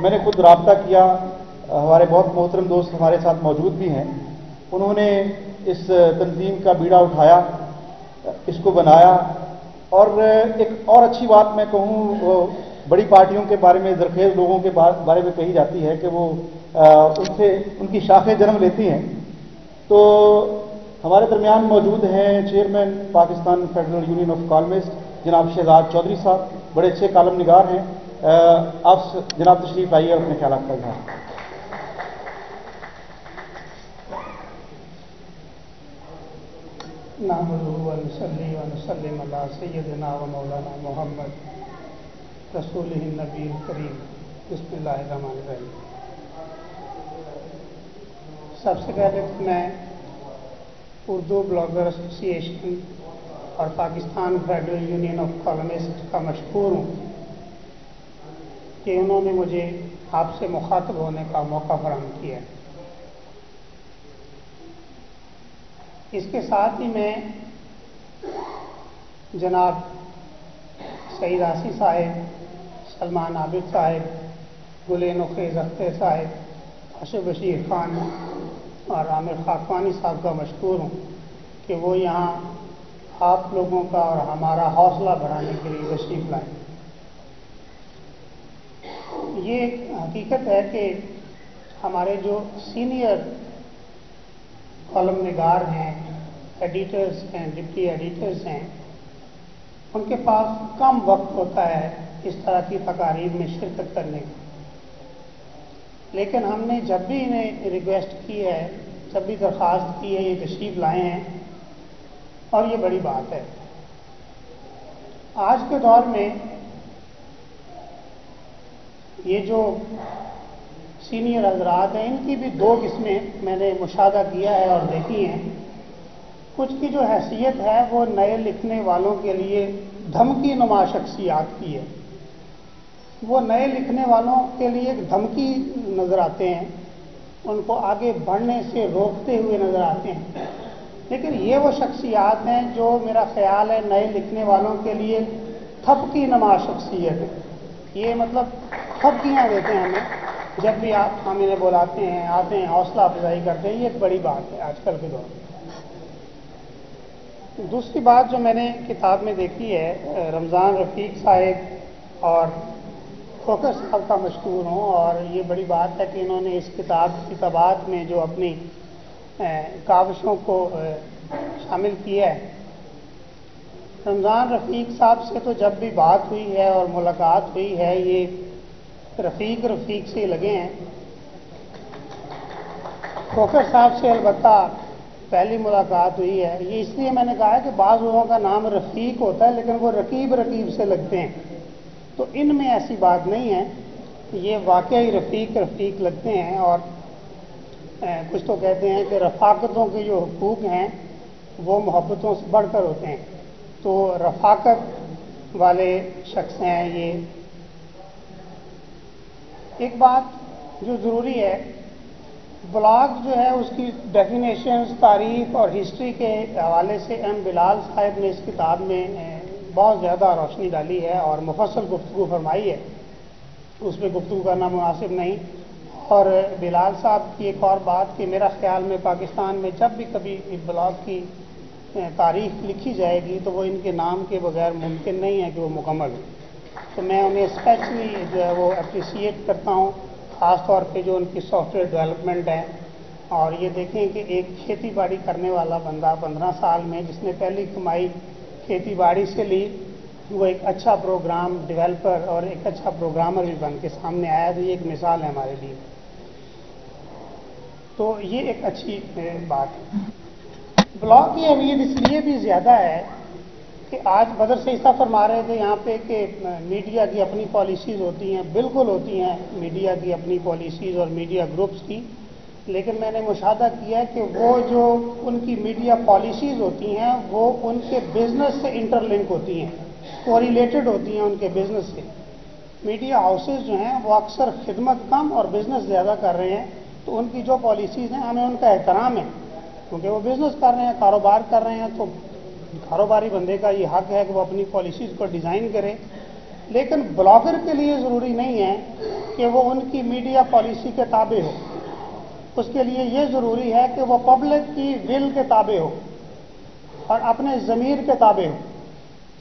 میں نے خود رابطہ کیا۔ ہمارے بہت محترم دوست ہمارے ساتھ موجود بھی ہیں۔ انہوں نے اس تنظیم کا بیڑا اٹھایا اس کو بنایا۔ اور ایک اور اچھی بات میں کہوں، وہ بڑی پارٹیوں کے بارے میں زرخیز لوگوں کے بارے میں کہی جاتی ہے کہ وہ ان سے، ان کی شاخیں جنم لیتی ہیں۔ تو ہمارے درمیان موجود ہیں chairman Pakistan federal union of columnist جناب شہزاد چودھری صاحب۔ بڑے اچھے کالم نگار ہیں۔ آپ جناب تشریف آئیے اپنے خیالات کا اظہار۔ ونصلي ونسلم على سيدنا ومولانا محمد رسول النبی الکریم بسم اللہ الرحمن الرحیم. سب سے پہلے تو میں اردو بلاگر ایسوسی ایشن اور Pakistan federal union of columnist کا مشہور ہوں کہ انہوں نے مجھے آپ سے مخاطب ہونے کا موقع فراہم کیا ہے۔ اس کے ساتھ ہی میں جناب سعید آسی صاحب، سلمان عابد صاحب گلین خیز اختر صاحب اشف بشیر خان اور عامر خاکوانی صاحب کا مشکور ہوں کہ وہ یہاں آپ لوگوں کا اور ہمارا حوصلہ بڑھانے کے لیے تشریف لائیں یہ حقیقت ہے کہ ہمارے جو سینئر کالم نگار ہیں ایڈیٹرز ہیں ڈپٹی ایڈیٹرز ہیں، ان کے پاس کم وقت ہوتا ہے اس طرح کی تقاریب میں شرکت کرنے کا لیکن ہم نے جب بھی انہیں ریکویسٹ کی ہے، جب بھی درخواست کی ہے، یہ تشریف لائے ہیں، اور یہ بڑی بات ہے۔ آج کے دور میں یہ جو سینئر حضرات ہیں، ان کی بھی دو قسمیں میں نے مشاہدہ کیا ہے اور دیکھی ہیں۔ کچھ کی جو حیثیت ہے، وہ نئے لکھنے والوں کے لیے دھمکی نما شخصیات کی ہے۔ وہ نئے لکھنے والوں کے لیے ایک دھمکی نظر آتے ہیں، ان کو آگے بڑھنے سے روکتے ہوئے نظر آتے ہیں۔ لیکن یہ وہ شخصیات ہیں جو میرا خیال ہے، نئے لکھنے والوں کے لیے تھپکی نما شخصیت ہے۔ یہ مطلب تھپکیاں دیتے ہیں ہمیں۔ جب بھی آپ ہم انہیں بلاتے ہیں، آتے ہیں، حوصلہ افزائی کرتے ہیں، یہ ایک بڑی بات ہے آج کل کے دور میں۔ دوسری بات جو میں نے کتاب میں دیکھی ہے، رمضان رفیق صاحب اور فوکر صاحب کا مشہور ہوں، اور یہ بڑی بات ہے کہ انہوں نے اس کتاب کتابات میں جو اپنی کاوشوں کو شامل کیا ہے۔ رمضان رفیق صاحب سے تو جب بھی بات ہوئی ہے اور ملاقات ہوئی ہے، یہ رفیق رفیق سے لگے ہیں۔ کھوکر صاحب سے البتہ پہلی ملاقات ہوئی ہے۔ یہ اس لیے میں نے کہا ہے کہ بعض لوگوں کا نام رفیق ہوتا ہے، لیکن وہ رقیب رقیب سے لگتے ہیں۔ تو ان میں ایسی بات نہیں ہے۔ یہ واقعی رفیق رفیق لگتے ہیں اور کچھ تو کہتے ہیں کہ رفاقتوں کے جو حقوق ہیں، وہ محبتوں سے بڑھ کر ہوتے ہیں۔ تو رفاقت والے شخص ہیں یہ۔ ایک بات جو ضروری ہے، بلاگ جو ہے، اس کی ڈیفینیشنز تاریخ اور ہسٹری کے حوالے سے ایم بلال صاحب نے اس کتاب میں بہت زیادہ روشنی ڈالی ہے اور مفصل گفتگو فرمائی ہے۔ اس پہ گفتگو کرنا مناسب نہیں۔ اور بلال صاحب کی ایک اور بات کہ میرا خیال میں پاکستان میں جب بھی کبھی بلاگ کی تاریخ لکھی جائے گی تو وہ ان کے نام کے بغیر ممکن نہیں ہے کہ وہ مکمل ہو۔ تو میں انہیں اسپیشلی جو ہے وہ اپریسیٹ کرتا ہوں، خاص طور پہ جو ان کی سافٹ ویئر ڈیولپمنٹ ہے اور یہ دیکھیں کہ ایک کھیتی باڑی کرنے والا بندہ پندرہ سال میں جس نے پہلی کمائی کھیتی باڑی سے لی، وہ ایک اچھا پروگرام ڈیولپر اور ایک اچھا پروگرامر بھی بن کے سامنے آیا۔ تو یہ ایک مثال ہے ہمارے لیے۔ تو یہ ایک اچھی بات ہے۔ بلاک کی اہمیت اس لیے بھی زیادہ ہے کہ آج بدر سے حصہ فرما رہے تھے یہاں پہ کہ میڈیا کی اپنی پالیسیز ہوتی ہیں، بالکل ہوتی ہیں، میڈیا کی اپنی پالیسیز اور میڈیا گروپس کی۔ لیکن میں نے مشاہدہ کیا کہ وہ جو ان کی میڈیا پالیسیز ہوتی ہیں، وہ ان کے بزنس سے انٹر لنک ہوتی ہیں کو ریلیٹڈ ہوتی ہیں ان کے بزنس سے۔ میڈیا ہاؤسز جو ہیں، وہ اکثر خدمت کم اور بزنس زیادہ کر رہے ہیں۔ تو ان کی جو پالیسیز ہیں، ہمیں ان کا احترام ہے۔ کیونکہ وہ بزنس کر رہے ہیں، کاروبار کر رہے ہیں، تو کاروباری بندے کا یہ حق ہے کہ وہ اپنی پالیسیز کو ڈیزائن کرے، لیکن بلاگر کے لیے ضروری نہیں ہے کہ وہ ان کی میڈیا پالیسی کے تابع ہو۔ اس کے لیے یہ ضروری ہے کہ وہ پبلک کی ول کے تابع ہو اور اپنے ضمیر کے تابع ہو۔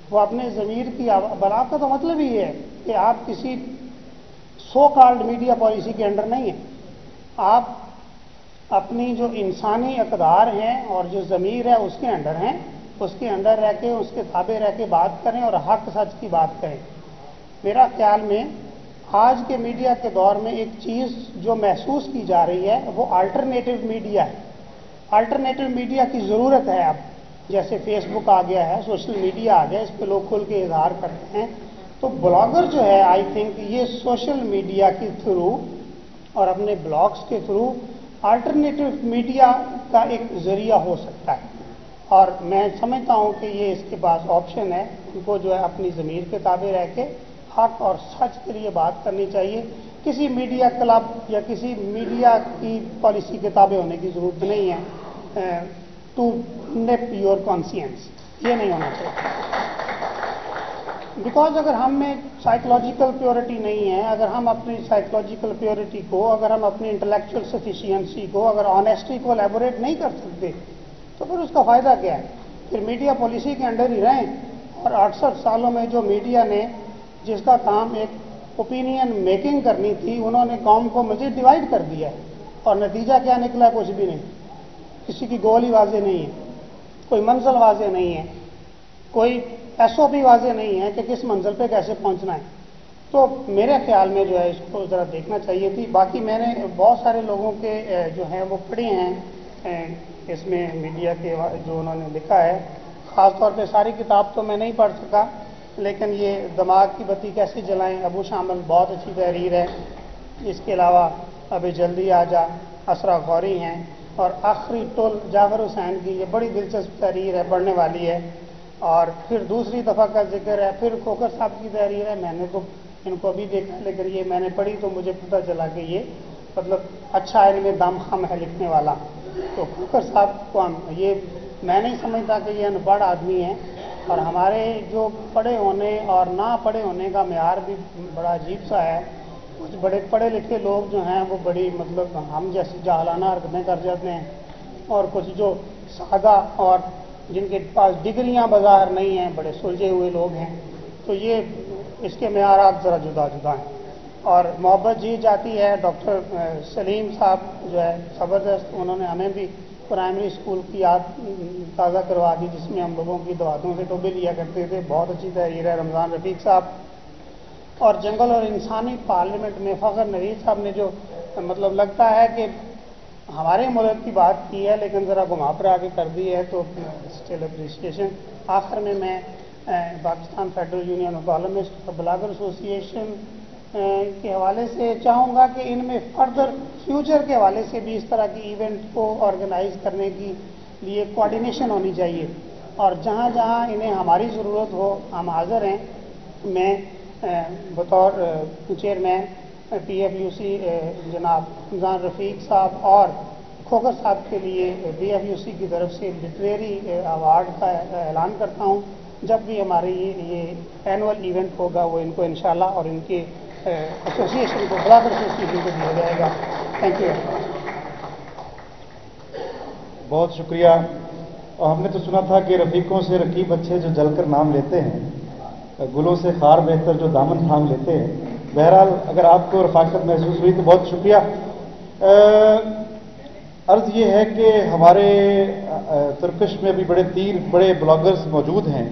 وہ اپنے ضمیر کی بلاگ کا تو مطلب ہی ہے کہ آپ کسی سو کارڈ میڈیا پالیسی کے انڈر نہیں ہیں۔ آپ اپنی جو انسانی اقدار ہیں اور جو ضمیر ہے اس کے انڈر ہیں۔ اس کے اندر رہ کے، اس کے تھابے رہ کے بات کریں اور حق سچ کی بات کریں میرا خیال میں آج کے میڈیا کے دور میں ایک چیز جو محسوس کی جا رہی ہے، وہ آلٹرنیٹو میڈیا ہے۔ آلٹرنیٹو میڈیا کی ضرورت ہے اب۔ جیسے فیس بک آ گیا ہے سوشل میڈیا آ گیا ہے اس پہ لوگ کھل کے اظہار کرتے ہیں۔ تو بلاگر جو ہے آئی تھنک یہ سوشل میڈیا کے تھرو اور اپنے بلاگس کے تھرو آلٹرنیٹو میڈیا کا ایک ذریعہ ہو سکتا ہے۔ اور میں سمجھتا ہوں کہ یہ اس کے پاس آپشن ہے، ان کو جو ہے اپنی ضمیر کے تابع رہ کے حق اور سچ کے لیے بات کرنی چاہیے۔ کسی میڈیا کلب یا کسی میڈیا کی پالیسی کے تابع ہونے کی ضرورت نہیں ہے ٹو نیپ یور کانسینس یہ نہیں ہونا چاہیے۔ بیکاز اگر ہم میں سائیکولوجیکل پیورٹی نہیں ہے، اگر ہم اپنی سائیکلوجیکل پیورٹی کو، اگر ہم اپنی انٹلیکچوئل سفیشینسی کو، اگر آنیسٹی کو الیبوریٹ نہیں کر سکتے تو پھر اس کا فائدہ کیا ہے؟ پھر میڈیا پالیسی کے انڈر ہی رہیں اور اڑسٹھ سالوں میں جو میڈیا نے جس کا کام ایک اوپینین میکنگ کرنی تھی، انہوں نے قوم کو مزید ڈیوائڈ کر دیا ہے اور نتیجہ کیا نکلا؟ کچھ بھی نہیں۔ کسی کی گولی واضح نہیں ہے، کوئی منزل واضح نہیں ہے، کوئی ایس او پی واضح نہیں ہے کہ کس منزل پہ کیسے پہنچنا ہے۔ تو میرے خیال میں جو ہے، اس کو ذرا دیکھنا چاہیے تھی۔ باقی میں نے بہت سارے لوگوں کے، جو ہیں، وہ پڑھے ہیں اس میں میڈیا کے جو انہوں نے لکھا ہے، خاص طور پہ ساری کتاب تو میں نہیں پڑھ سکا، لیکن یہ دماغ کی بتی کیسے جلائیں، ابو شامل بہت اچھی تحریر ہے۔ اس کے علاوہ ابھی جلدی آ جا اسرا غوری ہیں اور آخری ٹول جعفر حسین کی یہ بڑی دلچسپ تحریر ہے، پڑھنے والی ہے۔ اور پھر دوسری دفعہ کا ذکر ہے، پھر کھوکر صاحب کی تحریر ہے۔ میں نے تو ان کو ابھی دیکھا لیکن یہ میں نے پڑھی تو مجھے پتہ چلا کہ یہ مطلب اچھا علم دام خم ہے لکھنے والا۔ تو کھوکر صاحب کو ہم یہ میں نہیں سمجھتا کہ یہ ان پڑھ آدمی ہیں اور ہمارے جو پڑھے ہونے اور نہ پڑھے ہونے کا معیار بھی بڑا عجیب سا ہے۔ کچھ بڑے پڑھے لکھے لوگ جو ہیں وہ بڑی مطلب ہم جیسی جہلانہ حرکتیں کر جاتے ہیں اور کچھ جو سادہ اور جن کے پاس ڈگریاں بظاہر نہیں ہیں، بڑے سلجھے ہوئے لوگ ہیں۔ تو یہ اس کے معیارات ذرا جدا جدا ہیں۔ اور محبت جی جاتی ہے، ڈاکٹر سلیم صاحب جو ہے زبردست، انہوں نے ہمیں بھی پرائمری اسکول کی یاد تازہ کروا دی، جس میں ہم لوگوں کی دعاتوں سے ٹوبے لیا کرتے تھے۔ بہت اچھی تحریر ہے رمضان رفیق صاحب۔ اور جنگل اور انسانی پارلیمنٹ میں فخر نویز صاحب نے جو مطلب لگتا ہے کہ ہمارے ملک کی بات کی ہے، لیکن ذرا گھما پر کے کر دی ہے، تو اسٹل اپریشیشن آخر میں میں Pakistan federal union of columnist blogger association کے حوالے سے چاہوں گا کہ ان میں فردر فیوچر کے حوالے سے بھی اس طرح کی ایونٹ کو آرگنائز کرنے کی لیے کوارڈینیشن ہونی چاہیے۔ اور جہاں جہاں انہیں ہماری ضرورت ہو، ہم حاضر ہیں۔ میں بطور chairman P F U C جناب رمضان رفیق صاحب اور کھوکر صاحب کے لیے پی ایف یو سی کی طرف سے لٹریری ایوارڈ کا اعلان کرتا ہوں۔ جب بھی ہماری یہ اینول ایونٹ ہوگا، وہ ان کو انشاءاللہ اور ان کے ایسوسیشن کو برابر سے اس کی ہو جائے گا تھینک یو بہت شکریہ اور ہم نے تو سنا تھا کہ رفیقوں سے رقیب اچھے جو جل کر نام لیتے ہیں گلوں سے خار بہتر جو دامن تھام لیتے ہیں بہرحال اگر آپ کو رفاقت محسوس ہوئی تو بہت شکریہ عرض یہ ہے کہ ہمارے ترکش میں بھی بڑے تیر بڑے بلاگرز موجود ہیں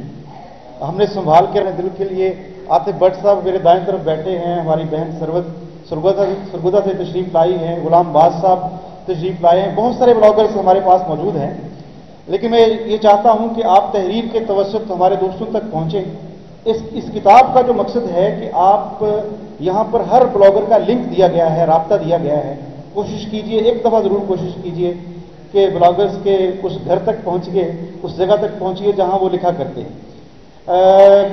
ہم نے سنبھال کے اپنے دل کے لیے آصف بٹ صاحب میرے دائیں طرف بیٹھے ہیں، ہماری بہن سرود سرگودا سرگودا سے تشریف لائی ہیں، غلام باز صاحب تشریف لائے ہیں، بہت سارے بلاگرز ہمارے پاس موجود ہیں۔ لیکن میں یہ چاہتا ہوں کہ آپ تحریر کے توسط ہمارے دوستوں تک پہنچیں۔ اس اس کتاب کا جو مقصد ہے کہ آپ یہاں پر ہر بلاگر کا لنک دیا گیا ہے، رابطہ دیا گیا ہے۔ کوشش کیجیے، ایک دفعہ ضرور کوشش کیجیے کہ بلاگرز کے اس گھر تک پہنچیے اس جگہ تک پہنچیے جہاں وہ لکھا کرتے ہیں۔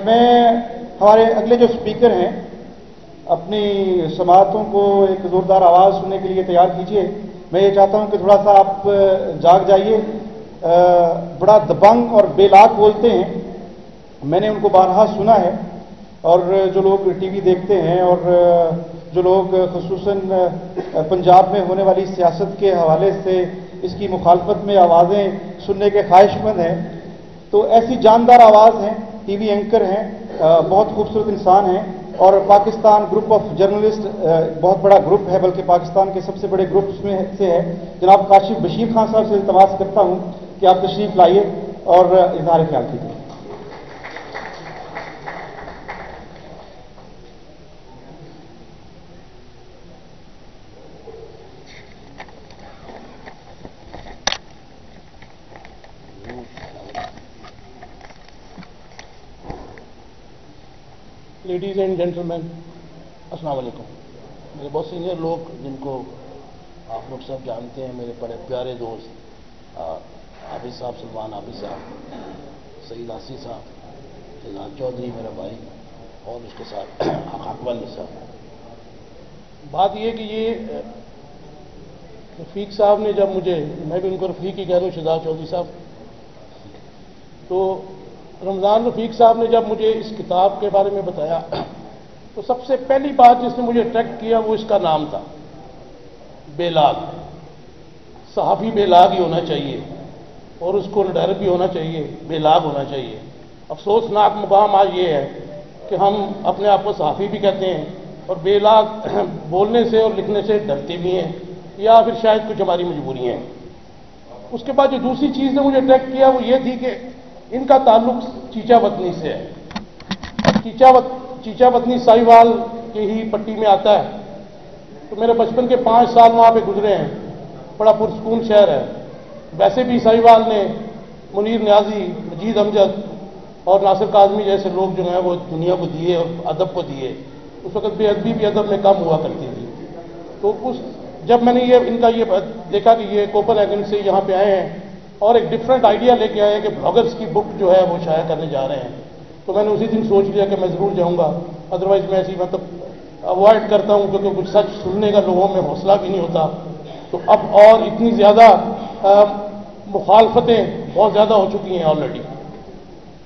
میں ہمارے اگلے جو اسپیکر ہیں، اپنی سماعتوں کو ایک زوردار آواز سننے کے لیے تیار کیجیے میں یہ چاہتا ہوں کہ تھوڑا سا آپ جاگ جائیے۔ بڑا دبنگ اور بے لاک بولتے ہیں۔ میں نے ان کو بارہا سنا ہے۔ اور جو لوگ ٹی وی دیکھتے ہیں اور جو لوگ خصوصاً پنجاب میں ہونے والی سیاست کے حوالے سے اس کی مخالفت میں آوازیں سننے کے خواہش مند ہیں۔ تو ایسی جاندار آواز ہیں، ٹی وی اینکر ہیں۔ بہت خوبصورت انسان ہیں اور پاکستان گروپ آف جرنلسٹ بہت بڑا گروپ ہے، بلکہ پاکستان کے سب سے بڑے گروپس میں سے ہے۔ جناب کاشف بشیر خان صاحب سے التماس کرتا ہوں کہ آپ تشریف لائیے اور اظہار خیال کیجیے۔ لیڈیز اینڈ جینٹل مین السلام علیکم۔ میرے بہت سینئر لوگ جن کو آپ لوگ سب جانتے ہیں، میرے بڑے پیارے دوست عابد صاحب، سلمان عابد صاحب، سعید آسی صاحب شہزاد چودھری، میرا بھائی، اور اس کے ساتھ اقبال صاحب۔ بات یہ کہ یہ رفیق صاحب نے جب مجھے، میں بھی ان کو رفیق ہی کہہ دوں، شہزاد چودھری صاحب۔ تو رمضان رفیق صاحب نے جب مجھے اس کتاب کے بارے میں بتایا، تو سب سے پہلی بات جس نے مجھے اٹریکٹ کیا وہ اس کا نام تھا بے لاگ صحافی بے لاگ ہی ہونا چاہیے اور اس کو ڈر بھی ہونا چاہیے بے لاگ ہونا چاہیے۔ افسوسناک مقام آج یہ ہے کہ ہم اپنے آپ کو صحافی بھی کہتے ہیں اور بے لاگ *clears throat* بولنے سے اور لکھنے سے ڈرتے بھی ہیں یا پھر شاید کچھ ہماری مجبوریاں ہیں۔ اس کے بعد جو دوسری چیز نے مجھے اٹریکٹ کیا وہ یہ تھی کہ ان کا تعلق چیچا وطنی سے ہے۔ چیچا چیچا وطنی سائی وال کے ہی پٹی میں آتا ہے۔ تو میرے بچپن کے پانچ سال وہاں پہ گزرے ہیں۔ بڑا پرسکون شہر ہے۔ ویسے بھی سائی وال نے منیر نیازی، مجید امجد اور ناصر کاظمی جیسے لوگ جو ہیں وہ دنیا کو دیے اور ادب کو دیے۔ اس وقت بے ادبی بھی ادب میں کم ہوا کرتی تھی۔ تو اس، جب میں نے یہ، ان کا یہ دیکھا کہ یہ کوپن ایگن سے یہاں پہ آئے ہیں اور ایک ڈفرینٹ آئیڈیا لے کے آئے کہ بلاگرس کی بک جو ہے وہ شائع کرنے جا رہے ہیں۔ تو میں نے اسی دن سوچ لیا کہ میں ضرور جاؤں گا۔ ادروائز میں ایسی مطلب اوائڈ کرتا ہوں کیونکہ کچھ سچ سننے کا لوگوں میں حوصلہ بھی نہیں ہوتا۔ تو اب اور اتنی زیادہ مخالفتیں بہت زیادہ ہو چکی ہیں آلریڈی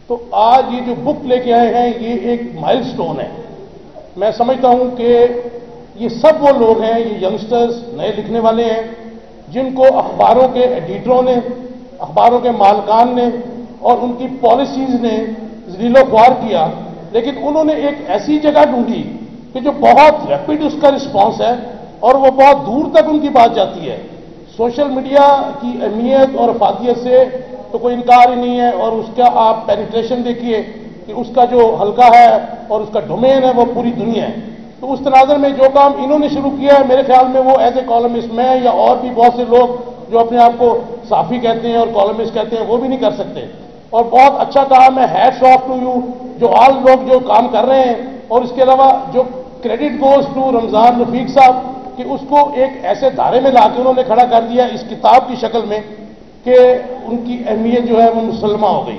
تو آج یہ جو بک لے کے آئے ہیں، یہ ایک مائل سٹون ہے۔ میں سمجھتا ہوں کہ یہ سب وہ لوگ ہیں، یہ ینگسٹرز نئے لکھنے والے ہیں، جن کو اخباروں کے ایڈیٹروں نے اخباروں کے مالکان نے اور ان کی پالیسیز نے ذلیل و خوار کیا، لیکن انہوں نے ایک ایسی جگہ ڈھونڈی کہ جو بہت ریپڈ اس کا رسپانس ہے اور وہ بہت دور تک ان کی بات جاتی ہے۔ سوشل میڈیا کی اہمیت اور افادیت سے تو کوئی انکار ہی نہیں ہے اور اس کا آپ پینیٹریشن دیکھیے کہ اس کا جو حلقہ ہے اور اس کا ڈومین ہے وہ پوری دنیا ہے۔ تو اس تناظر میں جو کام انہوں نے شروع کیا ہے، میرے خیال میں وہ ایز اے کالمسٹ میں یا اور بھی بہت سے لوگ جو اپنے آپ کو صافی کہتے ہیں اور کالمسٹ کہتے ہیں، وہ بھی نہیں کر سکتے۔ اور بہت اچھا کہا میں ہیڈ آف ٹو یو، جو آل لوگ جو کام کر رہے ہیں۔ اور اس کے علاوہ جو credit goes to Ramzan Rafiq صاحب، کہ اس کو ایک ایسے دھارے میں لا کے انہوں نے کھڑا کر دیا اس کتاب کی شکل میں کہ ان کی اہمیت جو ہے وہ مسلمہ ہو گئی۔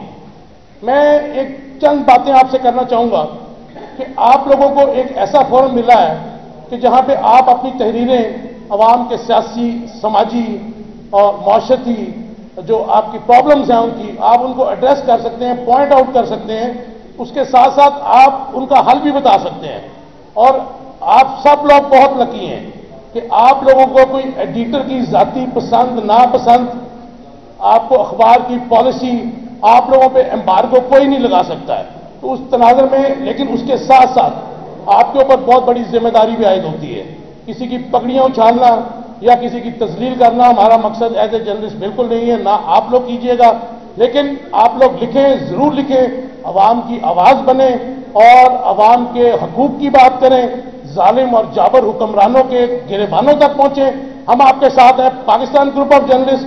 میں ایک چند باتیں آپ سے کرنا چاہوں گا کہ آپ لوگوں کو ایک ایسا فورم ملا ہے کہ جہاں پہ آپ اپنی تحریریں عوام کے سیاسی، سماجی اور معاشرتی جو آپ کی پرابلمس ہیں ان کی آپ ان کو ایڈریس کر سکتے ہیں پوائنٹ آؤٹ کر سکتے ہیں، اس کے ساتھ ساتھ آپ ان کا حل بھی بتا سکتے ہیں۔ اور آپ سب لوگ بہت لکی ہیں کہ آپ لوگوں کو کوئی ایڈیٹر کی ذاتی پسند، ناپسند آپ کو اخبار کی پالیسی آپ لوگوں پہ امبارگو کوئی نہیں لگا سکتا ہے۔ تو اس تناظر میں، لیکن اس کے ساتھ ساتھ آپ کے اوپر بہت بڑی ذمہ داری بھی عائد ہوتی ہے۔ کسی کی پکڑیاں اچھالنا یا کسی کی تزلیل کرنا ہمارا مقصد ایز اے جرنلسٹ بالکل نہیں ہے، نہ آپ لوگ کیجیے گا، لیکن آپ لوگ لکھیں، ضرور لکھیں، عوام کی آواز بنے اور عوام کے حقوق کی بات کریں، ظالم اور جابر حکمرانوں کے گربانوں تک پہنچے ہم آپ کے ساتھ ہیں، پاکستان گروپ آف جرنلسٹ۔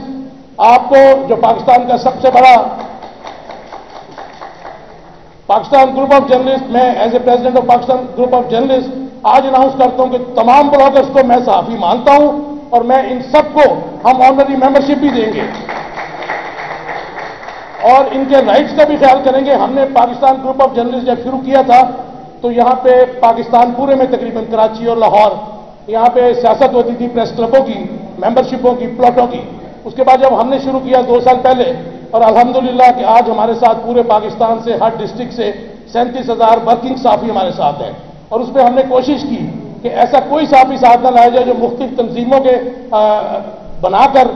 آپ کو جو پاکستان کا سب سے بڑا پاکستان گروپ آف جرنلسٹ، میں as a president of Pakistan group of journalist آج اناؤنس کرتا ہوں کہ تمام بلاگرس کو میں صحافی مانتا ہوں۔ اور میں ان سب کو ہم آنرری ممبرشپ بھی دیں گے۔ اور ان کے رائٹس کا بھی خیال کریں گے۔ ہم نے پاکستان گروپ آف جرنلسٹ جب شروع کیا تھا، تو یہاں پہ پاکستان پورے میں تقریباً کراچی اور لاہور، یہاں پہ سیاست ہوتی تھی پریس کلبوں کی ممبرشپوں کی پلاٹوں کی۔ اس کے بعد جب ہم نے شروع کیا دو سال پہلے، اور الحمدللہ کہ آج ہمارے ساتھ پورے پاکستان سے، ہر ڈسٹرکٹ سے سینتیس ہزار ورکنگ صافی ہمارے ساتھ ہیں۔ اور اس پہ ہم نے کوشش کی کہ ایسا کوئی صافی ساتھ نہ لایا جائے جو مختلف تنظیموں کے بنا کر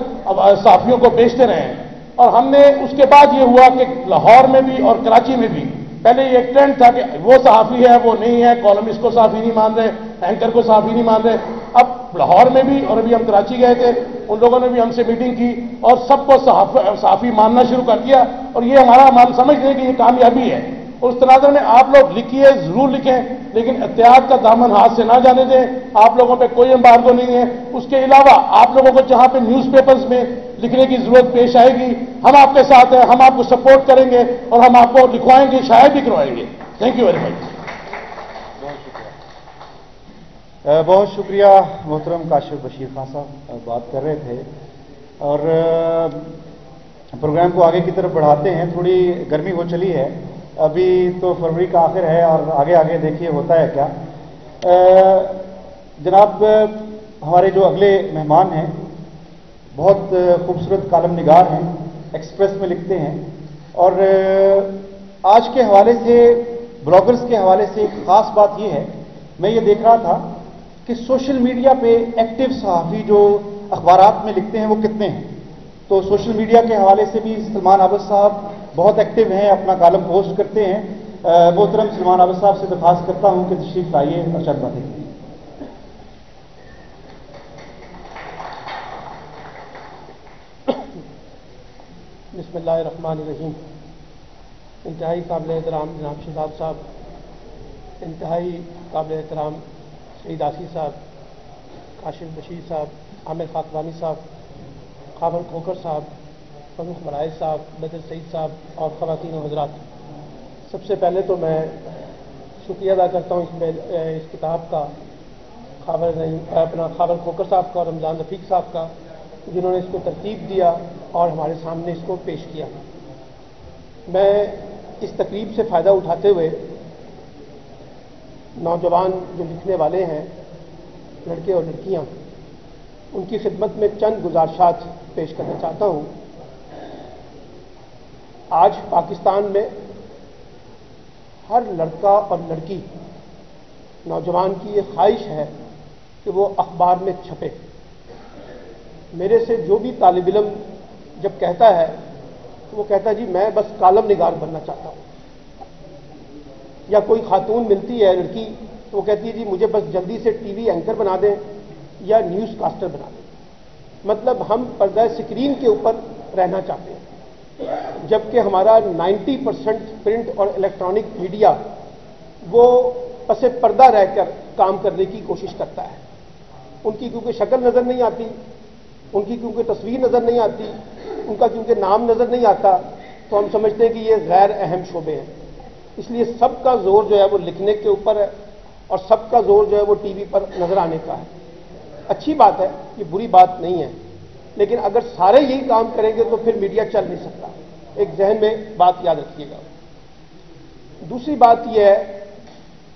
صافیوں کو بیچتے رہے۔ ہیں اور ہم نے اس کے بعد یہ ہوا کہ لاہور میں بھی اور کراچی میں بھی پہلے یہ ایک ٹرینڈ تھا کہ وہ صحافی ہے، وہ نہیں ہے کالمسٹ کو صحافی نہیں مان رہے اینکر کو صحافی نہیں مان رہے۔ اب لاہور میں بھی اور ابھی ہم کراچی گئے تھے، ان لوگوں نے بھی ہم سے میٹنگ کی اور سب کو صحافی ماننا شروع کر دیا۔ اور یہ ہمارا مان سمجھتے ہیں کہ یہ کامیابی ہے۔ اس تناظر میں آپ لوگ لکھیے، ضرور لکھیں، لیکن احتیاط کا دامن ہاتھ سے نہ جانے دیں۔ آپ لوگوں پہ کوئی امبارگو نہیں ہے۔ اس کے علاوہ آپ لوگوں کو جہاں پہ نیوز پیپرز میں لکھنے کی ضرورت پیش آئے گی، ہم آپ کے ساتھ ہیں، ہم آپ کو سپورٹ کریں گے اور ہم آپ کو لکھوائیں گے شاید بھی کروائیں گے۔ تھینک یو ویری مچ بہت شکریہ۔ محترم کاشف بشیر خان صاحب بات کر رہے تھے۔ اور پروگرام کو آگے کی طرف بڑھاتے ہیں، تھوڑی گرمی ہو چلی ہے۔ ابھی تو فروری کا آخر ہے اور آگے آگے دیکھیے ہوتا ہے کیا۔ جناب، ہمارے جو اگلے مہمان ہیں، بہت خوبصورت کالم نگار ہیں، ایکسپریس میں لکھتے ہیں۔ اور آج کے حوالے سے، بلاگرز کے حوالے سے ایک خاص بات یہ ہے، میں یہ دیکھ رہا تھا کہ سوشل میڈیا پہ ایکٹیو صحافی جو اخبارات میں لکھتے ہیں، وہ کتنے ہیں؟ تو سوشل میڈیا کے حوالے سے بھی سلمان عابد صاحب بہت ایکٹیو ہیں، اپنا کالم پوسٹ کرتے ہیں۔ محترم سلمان عابد صاحب سے درخواست کرتا ہوں کہ تشریف لائیے اور چند باتیں۔ بسم اللہ الرحمن الرحیم۔ انتہائی قابل احترام جناب شہزاد صاحب، انتہائی قابل احترام سعید آسی صاحب، کاشف بشیر صاحب، عامر خاکوانی صاحب خابر کھوکر صاحب فروخ مرائز صاحب، بدر سعید صاحب اور خواتین و حضرات۔ سب سے پہلے تو میں شکریہ ادا کرتا ہوں اس اس کتاب کا خابر اپنا خابر کھوکر صاحب کا اور رمضان رفیق صاحب کا، جنہوں نے اس کو ترتیب دیا اور ہمارے سامنے اس کو پیش کیا۔ میں اس تقریب سے فائدہ اٹھاتے ہوئے نوجوان جو لکھنے والے ہیں، لڑکے اور لڑکیاں، ان کی خدمت میں چند گزارشات پیش کرنا چاہتا ہوں۔ آج پاکستان میں ہر لڑکا اور لڑکی نوجوان کی یہ خواہش ہے کہ وہ اخبار میں چھپے۔ میرے سے جو بھی طالب علم جب کہتا ہے تو وہ کہتا ہے جی میں بس کالم نگار بننا چاہتا ہوں۔ یا کوئی خاتون ملتی ہے، لڑکی، تو وہ کہتی ہے جی مجھے بس جلدی سے ٹی وی اینکر بنا دیں یا نیوز کاسٹر بنا دیں۔ مطلب ہم پردہ اسکرین کے اوپر رہنا چاہتے ہیں۔ جبکہ ہمارا نائنٹی پرسینٹ پرنٹ اور الیکٹرانک میڈیا وہ پس پردہ رہ کر کام کرنے کی کوشش کرتا ہے۔ ان کی کیونکہ شکل نظر نہیں آتی، ان کی کیونکہ تصویر نظر نہیں آتی، ان کا کیونکہ نام نظر نہیں آتا، تو ہم سمجھتے ہیں کہ یہ غیر اہم شعبے ہیں۔ اس لیے سب کا زور جو ہے وہ لکھنے کے اوپر ہے اور سب کا زور جو ہے وہ ٹی وی پر نظر آنے کا ہے۔ اچھی بات ہے یہ بری بات نہیں ہے، لیکن اگر سارے یہی کام کریں گے تو پھر میڈیا چل نہیں سکتا۔ ایک ذہن میں بات یاد رکھیے گا۔ دوسری بات یہ ہے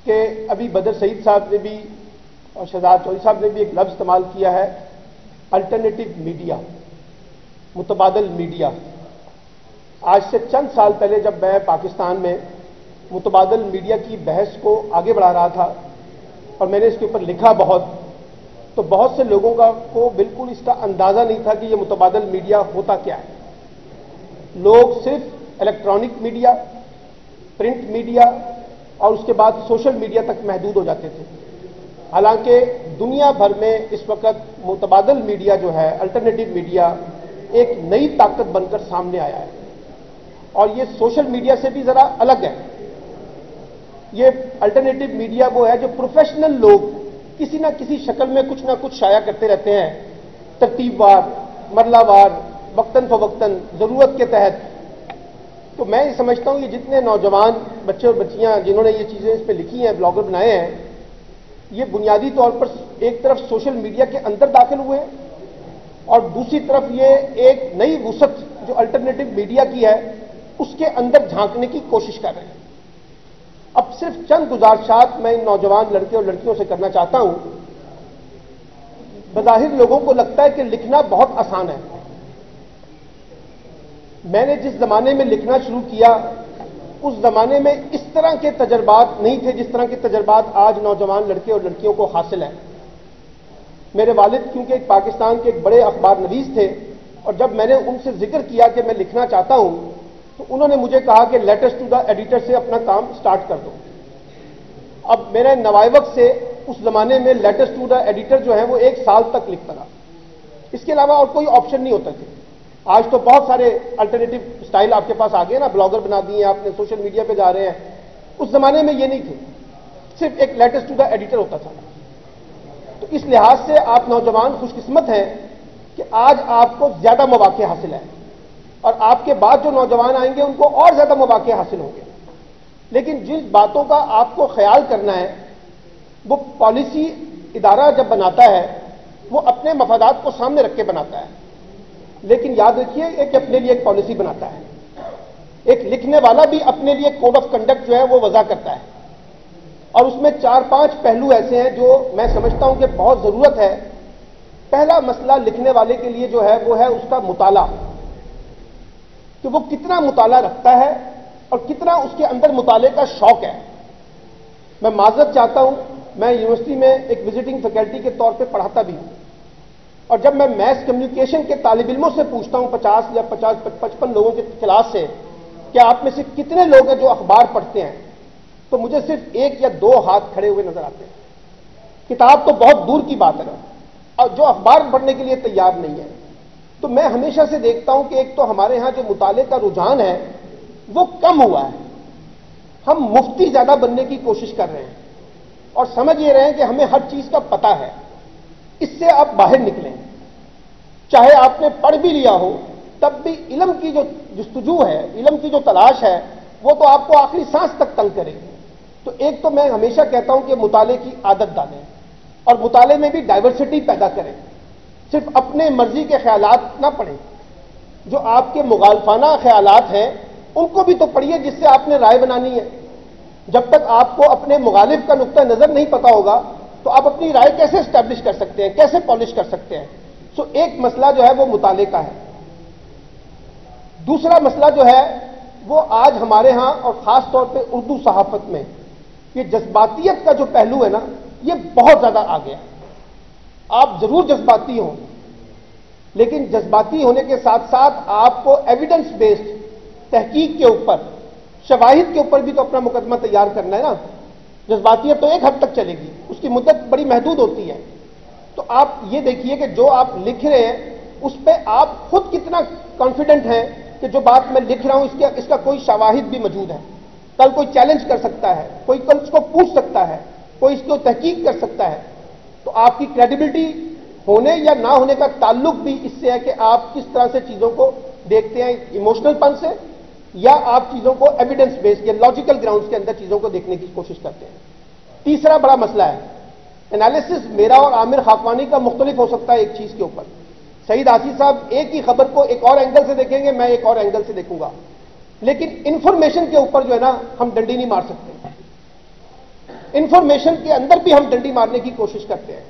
کہ ابھی بدر سعید صاحب نے بھی اور شہزاد چودھری صاحب نے بھی ایک لفظ استعمال کیا ہے الٹرنیٹو میڈیا متبادل میڈیا آج سے چند سال پہلے جب میں پاکستان میں متبادل میڈیا کی بحث کو آگے بڑھا رہا تھا اور میں نے اس کے اوپر لکھا بہت تو بہت سے لوگوں کا کو بالکل اس کا اندازہ نہیں تھا کہ یہ متبادل میڈیا ہوتا کیا ہے۔ لوگ صرف الیکٹرانک میڈیا پرنٹ میڈیا اور اس کے بعد سوشل میڈیا تک محدود ہو جاتے تھے۔ حالانکہ دنیا بھر میں اس وقت متبادل میڈیا جو ہے الٹرنیٹو میڈیا ایک نئی طاقت بن کر سامنے آیا ہے۔ اور یہ سوشل میڈیا سے بھی ذرا الگ ہے۔ یہ الٹرنیٹو میڈیا وہ ہے جو پروفیشنل لوگ کسی نہ کسی شکل میں کچھ نہ کچھ شائع کرتے رہتے ہیں۔ ترتیب وار، مرلہ وار، وقتاً فوقتاً، ضرورت کے تحت۔ تو میں یہ سمجھتا ہوں یہ جتنے نوجوان بچے اور بچیاں جنہوں نے یہ چیزیں اس پہ لکھی ہیں، بلاگر بنائے ہیں، یہ بنیادی طور پر ایک طرف سوشل میڈیا کے اندر داخل ہوئے اور دوسری طرف یہ ایک نئی وسعت جو الٹرنیٹو میڈیا کی ہے، اس کے اندر جھانکنے کی کوشش کر رہے ہیں۔ اب صرف چند گزارشات میں ان نوجوان لڑکے اور لڑکیوں سے کرنا چاہتا ہوں۔ بظاہر لوگوں کو لگتا ہے کہ لکھنا بہت آسان ہے۔ میں نے جس زمانے میں لکھنا شروع کیا، اس زمانے میں اس طرح کے تجربات نہیں تھے جس طرح کے تجربات آج نوجوان لڑکے اور لڑکیوں کو حاصل ہیں۔ میرے والد کیونکہ ایک پاکستان کے ایک بڑے اخبار نویس تھے، اور جب میں نے ان سے ذکر کیا کہ میں لکھنا چاہتا ہوں تو انہوں نے مجھے کہا کہ لیٹسٹ ٹو دا ایڈیٹر سے اپنا کام سٹارٹ کر دو۔ اب میرے نوائبق سے اس زمانے میں لیٹسٹ ٹو دا ایڈیٹر جو ہے وہ ایک سال تک لکھتا رہا۔ اس کے علاوہ اور کوئی آپشن نہیں ہوتا تھے آج تو بہت سارے الٹرنیٹو سٹائل آپ کے پاس آ گئے نا بلاگر بنا دیے آپ نے سوشل میڈیا پہ جا رہے ہیں۔ اس زمانے میں یہ نہیں تھے۔ صرف ایک لیٹسٹ ٹو دا ایڈیٹر ہوتا تھا۔ تو اس لحاظ سے آپ نوجوان خوش قسمت ہیں کہ آج آپ کو زیادہ مواقع حاصل ہے اور آپ کے بعد جو نوجوان آئیں گے، ان کو اور زیادہ مواقع حاصل ہوں گے۔ لیکن جن باتوں کا آپ کو خیال کرنا ہے، وہ پالیسی ادارہ جب بناتا ہے، وہ اپنے مفادات کو سامنے رکھ کے بناتا ہے۔ لیکن یاد رکھیے کہ اپنے لیے ایک پالیسی بناتا ہے۔ ایک لکھنے والا بھی اپنے لیے کوڈ آف کنڈکٹ جو ہے، وہ وضع کرتا ہے۔ اور اس میں چار پانچ پہلو ایسے ہیں جو میں سمجھتا ہوں کہ بہت ضرورت ہے۔ پہلا مسئلہ لکھنے والے کے لیے جو ہے، وہ ہے اس کا مطالعہ۔ کہ وہ کتنا مطالعہ رکھتا ہے اور کتنا اس کے اندر مطالعے کا شوق ہے۔ میں معذرت چاہتا ہوں، میں یونیورسٹی میں ایک وزٹنگ فیکلٹی کے طور پہ پڑھاتا بھی ہوں۔ اور جب میں میس کمیونیکیشن کے طالب علموں سے پوچھتا ہوں، پچاس یا پچاس، پچپن لوگوں کے کلاس سے، کہ آپ میں سے کتنے لوگ ہیں جو اخبار پڑھتے ہیں؟ تو مجھے صرف ایک یا دو ہاتھ کھڑے ہوئے نظر آتے ہیں۔ کتاب تو بہت دور کی بات ہے اور جو اخبار پڑھنے کے لیے تیار نہیں ہے۔ تو میں ہمیشہ سے دیکھتا ہوں کہ ایک تو ہمارے ہاں جو مطالعے کا رجحان ہے، وہ کم ہوا ہے۔ ہم مفتی زیادہ بننے کی کوشش کر رہے ہیں۔ اور سمجھ یہ رہے ہیں کہ ہمیں ہر چیز کا پتا ہے۔ اس سے آپ باہر نکلیں۔ چاہے آپ نے پڑھ بھی لیا ہو، تب بھی علم کی جو جستجو ہے، علم کی جو تلاش ہے، وہ تو آپ کو آخری سانس تک تنگ کرے گی۔ تو ایک تو میں ہمیشہ کہتا ہوں کہ مطالعے کی عادت ڈالیں۔ اور مطالعے میں بھی ڈائیورسٹی پیدا کریں۔ صرف اپنے مرضی کے خیالات نہ پڑھیں۔ جو آپ کے مغالفانہ خیالات ہیں، ان کو بھی تو پڑھیے جس سے آپ نے رائے بنانی ہے۔ جب تک آپ کو اپنے مغالف کا نقطہ نظر نہیں پتا ہوگا، تو آپ اپنی رائے کیسے اسٹیبلش کر سکتے ہیں؟ کیسے پالش کر سکتے ہیں؟ سو ایک مسئلہ جو ہے وہ مطالعے کا ہے۔ دوسرا مسئلہ جو ہے وہ آج ہمارے ہاں اور خاص طور پہ اردو صحافت میں، یہ جذباتیت کا جو پہلو ہے نا، یہ بہت زیادہ آ گیا ہے۔ آپ ضرور جذباتی ہوں۔ لیکن جذباتی ہونے کے ساتھ ساتھ آپ کو ایویڈنس بیسڈ تحقیق کے اوپر، شواہد کے اوپر بھی تو اپنا مقدمہ تیار کرنا ہے نا۔ جذباتیت تو ایک حد تک چلے گی، اس کی مدت بڑی محدود ہوتی ہے۔ تو آپ یہ دیکھیے کہ جو آپ لکھ رہے ہیں، اس پہ آپ خود کتنا کانفیڈنٹ ہیں کہ جو بات میں لکھ رہا ہوں، اس کا اس کا کوئی شواہد بھی موجود ہے۔ کل کوئی چیلنج کر سکتا ہے، کوئی کل اس کو پوچھ سکتا ہے، کوئی اس کو تحقیق کر سکتا ہے۔ تو آپ کی کریڈیبلٹی ہونے یا نہ ہونے کا تعلق بھی اس سے ہے کہ آپ کس طرح سے چیزوں کو دیکھتے ہیں ایموشنل پن سے یا آپ چیزوں کو ایویڈنس بیس یا لاجیکل گراؤنڈ کے اندر چیزوں کو دیکھنے کی کوشش کرتے ہیں۔ تیسرا بڑا مسئلہ ہے۔ انالیسس میرا اور عامر خاکوانی کا مختلف ہو سکتا ہے ایک چیز کے اوپر۔ سعید آصف صاحب ایک ہی خبر کو ایک اور اینگل سے دیکھیں گے، میں ایک اور اینگل سے دیکھوں گا۔ لیکن انفارمیشن کے اوپر جو ہے نا، ہم ڈنڈی نہیں مار سکتے۔ انفارمیشن کے اندر بھی ہم ڈنڈی مارنے کی کوشش کرتے ہیں۔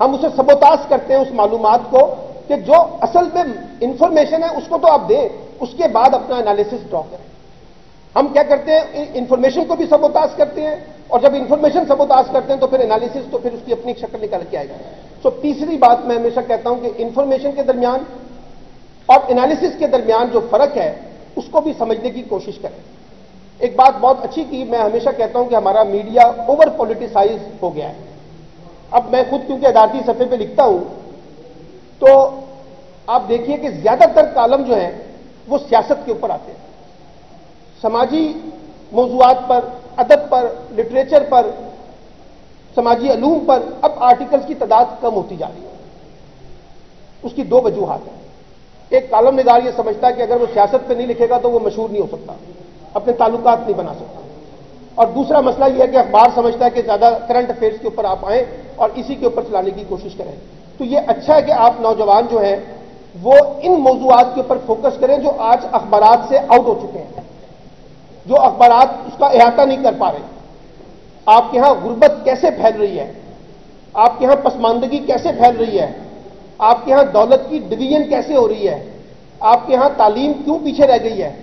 ہم اسے سبوتاس کرتے ہیں اس معلومات کو کہ جو اصل میں انفارمیشن ہے اس کو تو آپ دیں، اس کے بعد اپنا انالیسس ڈرا کریں۔ ہم کیا کرتے ہیں؟ انفارمیشن کو بھی سبوتاس کرتے ہیں اور جب انفارمیشن سبوتاس کرتے ہیں تو پھر انالیسس تو پھر اس کی اپنی شکل نکال کے آئے گا۔ سو تیسری بات میں ہمیشہ کہتا ہوں کہ انفارمیشن کے درمیان اور انالیسس کے درمیان جو فرق ہے اس کو بھی سمجھنے کی کوشش کریں۔ ایک بات بہت اچھی کی، میں ہمیشہ کہتا ہوں کہ ہمارا میڈیا اوور پولیٹیسائز ہو گیا ہے۔ اب میں خود کیونکہ ادارتی صفحے پہ لکھتا ہوں، تو آپ دیکھیے کہ زیادہ تر کالم جو ہیں، وہ سیاست کے اوپر آتے ہیں۔ سماجی موضوعات پر، ادب پر لٹریچر پر، سماجی علوم پر اب آرٹیکلز کی تعداد کم ہوتی جا رہی ہے۔ اس کی دو وجوہات ہیں۔ ایک کالم نگار یہ سمجھتا ہے کہ اگر وہ سیاست پہ نہیں لکھے گا تو وہ مشہور نہیں ہو سکتا۔ اپنے تعلقات نہیں بنا سکتا۔ اور دوسرا مسئلہ یہ ہے کہ اخبار سمجھتا ہے کہ زیادہ کرنٹ افیئرس کے اوپر آپ آئیں اور اسی کے اوپر چلانے کی کوشش کریں۔ تو یہ اچھا ہے کہ آپ نوجوان جو ہیں، وہ ان موضوعات کے اوپر فوکس کریں جو آج اخبارات سے آؤٹ ہو چکے ہیں۔ جو اخبارات اس کا احاطہ نہیں کر پا رہے۔ آپ کے ہاں غربت کیسے پھیل رہی ہے؟ آپ کے ہاں پسماندگی کیسے پھیل رہی ہے؟ آپ کے ہاں دولت کی ڈویژن کیسے ہو رہی ہے؟ آپ کے ہاں تعلیم کیوں پیچھے رہ گئی ہے؟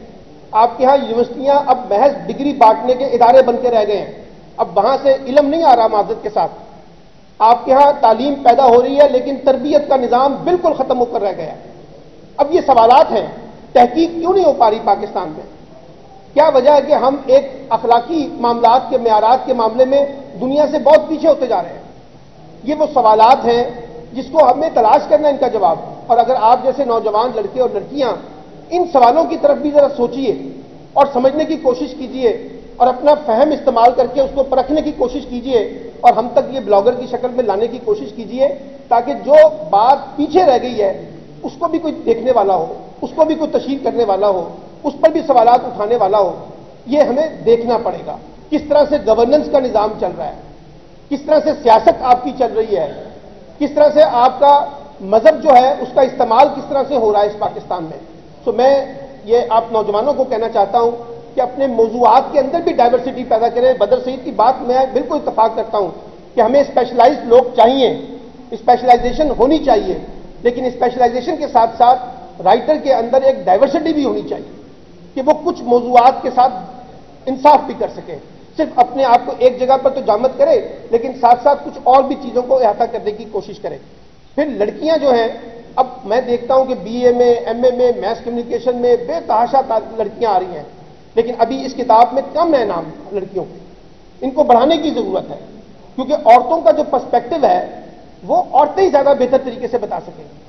آپ کے ہاں یونیورسٹیاں اب محض ڈگری بانٹنے کے ادارے بن کے رہ گئے ہیں۔ اب وہاں سے علم نہیں آ رہا معذرت کے ساتھ۔ آپ کے ہاں تعلیم پیدا ہو رہی ہے لیکن تربیت کا نظام بالکل ختم ہو کر رہ گیا۔ اب یہ سوالات ہیں، تحقیق کیوں نہیں ہو پا رہی پاکستان میں؟ کیا وجہ ہے کہ ہم ایک اخلاقی معاملات کے معیارات کے معاملے میں دنیا سے بہت پیچھے ہوتے جا رہے ہیں؟ یہ وہ سوالات ہیں جس کو ہمیں تلاش کرنا ان کا جواب۔ اور اگر آپ جیسے نوجوان لڑکے اور لڑکیاں ان سوالوں کی طرف بھی ذرا سوچیے اور سمجھنے کی کوشش کیجیے اور اپنا فہم استعمال کر کے اس کو پرکھنے کی کوشش کیجیے اور ہم تک یہ بلاگر کی شکل میں لانے کی کوشش کیجیے تاکہ جو بات پیچھے رہ گئی ہے، اس کو بھی کوئی دیکھنے والا ہو، اس کو بھی کوئی تشہیر کرنے والا ہو، اس پر بھی سوالات اٹھانے والا ہو، یہ ہمیں دیکھنا پڑے گا۔ کس طرح سے گورننس کا نظام چل رہا ہے؟ کس طرح سے سیاست آپ کی چل رہی ہے؟ کس طرح سے آپ کا مذہب جو ہے، اس کا استعمال کس طرح سے ہو رہا ہے اس پاکستان میں؟ سو میں یہ آپ نوجوانوں کو کہنا چاہتا ہوں کہ اپنے موضوعات کے اندر بھی ڈائیورسٹی پیدا کریں۔ بدر سعید کی بات میں بالکل اتفاق کرتا ہوں کہ ہمیں اسپیشلائزڈ لوگ چاہیے۔ اسپیشلائزیشن ہونی چاہیے۔ لیکن اسپیشلائزیشن کے ساتھ ساتھ رائٹر کے اندر ایک ڈائیورسٹی بھی ہونی چاہیے کہ وہ کچھ موضوعات کے ساتھ انصاف بھی کر سکیں۔ صرف اپنے آپ کو ایک جگہ پر تو جامت کرے، لیکن ساتھ ساتھ کچھ اور بھی چیزوں کو احاطہ کرنے کی کوشش کرے۔ پھر لڑکیاں جو ہیں اب میں دیکھتا ہوں کہ بی اے میں، ایم اے میں، میس کمیونیکیشن میں بے تحاشا لڑکیاں آ رہی ہیں۔ لیکن ابھی اس کتاب میں کم ہے نام لڑکیوں ان کو بڑھانے کی ضرورت ہے۔ کیونکہ عورتوں کا جو پرسپیکٹو ہے، وہ عورتیں ہی زیادہ بہتر طریقے سے بتا سکیں گی۔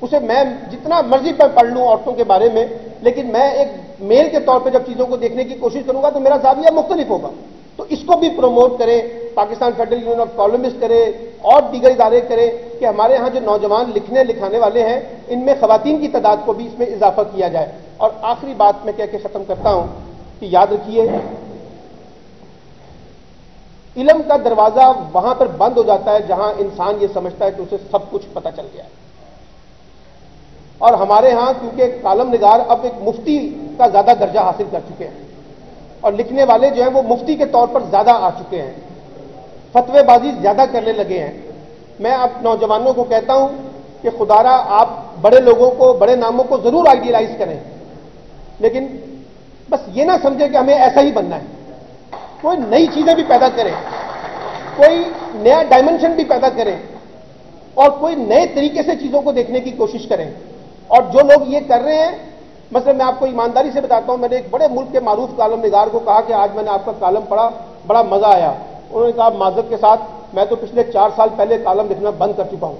اسے میں جتنا مرضی پہ پڑھ لوں عورتوں کے بارے میں، لیکن میں ایک میل کے طور پہ جب چیزوں کو دیکھنے کی کوشش کروں گا تو میرا زاویہ مختلف ہوگا۔ تو اس کو بھی پروموٹ کریں، Pakistan federal union of columnist کرے اور دیگر ادارے کریں کہ ہمارے ہاں جو نوجوان لکھنے لکھانے والے ہیں، ان میں خواتین کی تعداد کو بھی اس میں اضافہ کیا جائے۔ اور آخری بات میں کہہ کے ختم کرتا ہوں کہ یاد رکھیے، علم کا دروازہ وہاں پر بند ہو جاتا ہے جہاں انسان یہ سمجھتا ہے کہ اسے سب کچھ پتہ چل گیا ہے۔ اور ہمارے ہاں کیونکہ کالم نگار اب ایک مفتی کا زیادہ درجہ حاصل کر چکے ہیں، اور لکھنے والے جو ہیں وہ مفتی کے طور پر زیادہ آ چکے ہیں۔ فتوے بازی زیادہ کرنے لگے ہیں۔ میں اب نوجوانوں کو کہتا ہوں کہ خدارہ آپ بڑے لوگوں کو، بڑے ناموں کو ضرور آئیڈیلائز کریں۔ لیکن بس یہ نہ سمجھے کہ ہمیں ایسا ہی بننا ہے۔ کوئی نئی چیزیں بھی پیدا کریں۔ کوئی نیا ڈائمنشن بھی پیدا کریں۔ اور کوئی نئے طریقے سے چیزوں کو دیکھنے کی کوشش کریں۔ اور جو لوگ یہ کر رہے ہیں، مثلا میں آپ کو ایمانداری سے بتاتا ہوں، میں نے ایک بڑے ملک کے معروف کالم نگار کو کہا کہ آج میں نے آپ کا کالم پڑھا، بڑا مزہ آیا۔ انہوں نے کہا معذرت کے ساتھ، میں تو پچھلے چار سال پہلے کالم لکھنا بند کر چکا ہوں.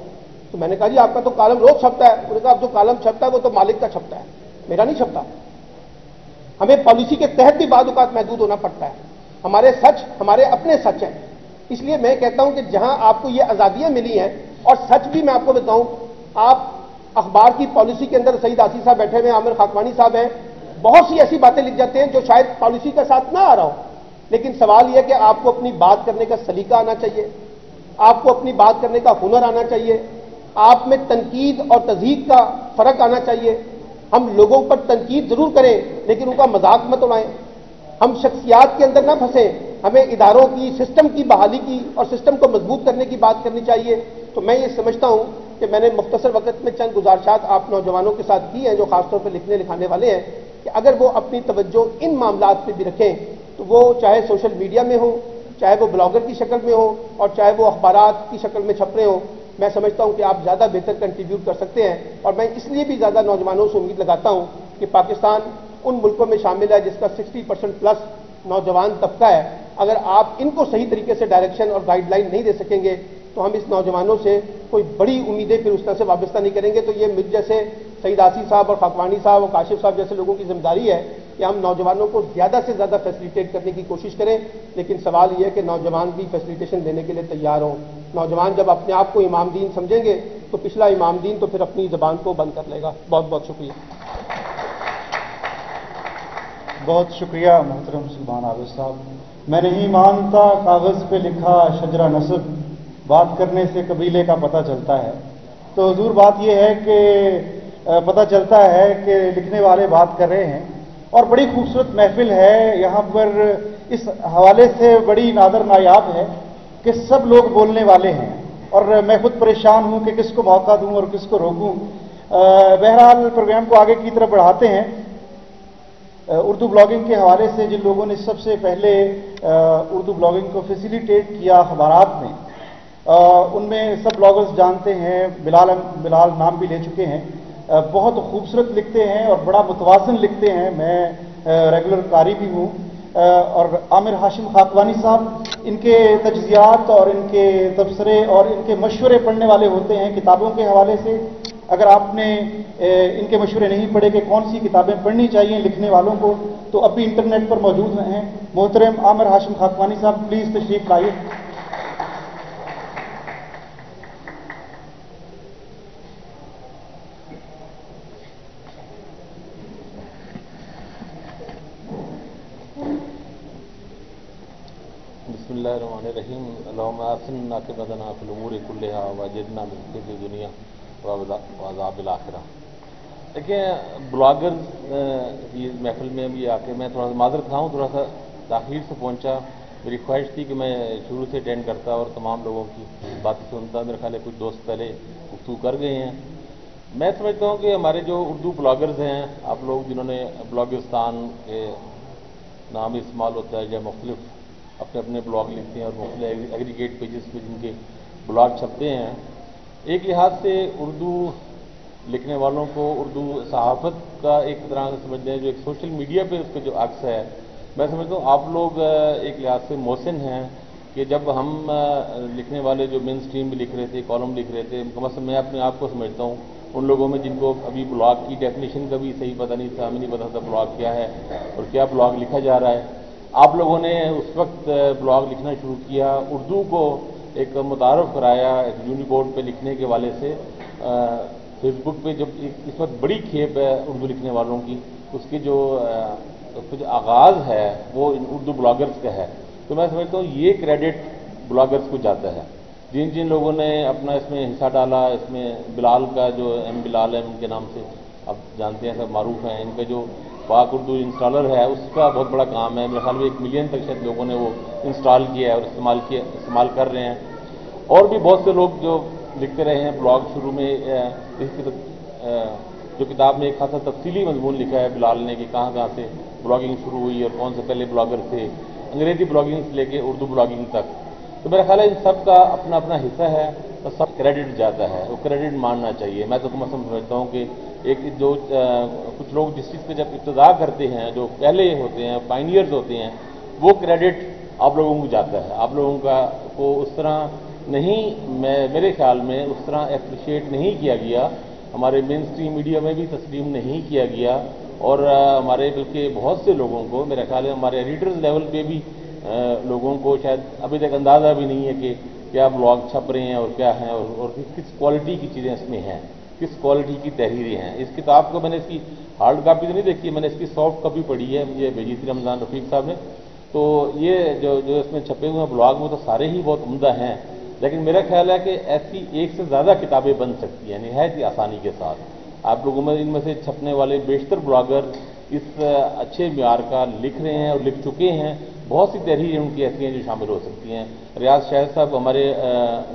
تو میں نے کہا جی آپ کا تو کالم روز چھپتا ہے. انہوں نے کہا اب جو کالم چھپتا ہے، وہ تو مالک کا چھپتا ہے. میرا نہیں چھپتا۔ ہمیں پالیسی کے تحت بھی بعض اوقات محدود ہونا پڑتا ہے۔ ہمارے سچ، ہمارے اپنے سچ ہیں۔ اس لیے میں کہتا ہوں کہ جہاں آپ کو یہ آزادیاں ملی ہیں، اور سچ بھی میں آپ کو بتاؤں، آپ اخبار کی پالیسی کے اندر سعید آسی صاحب بیٹھے ہوئے عامر خاکوانی صاحب ہیں، بہت سی ایسی باتیں لکھ جاتے ہیں جو شاید پالیسی کا ساتھ نہ آ رہا ہو۔ لیکن سوال یہ کہ آپ کو اپنی بات کرنے کا سلیقہ آنا چاہیے، آپ کو اپنی بات کرنے کا ہنر آنا چاہیے، آپ میں تنقید اور تزہید کا فرق آنا چاہیے۔ ہم لوگوں پر تنقید ضرور کریں، لیکن ان کا مذاق مت اڑائیں۔ ہم شخصیات کے اندر نہ پھنسیں، ہمیں اداروں کی، سسٹم کی بحالی کی اور سسٹم کو مضبوط کرنے کی بات کرنی چاہیے۔ تو میں یہ سمجھتا ہوں کہ میں نے مختصر وقت میں چند گزارشات آپ نوجوانوں کے ساتھ کی ہیں جو خاص طور پہ لکھنے لکھانے والے ہیں کہ اگر وہ اپنی توجہ ان معاملات پہ بھی رکھیں تو وہ چاہے سوشل میڈیا میں ہوں چاہے وہ بلاگر کی شکل میں ہوں اور چاہے وہ اخبارات کی شکل میں چھپ رہے ہوں، میں سمجھتا ہوں کہ آپ زیادہ بہتر کنٹریبیوٹ کر سکتے ہیں اور میں اس لیے بھی زیادہ نوجوانوں سے امید لگاتا ہوں کہ پاکستان ان ملکوں میں شامل ہے جس کا سکسٹی پرسینٹ پلس نوجوان طبقہ ہے۔ اگر آپ ان کو صحیح طریقے سے ڈائریکشن اور گائیڈ لائن نہیں دے سکیں گے، تو ہم اس نوجوانوں سے کوئی بڑی امیدیں پھر اس طرح سے وابستہ نہیں کریں گے۔ تو یہ مجھ جیسے سعید آسی صاحب اور خاکوانی صاحب اور کاشف صاحب جیسے لوگوں کی ذمہ داری ہے کہ ہم نوجوانوں کو زیادہ سے زیادہ فیسلیٹیٹ کرنے کی کوشش کریں، لیکن سوال یہ ہے کہ نوجوان بھی فیسلیٹیشن دینے کے لیے تیار ہوں۔ نوجوان جب اپنے آپ کو امام دین سمجھیں گے، تو پچھلا امام دین تو پھر اپنی زبان کو بند کر لے گا۔ بہت بہت شکریہ۔ بہت شکریہ محترم سلمان عابد صاحب۔ میں نہیں مانتا کاغذ پہ لکھا شجرا نصب۔ بات کرنے سے قبیلے کا پتہ چلتا ہے۔ تو حضور، بات یہ ہے کہ پتہ چلتا ہے کہ لکھنے والے بات کر رہے ہیں۔ اور بڑی خوبصورت محفل ہے۔ یہاں پر اس حوالے سے بڑی نادر نایاب ہے کہ سب لوگ بولنے والے ہیں اور میں خود پریشان ہوں کہ کس کو موقع دوں اور کس کو روکوں۔ بہرحال پروگرام کو آگے کی طرف بڑھاتے ہیں۔ اردو بلاگنگ کے حوالے سے جن لوگوں نے سب سے پہلے اردو بلاگنگ کو فیسیلیٹیٹ کیا اخبارات میں ان میں سب بلاگرز جانتے ہیں، بلال بلال نام بھی لے چکے ہیں۔ بہت خوبصورت لکھتے ہیں اور بڑا متوازن لکھتے ہیں۔ میں ریگولر کاری بھی ہوں۔ اور عامر ہاشم خاکوانی صاحب، ان کے تجزیات اور ان کے تبصرے اور ان کے مشورے پڑھنے والے ہوتے ہیں کتابوں کے حوالے سے۔ اگر آپ نے ان کے مشورے نہیں پڑھے کہ کون سی کتابیں پڑھنی چاہیے لکھنے والوں کو، تو اب بھی انٹرنیٹ پر موجود ہیں محترم عامر ہاشم خاکوانی صاحب، پلیز تشریف لائیے۔ اللہ الرحمن الرحیم. اللہم آسن ناقبتنا فی الامور کلہا وجدنا من خزی دنیا وعذاب الاخرہ. دیکھیں بلاگرز محفل میں بھی آ کے میں تھوڑا سا معذرت تھا ہوں تھوڑا سا تاخیر سے پہنچا۔ میری خواہش تھی کہ میں شروع سے اٹینڈ کرتا اور تمام لوگوں کی باتیں سنتا۔ میرے خیال ہے کچھ دوست پہلے گفتگو کر گئے ہیں۔ میں سمجھتا ہوں کہ ہمارے جو اردو بلاگرز ہیں، آپ لوگ جنہوں نے بلاگستان کے نام استعمال ہوتا ہے یا مختلف اپنے اپنے بلاگ لکھتے ہیں اور مختلف ایگریگیٹ پیجز پہ جن کے بلاگ چھپتے ہیں۔ ایک لحاظ سے اردو لکھنے والوں کو اردو صحافت کا ایک طرح سے سمجھتے ہیں جو ایک سوشل میڈیا پہ اس کا جو عکس ہے۔ میں سمجھتا ہوں آپ لوگ ایک لحاظ سے محسن ہیں کہ جب ہم لکھنے والے جو مین اسٹریم بھی لکھ رہے تھے کالم لکھ رہے تھے، کم از کم میں اپنے آپ کو سمجھتا ہوں۔ ان لوگوں میں جن کو ابھی بلاگ کی ڈیفینیشن کا بھی صحیح پتہ نہیں تھا، ہمیں نہیں پتا تھا بلاگ کیا ہے اور کیا بلاگ لکھا جا رہا ہے۔ آپ لوگوں نے اس وقت بلاگ لکھنا شروع کیا، اردو کو ایک متعارف کرایا، ایک یونیکوڈ پہ لکھنے کے والے سے فیس بک پہ، جب اس وقت بڑی کھیپ ہے اردو لکھنے والوں کی، اس کی جو جو آغاز ہے، وہ اردو بلاگرز کا ہے۔ تو میں سمجھتا ہوں یہ کریڈٹ بلاگرز کو جاتا ہے۔ جن جن لوگوں نے اپنا اس میں حصہ ڈالا، اس میں بلال کا جو ایم بلال ہے ان کے نام سے اب جانتے ہیں، سب معروف ہیں، ان کا جو پاک اردو انسٹالر ہے، اس کا بہت بڑا کام ہے۔ میرے خیال میں ایک ملین تک شاید لوگوں نے وہ انسٹال کیا ہے اور استعمال کیا، استعمال کر رہے ہیں۔ اور بھی بہت سے لوگ جو لکھتے رہے ہیں بلاگ شروع میں اس جو کتاب میں ایک خاصا تفصیلی مضمون لکھا ہے بلال نے کہ کہاں کہاں سے بلاگنگ شروع ہوئی اور کون سے پہلے بلاگر تھے، انگریزی بلاگنگ سے لے کے اردو بلاگنگ تک۔ تو میرا خیال ہے ان سب کا اپنا اپنا حصہ ہے تو سب کریڈٹ جاتا ہے، وہ کریڈٹ ماننا چاہیے۔ میں تو کم از کم سمجھتا ہوں کہ ایک جو کچھ لوگ جس چیز پہ جب ابتدا کرتے ہیں، جو پہلے ہوتے ہیں پائنیئرز ہوتے ہیں، وہ کریڈٹ آپ لوگوں کو جاتا ہے۔ آپ لوگوں کا کو اس طرح نہیں، میں، میرے خیال میں اس طرح اپریشیٹ نہیں کیا گیا۔ ہمارے مین اسٹریم میڈیا میں بھی تسلیم نہیں کیا گیا۔ اور ہمارے بلکہ بہت سے لوگوں کو میرا خیال ہے ہمارے ایڈیٹرز لیول پہ بھی لوگوں کو شاید ابھی تک اندازہ بھی نہیں ہے کہ کیا بلاگ چھپ رہے ہیں اور کیا ہیں اور کس کوالٹی کی چیزیں اس میں ہیں۔ کس کوالٹی کی تحریریں ہیں۔ اس کتاب کو میں نے اس کی ہارڈ کاپی تو نہیں دیکھی، میں نے اس کی سافٹ کاپی پڑھی ہے مجھے بھیجی تھی رمضان رفیق صاحب نے۔ تو یہ جو جو اس میں چھپے ہوئے ہیں بلاگ میں تو سارے ہی بہت عمدہ ہیں۔ لیکن میرا خیال ہے کہ ایسی ایک سے زیادہ کتابیں بن سکتی ہیں یعنی نہایت ہی آسانی کے ساتھ۔ آپ لوگوں میں، ان میں سے چھپنے والے بیشتر بلاگر اس اچھے معیار کا لکھ رہے ہیں اور لکھ چکے ہیں۔ بہت سی تحریریں ان کی ایسی ہیں جو شامل ہو سکتی ہیں۔ ریاض شاہد صاحب ہمارے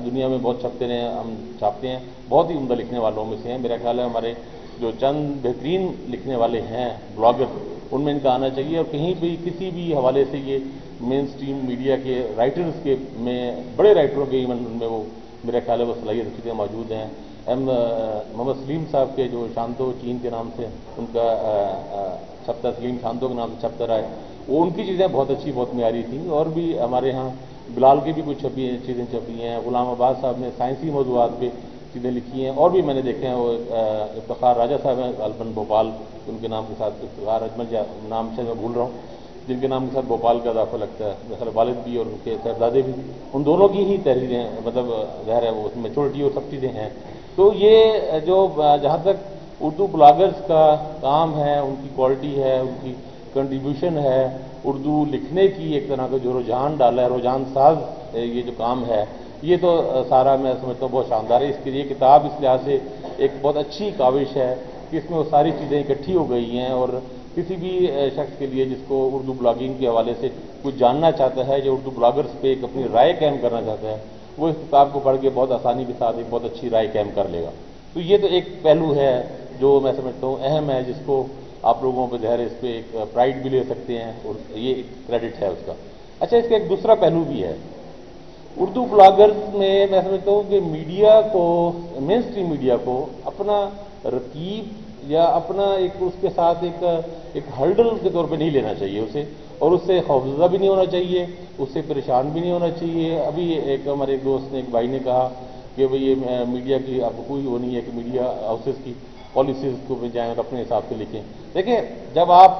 دنیا میں بہت چھپتے رہے ہیں ہم چھاپتے ہیں۔ بہت ہی عمدہ لکھنے والوں میں سے ہیں۔ میرا خیال ہے ہمارے جو چند بہترین لکھنے والے ہیں، بلاگر، ان میں ان کا آنا چاہیے۔ اور کہیں بھی، کسی بھی حوالے سے یہ مین اسٹریم میڈیا کے رائٹرز کے میں، بڑے رائٹروں کے ایون ان میں وہ، میرا خیال ہے وہ صلاحیت چیزیں موجود ہیں۔ ایم محمد سلیم صاحب کے جو شانتو چین کے نام سے ان کا چھپتا، سلیم شانتو کے نام سے چھپتا رہا ہے۔ وہ ان کی چیزیں بہت اچھی، بہت معیاری تھیں۔ اور بھی ہمارے ہاں بلال کی بھی کچھ چھپی چیزیں چھپی ہیں۔ غلام آباد صاحب نے سائنسی موضوعات پہ چیزیں لکھی ہیں۔ اور بھی میں نے دیکھے ہیں، وہ افتخار راجہ صاحب ہیں غالباً بھوپال، ان کے نام کے ساتھ افتخار، اجمل یا نام سے میں بھول رہا ہوں، جن کے نام کے ساتھ بھوپال کا اضافہ لگتا ہے میرے والد بھی اور ان کے صاحبزادے بھی۔ ان دونوں کی ہی تحریریں مطلب ظاہر ہے وہ اس میں میچورٹی اور سب چیزیں ہیں۔ تو یہ جو، جہاں تک اردو بلاگرز کا کام ہے، ان کی کوالٹی ہے، ان کی کنٹریبیوشن ہے، اردو لکھنے کی ایک طرح کا جو رجحان ڈالا ہے، رجحان ساز یہ جو کام ہے، یہ تو سارا میں سمجھتا ہوں بہت شاندار ہے۔ اس کے لیے کتاب اس لحاظ سے ایک بہت اچھی کاوش ہے کہ اس میں وہ ساری چیزیں اکٹھی ہو گئی ہیں اور کسی بھی شخص کے لیے جس کو اردو بلاگنگ کے حوالے سے کچھ جاننا چاہتا ہے، جو اردو بلاگرز پہ ایک اپنی رائے قائم کرنا چاہتا ہے، وہ اس کتاب کو پڑھ کے بہت آسانی کے ساتھ ایک بہت اچھی رائے قائم کر لے گا۔ تو یہ تو ایک پہلو ہے جو میں سمجھتا ہوں اہم ہے، جس کو آپ لوگوں پہ ظاہر اس پہ ایک پرائڈ بھی لے سکتے ہیں اور یہ ایک کریڈٹ ہے اس کا۔ اچھا اس کا ایک دوسرا پہلو بھی ہے۔ اردو بلاگرز میں میں سمجھتا ہوں کہ میڈیا کو مین اسٹریم میڈیا کو اپنا رقیب یا اپنا ایک اس کے ساتھ ایک ایک ہرڈل کے طور پہ نہیں لینا چاہیے اسے۔ اور اس سے خوفزدہ بھی نہیں ہونا چاہیے، اس سے پریشان بھی نہیں ہونا چاہیے۔ ابھی ایک ہمارے ایک دوست نے، ایک بھائی نے کہا کہ بھئی یہ میڈیا کی آپ کو کوئی وہ نہیں ہے کہ میڈیا ہاؤسز کی۔ پالیسیز کو بھی جائیں اور اپنے حساب سے لکھیں۔ دیکھیں، جب آپ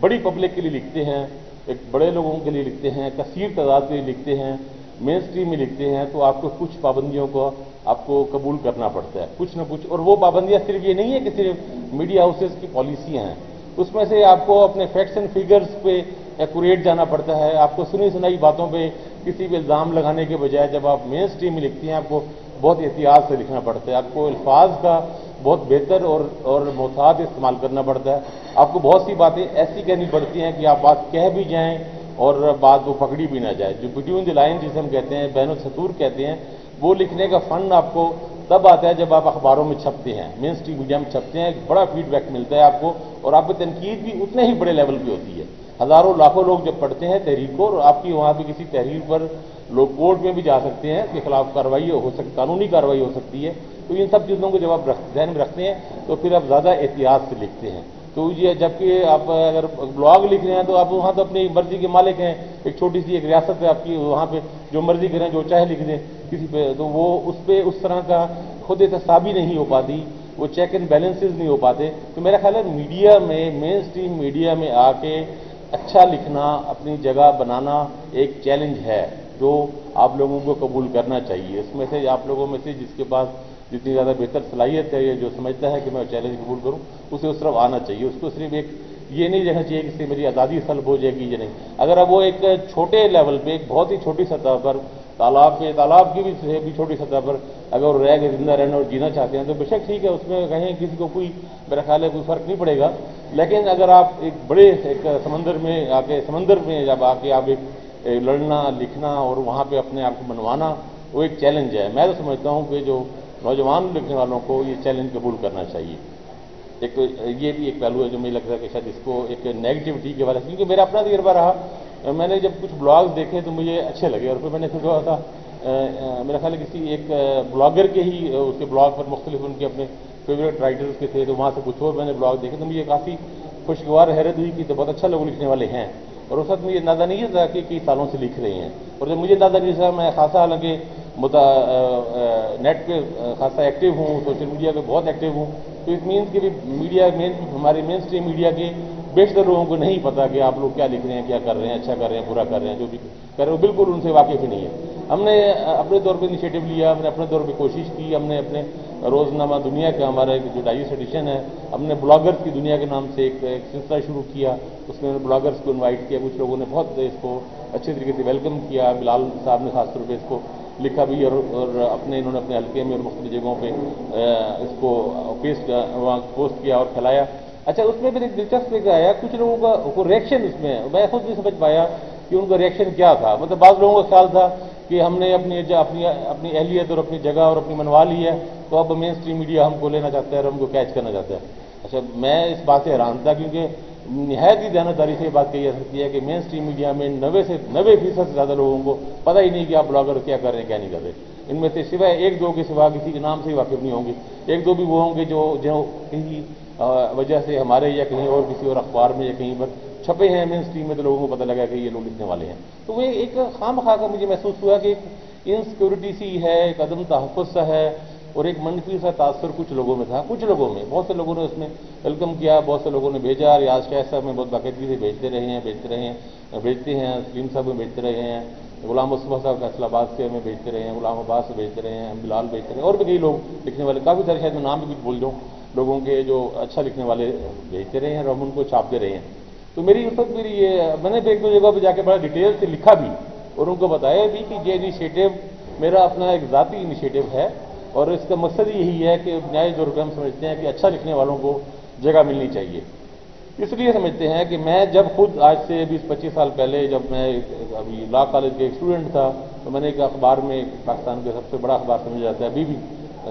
بڑی پبلک کے لیے لکھتے ہیں، ایک بڑے لوگوں کے لیے لکھتے ہیں، کثیر تعداد کے لیے لکھتے ہیں مین اسٹریم میں لکھتے ہیں، تو آپ کو کچھ پابندیوں کو آپ کو قبول کرنا پڑتا ہے۔ کچھ نہ کچھ، اور وہ پابندیاں صرف یہ نہیں ہے کہ صرف میڈیا ہاؤسز کی پالیسیاں ہیں۔ اس میں سے آپ کو اپنے فیکٹس اینڈ فگرز پہ ایکوریٹ جانا پڑتا ہے۔ آپ کو سنی سنائی باتوں پہ کسی بھی الزام لگانے کے بجائے جب آپ مین اسٹریم میں لکھتے ہیں، آپ کو بہت احتیاط سے لکھنا پڑتا ہے۔ آپ کو الفاظ کا بہت بہتر اور اور محتاط استعمال کرنا پڑتا ہے۔ آپ کو بہت سی باتیں ایسی کہنی پڑتی ہیں کہ آپ بات کہہ بھی جائیں اور بات وہ پکڑی بھی نہ جائے۔ جو بٹوین دی لائن جسے ہم کہتے ہیں، بین السطور کہتے ہیں، وہ لکھنے کا فن آپ کو تب آتا ہے جب آپ اخباروں میں چھپتے ہیں۔ مین اسٹریم میڈیا میں چھپتے ہیں، ایک بڑا فیڈ بیک ملتا ہے آپ کو اور آپ کی تنقید بھی اتنے ہی بڑے لیول پہ ہوتی ہے۔ ہزاروں لاکھوں لوگ جب پڑھتے ہیں تحریر کو اور آپ کی وہاں پہ کسی تحریر پر لوگ کورٹ میں بھی جا سکتے ہیں کے خلاف کارروائی ہو سکتی قانونی کارروائی ہو سکتی ہے۔ تو ان سب چیزوں کو جب آپ ذہن میں رکھتے ہیں تو پھر آپ زیادہ احتیاط سے لکھتے ہیں۔ تو یہ جبکہ آپ اگر بلاگ لکھ رہے ہیں تو آپ وہاں تو اپنی مرضی کے مالک ہیں۔ ایک چھوٹی سی ایک ریاست ہے آپ کی، وہاں پہ جو مرضی کریں، جو چاہے لکھ دیں کسی پہ۔ تو وہ اس پہ اس طرح کا خود احتسابی نہیں ہو پاتی، وہ چیک اینڈ بیلنسز نہیں ہو پاتے۔ تو میرا خیال ہے میڈیا میں، مین اسٹریم میڈیا میں آ کے اچھا لکھنا، اپنی جگہ بنانا ایک چیلنج ہے جو آپ لوگوں کو قبول کرنا چاہیے۔ اس میں سے آپ لوگوں میں سے جس کے پاس جتنی زیادہ بہتر صلاحیت ہے یہ جو سمجھتا ہے کہ میں چیلنج قبول کروں، اسے اس طرف آنا چاہیے۔ اس کو صرف ایک یہ نہیں دیکھنا چاہیے کہ اس سے میری آزادی سلب ہو جائے گی یا نہیں۔ اگر اب وہ ایک چھوٹے لیول پہ، ایک بہت ہی چھوٹی سطح پر تالاب پہ تالاب کی بھی بھی چھوٹی سطح پر اگر رہ کے زندہ رہنا اور جینا چاہتے ہیں تو بے شک ٹھیک ہے، اس میں کہیں کسی کو کوئی میرا خیال ہے کوئی فرق نہیں پڑے گا۔ لیکن اگر آپ ایک بڑے ایک سمندر میں آ کے سمندر میں جب آ کے آپ ایک لڑنا، لکھنا اور وہاں پہ اپنے آپ کو منوانا وہ ایک چیلنج ہے۔ میں تو سمجھتا ہوں کہ جو نوجوان لکھنے والوں کو یہ چیلنج قبول کرنا چاہیے۔ ایک یہ بھی ایک پہلو ہے جو مجھے لگتا ہے کہ شاید اس کو ایک نیگیٹیوٹی کے والے کیونکہ میرا اپنا تجربہ رہا۔ میں نے جب کچھ بلاگز دیکھے تو مجھے اچھے لگے اور پھر میں نے پھر کہا تھا میرا خیال ہے کسی ایک بلاگر کے ہی اس کے بلاگ پر مختلف ان کے اپنے فیوریٹ رائٹرز کے تھے تو وہاں سے کچھ اور میں نے بلاگ دیکھے تو مجھے کافی خوشگوار حیرت ہوئی کہ تو بہت اچھا لوگ لکھنے والے ہیں۔ اور اس وقت مجھے اندازہ نہیں تھا کہ کئی سالوں سے لکھ رہے ہیں۔ اور جب مجھے اندازہ نہیں تھا، میں خاصا حالانکہ متا نیٹ پہ خاصا ایکٹیو ہوں، سوشل میڈیا پہ بہت ایکٹیو ہوں، تو اٹ مینس کہ میڈیا مین ہمارے مین اسٹریم میڈیا کے بیشتر لوگوں کو نہیں پتا کہ آپ لوگ کیا لکھ رہے ہیں، کیا کر رہے ہیں اچھا کر رہے ہیں، برا کر رہے ہیں، جو بھی کر رہے ہیں، وہ بالکل ان سے واقف ہی نہیں ہے۔ ہم نے اپنے طور پہ انیشیٹو لیا، ہم نے اپنے طور پہ کوشش کی، ہم نے اپنے روزنامہ دنیا کا ہمارا ایک جو ڈائجسٹ ایڈیشن ہے، ہم نے بلاگرس کی دنیا کے نام سے ایک ایک سلسلہ شروع کیا۔ اس میں بلاگرس کو انوائٹ کیا، کچھ لوگوں نے بہت اس کو اچھے طریقے سے ویلکم کیا۔ بلال صاحب نے خاص طور پہ اس کو لکھا بھی اور اور اپنے انہوں نے اپنے حلقے میں اور مختلف جگہوں پہ اس کو پیسٹ وہاں پوسٹ کیا اور پھیلایا۔ اچھا اس میں بھی ایک دلچسپ ایک آیا، کچھ لوگوں کا ریئیکشن اس میں میں خود نہیں سمجھ پایا کہ ان کا ریئیکشن کیا تھا۔ مطلب بعض لوگوں کا خیال تھا کہ ہم نے اپنی اپنی اپنی اہلیت اور اپنی جگہ اور اپنی منوا لی ہے، تو اب مین اسٹریم میڈیا ہم کو لینا چاہتا ہے اور ہم کو کیچ کرنا چاہتا ہے اچھا میں اس بات سے حیران تھا کیونکہ نہایت ہی دیانتداری سے یہ بات کہی جا سکتی ہے کہ مین اسٹریم میڈیا میں نوے سے، نوے فیصد سے زیادہ لوگوں کو پتہ ہی نہیں کہ آپ بلاگر کیا کر رہے ہیں، کیا نہیں کر رہے ان میں سے سوائے ایک دو کے سوا کسی کے نام سے ہی واقف نہیں ہوں گے۔ ایک دو بھی وہ ہوں گے جو جو کہیں وجہ سے ہمارے یا کہیں اور کسی اور اخبار میں یا کہیں پر چھپے ہیں مین اسٹریم میں تو لوگوں کو پتہ لگا کہ یہ لوگ لکھنے والے ہیں۔ تو وہ ایک خام خواہ کا مجھے محسوس ہوا کہ انسیکورٹی سی ہے، ایک عدم تحفظ سا ہے۔ اور ایک منفی سا تاثر کچھ لوگوں میں تھا۔ کچھ لوگوں میں، بہت سے لوگوں نے اس میں ویلکم کیا، بہت سے لوگوں نے بھیجا ریاض شاہ صاحب میں بہت باقاعدگی سے بھیجتے رہے ہیں، بھیجتے رہے ہیں، بھیجتے ہیں، سلیم صاحب میں بھیجتے رہے ہیں، غلام مصطفیٰ صاحب فیصلہ آباد سے ہمیں بھیجتے رہے ہیں، غلام عباس سے بھیجتے رہے ہیں، بلال بھیجتے رہے ہیں، اور بھی کئی لوگ لکھنے والے، کافی سارے شاید میں نام بھی کچھ بول جاؤں، لوگوں کے جو اچھا لکھنے والے بھیجتے رہے ہیں اور ہم ان کو چھاپتے رہے ہیں۔ تو میری اس وقت میری یہ میں نے ایک دو جگہ پہ جا کے بڑا ڈیٹیل سے لکھا بھی اور ان کو بتایا بھی کہ یہ انیشیٹو میرا اپنا ایک ذاتی انیشیٹو ہے۔ اور اس کا مقصد یہی ہے کہ نیائے درگم سمجھتے ہیں کہ اچھا لکھنے والوں کو جگہ ملنی چاہیے۔ اس لیے سمجھتے ہیں کہ میں جب خود آج سے بیس پچیس سال پہلے جب میں ابھی لا کالج کے اسٹوڈنٹ تھا، تو میں نے ایک اخبار میں پاکستان کا سب سے بڑا اخبار سمجھا جاتا ہے ابھی بھی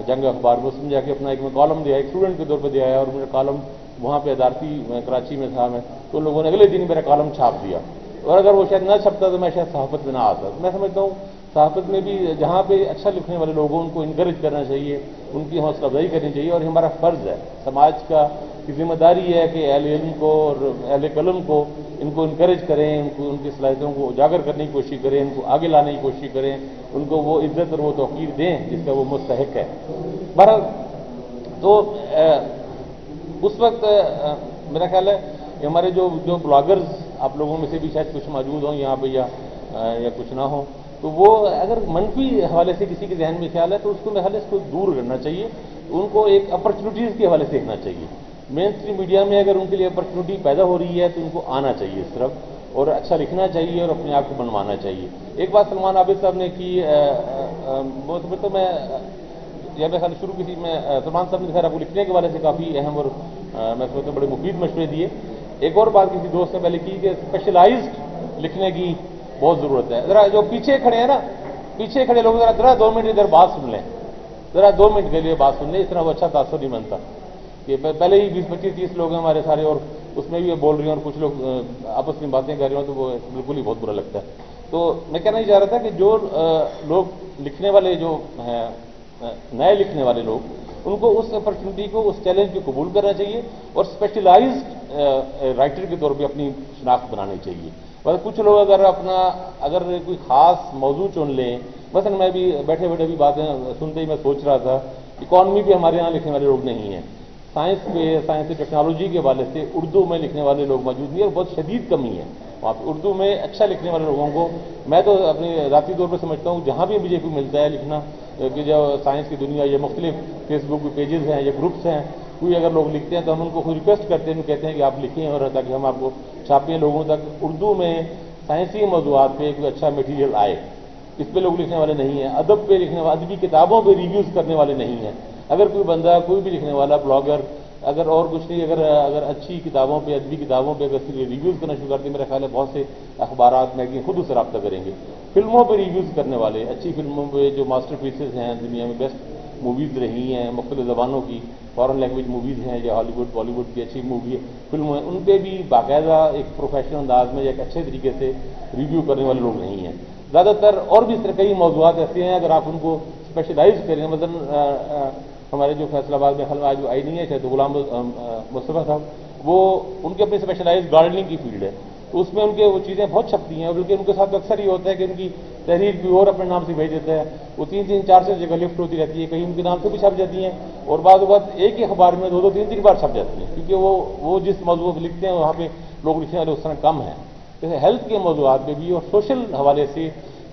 جنگ اخبار میں سمجھا کہ کے اپنا ایک میں کالم دیا، ایک اسٹوڈنٹ کے طور پہ دیا ہے اور میرا کالم وہاں پہ ادارتی کراچی میں تھا میں، تو لوگوں نے اگلے دن میرا کالم چھاپ دیا۔ اور اگر وہ شاید نہ چھپتا تو میں شاید صحافت میں نہ آتا۔ میں سمجھتا ہوں صحافت میں بھی جہاں پہ اچھا لکھنے والے لوگوں ان کو انکریج کرنا چاہیے، ان کی حوصلہ افزائی کرنی چاہیے اور ہمارا فرض ہے۔ سماج کا کی ذمہ داری ہے کہ اہل علم کو اور اہل قلم کو ان کو انکریج کریں، ان کو ان کی صلاحیتوں کو اجاگر کرنے کی کوشش کریں، ان کو آگے لانے کی کوشش کریں، ان کو وہ عزت اور وہ توقیر دیں جس کا وہ مستحق ہے۔ بہرحال، تو اس وقت میرا خیال ہے کہ ہمارے جو جو بلاگرز آپ لوگوں میں سے بھی شاید کچھ موجود ہوں یہاں پہ یا کچھ نہ ہوں۔ تو وہ اگر منفی حوالے سے کسی کے ذہن میں خیال ہے تو اس کو محل اس کو دور کرنا چاہیے۔ ان کو ایک اپرچونیٹیز کے حوالے سے دیکھنا چاہیے۔ مین اسٹریم میڈیا میں اگر ان کے لیے اپرچونیٹی پیدا ہو رہی ہے تو ان کو آنا چاہیے اس طرف اور اچھا لکھنا چاہیے اور اپنے آپ کو بنوانا چاہیے۔ ایک بات سلمان عابد صاحب نے کی بہت تو میں یا میں خیال شروع کسی میں سلمان صاحب نے خیر آپ کو لکھنے کے حوالے سے کافی اہم اور میں سمجھتا ہوں بڑے مفید مشورے دیے۔ ایک اور بات کسی دوست نے پہلے کی کہ اسپیشلائزڈ لکھنے کی بہت ضرورت ہے۔ ذرا جو پیچھے کھڑے ہیں نا، پیچھے کھڑے لوگ ذرا ذرا دو منٹ ادھر بات سن لیں۔ ذرا دو منٹ کے لیے بات سن لیں اتنا وہ اچھا تاثر نہیں بنتا۔ کہ پہلے ہی بیس پچیس تیس لوگ ہیں ہمارے سارے، اور اس میں بھی بول رہی ہیں اور کچھ لوگ آپس میں باتیں کر رہے ہوں تو وہ بالکل ہی بہت برا لگتا ہے۔ تو میں کہنا ہی چاہ رہا تھا کہ جو لوگ لکھنے والے جو ہیں نئے لکھنے والے لوگ، ان کو اس اپرچونٹی کو، اس چیلنج کو قبول کرنا چاہیے اور اسپیشلائزڈ رائٹر کے طور پہ اپنی شناخت بنانی چاہیے۔ اور کچھ لوگ اگر اپنا اگر کوئی خاص موضوع چن لیں، مثلا میں بھی بیٹھے بیٹھے بھی باتیں سنتے ہی میں سوچ رہا تھا اکانومی بھی ہمارے یہاں لکھنے والے لوگ نہیں ہیں۔ سائنس کے سائنس ٹیکنالوجی کے حوالے سے اردو میں لکھنے والے لوگ موجود نہیں اور بہت شدید کمی ہے۔ وہاں پہ اردو میں اچھا لکھنے والے لوگوں کو میں تو اپنے ذاتی طور پہ سمجھتا ہوں، جہاں بھی مجھے کوئی ملتا ہے لکھنا، کہ جو سائنس کی دنیا یہ مختلف فیس بک کے پیجز ہیں یا گروپس ہیں، کوئی اگر لوگ لکھتے ہیں تو ہم ان کو خود ریکویسٹ کرتے ہیں کہتے ہیں کہ آپ لکھیں اور تاکہ ہم آپ کو چھاپیں لوگوں تک۔ اردو میں سائنسی موضوعات پہ کوئی اچھا میٹیریل آئے، اس پہ لوگ لکھنے والے نہیں ہیں۔ ادب پہ لکھنے والے، ادبی کتابوں پہ ریویوز کرنے والے نہیں ہیں۔ اگر کوئی بندہ، کوئی بھی لکھنے والا، بلاگر، اگر اور کچھ نہیں، اگر اگر اچھی کتابوں پہ، ادبی کتابوں پہ اگر ریویوز کرنا شروع کر دیں میرا خیال ہے بہت سے اخبارات میگزین خود اس سے رابطہ کریں گے۔ فلموں پہ ریویوز کرنے والے، اچھی فلموں پہ جو ماسٹر پیسز ہیں، دنیا میں بیسٹ موویز رہی ہیں، مختلف زبانوں کی فارن لینگویج موویز ہیں، یا ہالی ووڈ بالی ووڈ کی اچھی مووی فلموں ہیں، ان پہ بھی باقاعدہ ایک پروفیشنل انداز میں یا ایک اچھے طریقے سے ریویو کرنے والے لوگ نہیں ہیں۔ زیادہ تر اور بھی اس طرح کئی موضوعات ایسے ہیں، اگر آپ ان کو اسپیشلائز کریں، مثلاً ہمارے جو فیصل آباد میں خلوہ جو آئی نہیں ہے، شاید غلام مصطفیٰ صاحب، وہ ان کی اپنی اسپیشلائز گارڈننگ کی فیلڈ ہے۔ تو اس میں ان کے وہ چیزیں بہت چھپتی ہیں، بلکہ ان کے ساتھ اکثر یہ ہوتا ہے کہ ان کی تحریر بھی اور اپنے نام سے بھیج دیتا ہے۔ وہ تین تین چار سو جگہ لفٹ ہوتی رہتی ہے، کہیں ان کے نام سے بھی چھپ جاتی ہیں۔ اور بعض اوقات ایک ہی اخبار میں دو دو تین تین بار چھپ جاتی ہیں، کیونکہ وہ وہ جس موضوع پہ لکھتے ہیں، وہاں پہ لوگ لکھنے والے اس طرح کم ہیں۔ جیسے ہیلتھ کے موضوعات پہ بھی اور سوشل حوالے سے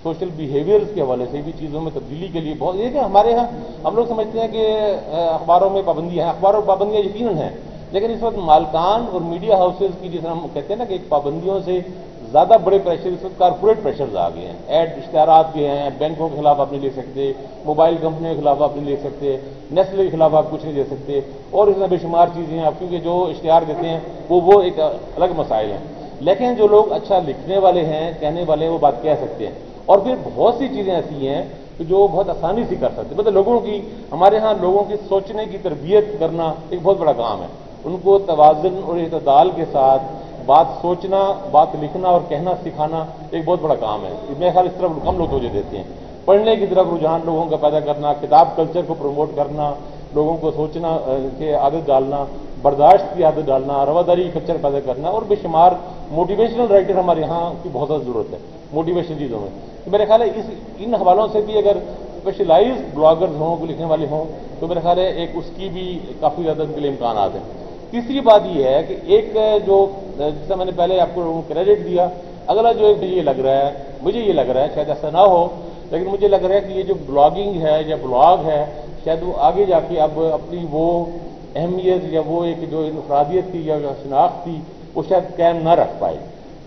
سوشل بیہیویئرز کے حوالے سے بھی چیزوں میں تبدیلی کے لیے بہت یہ کہ ہمارے ہاں ہم لوگ سمجھتے ہیں کہ اخباروں میں پابندیاں ہیں۔ اخباروں میں پابندیاں یقیناً ہیں۔ لیکن اس وقت مالکان اور میڈیا ہاؤسز کی جس طرح ہم کہتے ہیں نا کہ ایک پابندیوں سے زیادہ بڑے پریشر اس وقت کارپوریٹ پریشرز آ گئے ہیں۔ ایڈ اشتہارات بھی ہیں، بینکوں کے خلاف آپ نہیں لے سکتے موبائل کمپنیوں کے خلاف آپ نہیں لے سکتے نیسلے کے خلاف آپ کچھ نہیں دے سکتے۔ اور اس طرح بے شمار چیزیں ہیں۔ آپ کیونکہ جو اشتہار دیتے ہیں، وہ وہ ایک الگ مسائل ہیں۔ لیکن جو لوگ اچھا لکھنے والے ہیں، کہنے والے ہیں، وہ بات کہہ سکتے ہیں۔ اور پھر بہت سی چیزیں ایسی ہیں کہ جو بہت آسانی سے کر سکتے مطلب لوگوں کی، ہمارے ہاں لوگوں کی سوچنے کی تربیت کرنا ایک بہت بڑا کام ہے۔ ان کو توازن اور اعتدال کے ساتھ بات سوچنا، بات لکھنا اور کہنا، سکھانا ایک بہت بڑا کام ہے۔ میرے خیال اس طرف کم لوگ توجہ دیتے ہیں۔ پڑھنے کی طرف رجحان لوگوں کا پیدا کرنا، کتاب کلچر کو پروموٹ کرنا، لوگوں کو سوچنا کے عادت ڈالنا برداشت کی عادت ڈالنا، رواداری کچر پیدا کرنا اور بے شمار موٹیویشنل رائٹر ہمارے یہاں کی بہت زیادہ ضرورت ہے موٹیویشن چیزوں میں۔ میرے خیال ہے اس ان حوالوں سے بھی اگر اسپیشلائز بلاگرز ہوں لکھنے والے ہوں، تو میرے خیال ہے ایک اس کی بھی کافی زیادہ ان کے لیے امکانات ہیں۔ تیسری بات یہ ہے کہ ایک جو جیسا میں نے پہلے آپ کو کریڈٹ دیا، اگلا جو مجھے یہ لگ رہا ہے، مجھے یہ لگ رہا ہے، شاید ایسا نہ ہو، لیکن مجھے لگ رہا ہے کہ یہ جو بلاگنگ ہے یا بلاگ ہے، شاید وہ آگے جا کے اب اپنی وہ اہمیت یا وہ ایک جو انفرادیت تھی یا شناخت تھی، وہ شاید قائم نہ رکھ پائے۔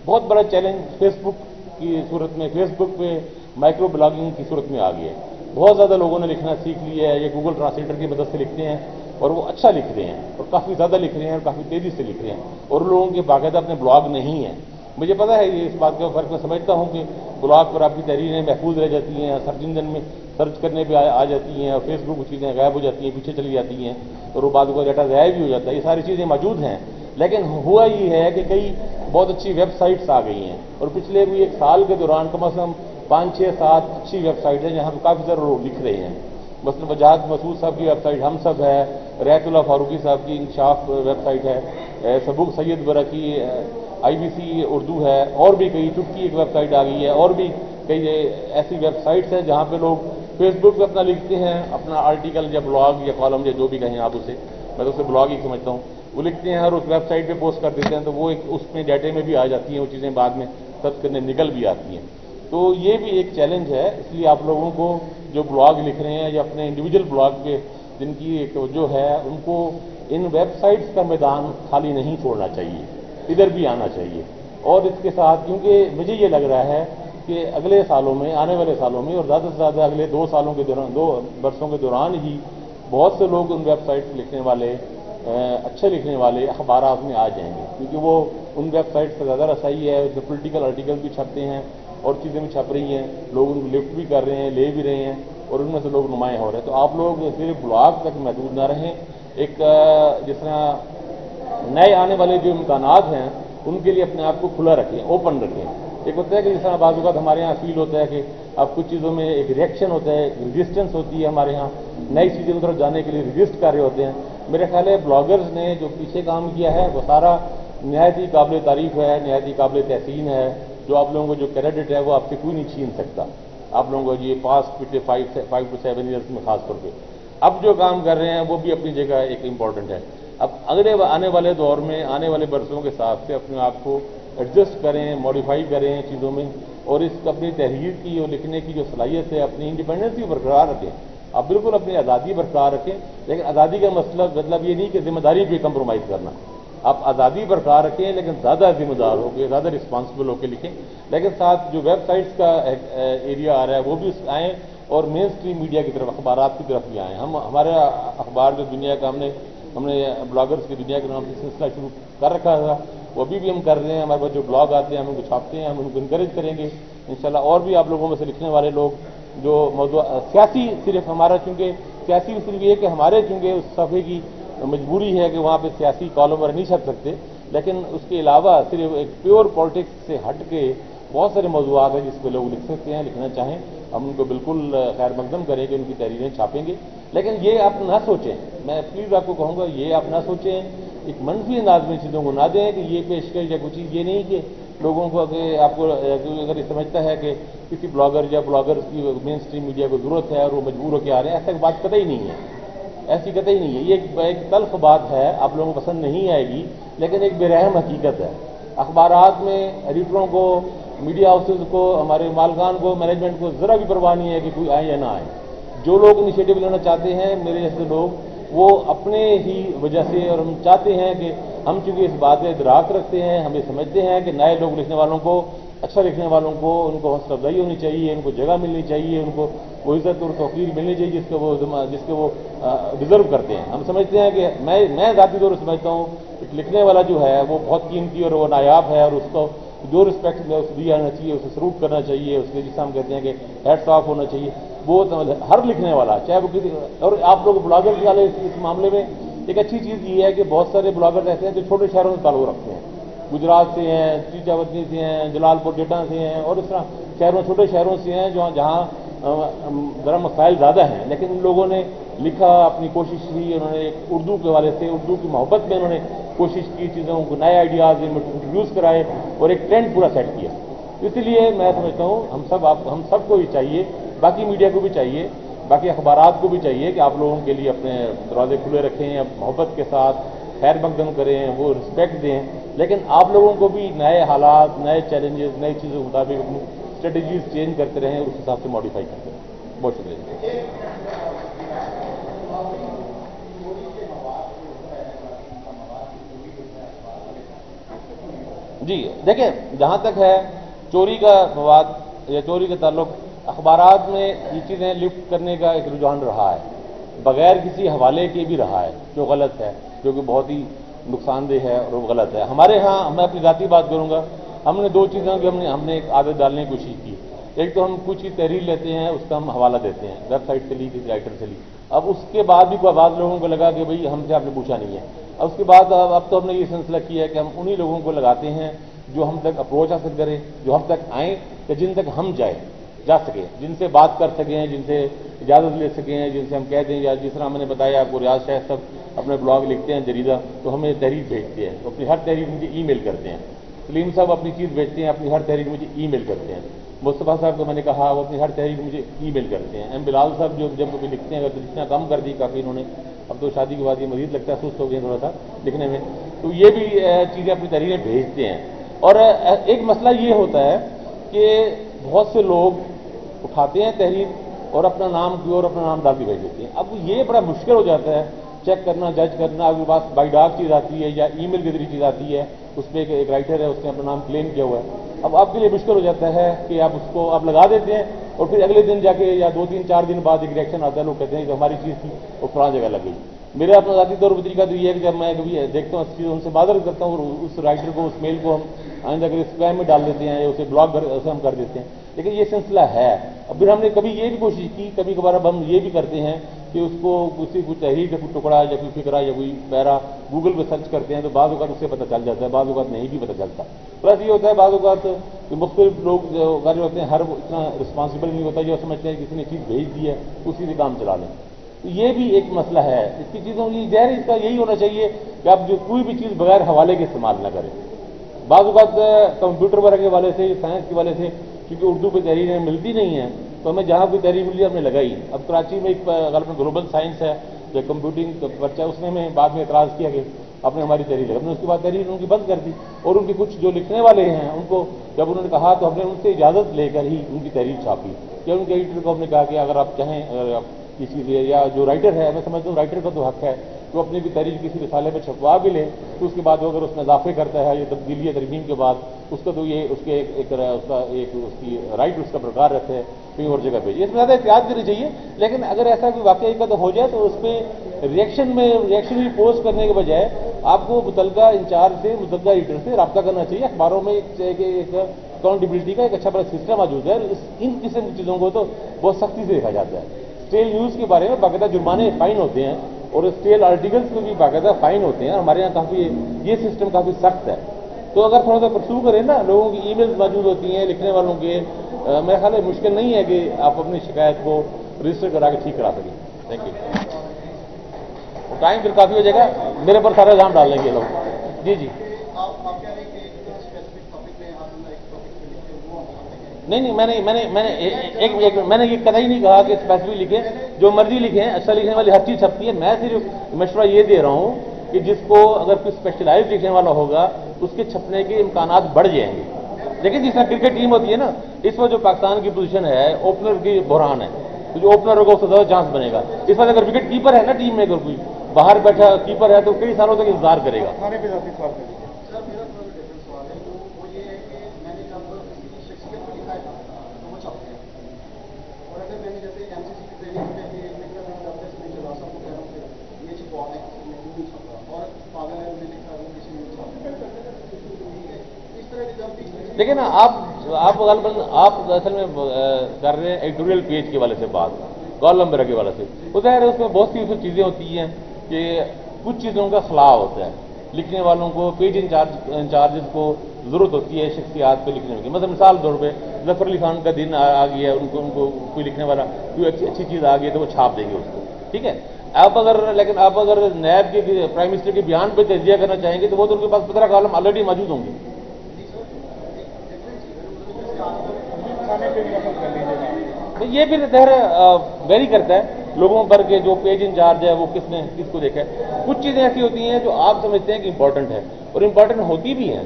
بہت بڑا چیلنج فیس بک کی صورت میں فیس بک پہ مائکرو بلاگنگ کی صورت میں آ گئی ہے۔ بہت زیادہ لوگوں نے لکھنا سیکھ لیا ہے، یہ گوگل ٹرانسلیٹر کی مدد سے لکھتے ہیں اور وہ اچھا لکھ رہے ہیں اور کافی زیادہ لکھ رہے ہیں اور کافی تیزی سے لکھ رہے ہیں۔ اور لوگوں کے باقاعدہ اپنے بلاگ نہیں ہیں۔ مجھے پتا ہے یہ اس بات کا فرق میں سمجھتا ہوں کہ بلاگ پر آپ کی تحریریں محفوظ رہ جاتی ہیں سرچ انجن میں سرچ کرنے پہ آ جاتی ہیں اور فیس بک چیزیں غائب ہو جاتی ہیں، پیچھے چلی جاتی ہیں اور وہ بعد کو ڈیٹا ضائع بھی ہو جاتا ہے۔ یہ ساری چیزیں موجود ہیں، لیکن ہوا یہ ہے کہ کئی بہت اچھی ویب سائٹس آ گئی ہیں اور پچھلے بھی ایک سال کے دوران کم از کم پانچ چھ سات اچھی ویب سائٹ ہیں جہاں پہ کافی سارے لوگ لکھ رہے ہیں۔ مثلاً وجاہت مسعود صاحب کی ویب سائٹ ہم سب ہے، ریت اللہ فاروقی صاحب کی انکشاف ویب سائٹ ہے، سبوک سید برا کی آئی بی سی اردو ہے، اور بھی کئی چٹکی ایک ویب سائٹ آ گئی ہے، اور بھی کئی ایسی ویب سائٹس ہیں جہاں پہ لوگ فیس بک پہ اپنا لکھتے ہیں، اپنا آرٹیکل یا بلاگ یا کالم یا جو بھی کہیں آپ اسے، میں تو اسے بلاگ ہی سمجھتا ہوں، وہ لکھتے ہیں اور اس ویب سائٹ پہ پوسٹ کر دیتے ہیں، تو وہ ایک اس میں ڈیٹے میں بھی آ جاتی ہیں، وہ چیزیں بعد میں سرچ کرنے نکل بھی آتی ہیں۔ تو یہ بھی ایک چیلنج ہے، اس لیے آپ لوگوں کو جو بلاگ لکھ رہے ہیں یا اپنے انڈیویجل بلاگ پہ جن کی ایک توجہ ہے، ان کو ان ویب سائٹس کا میدان خالی نہیں چھوڑنا چاہیے۔ ادھر بھی آنا چاہیے۔ اور اس کے ساتھ کیونکہ مجھے یہ لگ رہا ہے کہ اگلے سالوں میں، آنے والے سالوں میں، اور زیادہ سے زیادہ اگلے دو سالوں کے دوران، دو برسوں کے دوران ہی بہت سے لوگ ان ویب سائٹ لکھنے والے اچھے لکھنے والے اخبارات میں آ جائیں گے۔ کیونکہ وہ ان ویب سائٹ سے زیادہ رسائی ہے اس میں پولیٹیکل آرٹیکل بھی چھپتے ہیں اور چیزیں بھی چھپ رہی ہیں۔ لوگ ان کو لفٹ بھی کر رہے ہیں، لے بھی رہے ہیں اور ان میں سے لوگ نمایاں ہو رہے ہیں۔ تو آپ لوگ صرف بلاگ تک محدود نہ رہیں۔ ایک جس طرح نئے آنے والے جو امکانات ہیں، ان کے لیے اپنے آپ کو کھلا رکھیں اوپن رکھیں۔ ایک ہوتا ہے کہ جس طرح بعض اوقات ہمارے یہاں فیل ہوتا ہے کہ اب کچھ چیزوں میں ایک ریئیکشن ہوتا ہے ریزسٹنس ہوتی ہے ہمارے یہاں۔ نئی چیزوں کی طرف جانے کے لیے رجسٹ کر رہے ہوتے ہیں۔ میرے خیال ہے بلاگرز نے جو پیچھے کام کیا ہے، وہ سارا نہایت ہی قابل تعریف ہے، نہایت ہی قابل تحسین ہے۔ جو آپ لوگوں کو جو کریڈٹ ہے، وہ آپ سے کوئی نہیں چھین سکتا۔ آپ لوگوں کو یہ پاس پچھلے five five to seven years میں خاص طور پہ۔ اب جو کام کر رہے ہیں، وہ بھی اپنی جگہ ایک امپورٹنٹ ہے۔ اب اگلے آنے والے دور میں، آنے والے برسوں کے حساب سے اپنے آپ کو ایڈجسٹ کریں ماڈیفائی کریں چیزوں میں اور اس اپنی تحریر کی اور لکھنے کی جو صلاحیت ہے، اپنی انڈیپینڈنس برقرار رکھیں۔ آپ بالکل اپنی آزادی برقرار رکھیں، لیکن آزادی کا مسئلہ مطلب یہ نہیں کہ ذمہ داری پہ کمپرومائز کرنا۔ آپ آزادی برقرار رکھیں، لیکن زیادہ ذمہ دار ہو کے، زیادہ رسپانسبل ہو کے لکھیں۔ لیکن ساتھ جو ویب سائٹس کا ایریا آ رہا ہے، وہ بھی آئیں اور مین اسٹریم میڈیا کی طرف، اخبارات کی طرف بھی آئیں۔ ہم ہمارا اخبار جو دنیا کا ہم نے ہم نے بلاگرس کی دنیا کے نام سے سلسلہ شروع کر رکھا تھا۔ وہ ابھی بھی ہم کر رہے ہیں، ہمارے پاس جو بلاگ آتے ہیں، ہم ان کو چھاپتے ہیں، ہم ان کو انکریج کریں گے۔ انشاءاللہ اور بھی آپ لوگوں میں سے لکھنے والے لوگ جو موضوع، سیاسی صرف ہمارا چونکہ، سیاسی صرف یہ کہ ہمارے چونکہ اس صفحے کی مجبوری ہے کہ وہاں پہ سیاسی کالم نہیں چھپ سکتے، لیکن اس کے علاوہ صرف ایک پیور پالیٹکس سے ہٹ کے بہت سارے موضوعات ہیں جس پہ لوگ لکھ سکتے ہیں، لکھنا چاہیں، ہم ان کو بالکل خیر مقدم کریں کہ ان کی تحریریں چھاپیں گے۔ لیکن یہ آپ نہ سوچیں۔ میں پلیز آپ کو کہوں گا، یہ آپ نہ سوچیں۔ ایک منفی انداز میں چیزوں کو نہ دیں کہ یہ پیشکش یا کچھ چیز یہ نہیں کہ لوگوں کو اگر آپ کو اگر یہ سمجھتا ہے کہ کسی بلاگر یا بلاگر کی مین اسٹریم میڈیا کو ضرورت ہے اور وہ مجبور ہو کے آ رہے ہیں، ایسا بات قطعی نہیں ہے۔ ایسی قطعی نہیں ہے۔ یہ ایک تلخ بات ہے، آپ لوگوں کو پسند نہیں آئے گی، لیکن ایک بے رحم حقیقت ہے۔ اخبارات میں، ایڈیٹروں کو میڈیا ہاؤسز کو، ہمارے مالکان کو مینجمنٹ کو ذرا بھی پرواہ نہیں ہے کہ کوئی آئے یا نہ آئے۔ جو لوگ انیشیٹو لینا چاہتے ہیں، میرے جیسے لوگ، وہ اپنے ہی وجہ سے اور ہم چاہتے ہیں کہ ہم چونکہ اس بات میں ادراک رکھتے ہیں، ہمیں سمجھتے ہیں کہ نئے لوگ لکھنے والوں کو اچھا لکھنے والوں کو، ان کو حوصلہ افزائی ہونی چاہیے، ان کو جگہ ملنی چاہیے، ان کو وہ عزت اور توقیر ملنی چاہیے، جس کے وہ جس کے وہ ڈیزرو کرتے ہیں۔ ہم سمجھتے ہیں کہ میں میں ذاتی طور سے سمجھتا ہوں کہ لکھنے والا جو ہے، وہ بہت قیمتی اور وہ نایاب ہے اور اس کو جو رسپیکٹ میں اسے دیا جانا چاہیے، اسے سروٹ کرنا چاہیے، اس کے جس ہم کہتے ہیں کہ ہیڈ آف ہونا چاہیے۔ وہ مطلب ہر لکھنے والا، چاہے وہ کسی اور آپ لوگ بلاگر والے اس معاملے میں۔ ایک اچھی چیز یہ ہے کہ بہت سارے بلاگر ایسے ہیں جو چھوٹے شہروں سے تعلق رکھتے ہیں۔ گجرات سے ہیں چیچاوتنی سے ہیں جلال پور ڈیٹا سے ہیں، اور اس طرح شہروں، چھوٹے شہروں سے ہیں جو جہاں ذرا مسائل زیادہ ہیں، لیکن ان لوگوں نے لکھا، اپنی کوشش کی، انہوں نے ایک اردو کے والے سے، اردو کی محبت میں انہوں نے کوشش کی، چیزوں کو، نئے آئیڈیاز انٹروڈیوس کرائے اور ایک ٹرینڈ پورا سیٹ کیا۔ اسی لیے میں سمجھتا ہوں، ہم سب آپ، ہم سب کو ہی چاہیے، باقی میڈیا کو بھی چاہیے، باقی اخبارات کو بھی چاہیے کہ آپ لوگوں کے لیے اپنے دروازے کھلے رکھیں محبت کے ساتھ خیر مقدم کریں، وہ رسپیکٹ دیں۔ لیکن آپ لوگوں کو بھی نئے حالات، نئے چیلنجز نئی چیزوں کے مطابق اپنی اسٹریٹجیز چینج کرتے رہیں اس حساب سے ماڈیفائی کرتے رہیں۔ بہت شکریہ۔ جی دیکھیں، جہاں تک ہے، چوری کا مواد یا چوری کا تعلق، اخبارات میں یہ چیزیں لفٹ کرنے کا ایک رجحان رہا ہے، بغیر کسی حوالے کے بھی رہا ہے، جو غلط ہے، جو کہ بہت ہی نقصان دہ ہے اور وہ غلط ہے۔ ہمارے ہاں میں اپنی ذاتی بات کروں گا، ہم نے دو چیزوں کی ہم نے ہم نے ایک عادت ڈالنے کی کوشش کی۔ ایک تو ہم کچھ چیز تحریر لیتے ہیں، اس کا ہم حوالہ دیتے ہیں، ویب سائٹ سے لی، کسی رائٹر سے لی۔ اب اس کے بعد بھی کوئی بعض لوگوں کو لگا کہ بھئی ہم سے آپ نے پوچھا نہیں ہے۔ اس کے بعد اب تو ہم نے یہ سلسلہ کیا ہے کہ ہم انہی لوگوں کو لگاتے ہیں جو ہم تک اپروچ حاصل کریں، جو ہم تک آئیں کہ جن تک ہم جائیں، جا سکیں، جن سے بات کر سکیں، جن سے اجازت لے سکیں، جن سے ہم کہہ دیں یا جس طرح میں نے بتایا آپ کو ریاض شاہ سب اپنے بلاگ لکھتے ہیں جریدہ، تو ہمیں تحریر بھیجتے ہیں، تو اپنی ہر تحریر مجھے ای میل کرتے ہیں۔ سلیم صاحب اپنی چیز بھیجتے ہیں، اپنی ہر تحریر مجھے ای میل کرتے ہیں۔ مصطفیٰ صاحب کو میں نے کہا، وہ اپنی ہر تحریر مجھے ای میل کرتے ہیں۔ ایم بلال صاحب جو جب کبھی لکھتے ہیں، اگر جتنا کم کر دی، کافی انہوں نے اب تو شادی کے بعد یہ مزید لگتا ہے، سست ہو گیا تھوڑا سا، لکھنے میں۔ تو یہ بھی چیزیں اپنی تحریریں بھیجتے ہیں۔ اور ایک مسئلہ یہ ہوتا ہے کہ بہت سے لوگ اٹھاتے ہیں تحریر اور اپنا نام کی اور اپنا نام ڈال کے بھیج دیتے ہیں۔ اب یہ بڑا مشکل ہو جاتا ہے۔ چیک کرنا، جج کرنا آپ کے پاس بائی ڈاک چیز آتی ہے یا ای میل کے ذریعے چیز آتی ہے، اس پہ ایک رائٹر ہے، اس نے اپنا نام کلیم کیا ہوا ہے۔ اب آپ کے لیے مشکل ہو جاتا ہے کہ آپ اس کو، آپ لگا دیتے ہیں اور پھر اگلے دن جا کے یا دو تین چار دن بعد ایک ریئیکشن آتا ہے، لوگ کہتے ہیں کہ ہماری چیز تھی، وہ فلاں جگہ لگ گئی۔ میرا اپنا ذاتی طور پر طریقہ تو یہ ہے کہ جب میں کبھی دیکھتا ہوں اس چیز ان سے معذرت کرتا ہوں اور اس رائٹر کو، اس میل کو ہم آئندہ کے اسپیم میں ڈال دیتے ہیں یا اسے بلاک اسے ہم کر دیتے ہیں۔ لیکن یہ سلسلہ ہے۔ اب پھر ہم نے کبھی یہ بھی کوشش کی، کبھی کبھار اب ہم یہ بھی کرتے ہیں کہ اس کو کسی کوئی تحریر کا کوئی ٹکڑا یا کوئی فکرہ یا کوئی پیرا گوگل پہ سرچ کرتے ہیں تو بعض اوقات اس سے پتہ چل جاتا ہے، بعض اوقات نہیں بھی پتہ چلتا۔ پلس یہ ہوتا ہے، بعض اوقات کہ مختلف لوگ جو ہوتے ہیں، ہر اتنا رسپانسبل نہیں ہوتا جو سمجھتے ہیں کسی نے چیز بھیج دی ہے، اسی سے کام چلا لیں۔ تو یہ بھی ایک مسئلہ ہے۔ اس کی چیزوں کی ظاہر اس کا یہی ہونا چاہیے کہ آپ جو کوئی بھی چیز بغیر حوالے کے استعمال نہ کریں۔ بعض اوقات کمپیوٹر وغیرہ کے والے سے، سائنس کے والے سے کیونکہ اردو پہ تحریریں ملتی نہیں ہیں تو ہمیں جہاں کوئی تحریر ملی ہم نے لگائی۔ اب کراچی میں ایک غالب گلوبل سائنس ہے، جو کمپیوٹنگ بچہ اس نے میں بعد میں اعتراض کیا کہ آپ نے ہماری تحریر ہم نے اس کے بعد تحریر ان کی بند کر دی اور ان کی کچھ جو لکھنے والے ہیں، ان کو جب انہوں نے کہا تو ہم نے ان سے اجازت لے کر ہی ان کی تحریر چھاپی۔ یا ان کے ایڈیٹر کو ہم نے کہا کہ اگر آپ چاہیں، اگر آپ کسی یا جو رائٹر ہے، میں سمجھتا ہوں رائٹر کا تو حق ہے تو اپنی بھی تحریر کسی رسالے میں چھپوا بھی لے، تو اس کے بعد وہ اگر اس میں اضافے کرتا ہے یا تبدیلی یا ترمیم کے بعد، اس کا تو یہ، اس کے ایک ایک اس کا ایک اس کی رائٹ اس کا برقرار رکھے ہے کہیں اور جگہ پہ اس میں زیادہ احتیاط کرنی چاہیے، لیکن اگر ایسا کوئی واقعی کا تو ہو جائے تو اس پہ ریئیکشن میں ریئیکشن بھی پوسٹ کرنے کے بجائے آپ کو متعلقہ انچارج سے، متعلقہ ایڈیٹر سے رابطہ کرنا چاہیے۔ اخباروں میں ایک اکاؤنٹیبلٹی کا ایک اچھا بڑا سسٹم موجود ہے ان قسم کی چیزوں کو تو بہت سختی سے دیکھا جاتا ہے۔ اسٹیل نیوز کے بارے میں باقاعدہ جرمانے فائن ہوتے ہیں۔ اور اسٹیل آرٹیکلس میں بھی باقاعدہ فائن ہوتے ہیں۔ ہمارے یہاں کافی یہ سسٹم کافی سخت ہے۔ تو اگر تھوڑا سا پرسو کریں نا، لوگوں کی ای میلز موجود ہوتی ہیں لکھنے والوں کے۔ میرا خیال ہے مشکل نہیں ہے کہ آپ اپنی شکایت کو رجسٹر کرا کے ٹھیک کرا سکیں۔ تھینک یو ٹائم پھر کافی ہو جائے گا۔ میرے پر سارا الزام ڈال دیں گے لوگ۔ جی جی۔ نہیں نہیں، میں نے میں نے میں نے ایک میں نے یہ کتھا ہی نہیں کہا کہ اسپیسیفک لکھے جو مرضی لکھیں اچھا لکھنے والی ہر چیز چھپتی ہے۔ میں صرف مشورہ یہ دے رہا ہوں کہ جس کو اگر کوئی اسپیشلائز لکھنے والا ہوگا، اس کے چھپنے کے امکانات بڑھ جائیں گے۔ لیکن جس طرح کرکٹ ٹیم ہوتی ہے نا، اس وقت جو پاکستان کی پوزیشن ہے اوپنر کی بحران ہے۔ تو جو اوپنر ہوگا، اس سے زیادہ چانس بنے گا۔ اس وقت اگر وکٹ کیپر ہے نا ٹیم میں، اگر کوئی باہر بیٹھا کیپر ہے، تو کئی سالوں تک انتظار کرے گا۔ دیکھیں نا، آپ آپ غالباً، آپ اصل میں کر رہے ہیں ایڈیٹوریل پیج کے والے سے بات کالم وغیرہ کے والے سے۔ وہ ظاہر ہے اس میں بہت سی چیزیں ہوتی ہیں کہ کچھ چیزوں کا خلاف ہوتا ہے۔ لکھنے والوں کو پیج انچارج انچارجز کو ضرورت ہوتی ہے شخصیات پہ لکھنے کی۔ مطلب مثال طور پہ، ظفر علی خان کا دن آ گیا، ان کو ان کو کوئی لکھنے والا کوئی اچھی اچھی چیز آ گئی تو وہ چھاپ دیں گے اس کو۔ ٹھیک ہے؟ آپ اگر، لیکن آپ اگر نیب کے، پرائم منسٹر کے بیان پہ تجزیہ کرنا چاہیں گے تو وہ تو ان کے پاس پندرہ کالم آلریڈی موجود ہوں گے۔ یہ پھر ظاہر ویری کرتا ہے۔ لوگوں پر کہ جو پیج انچارج ہے، وہ کس نے، کس کو دیکھا ہے؟ کچھ چیزیں ایسی ہوتی ہیں جو آپ سمجھتے ہیں کہ امپورٹنٹ ہے اور امپورٹنٹ ہوتی بھی ہیں،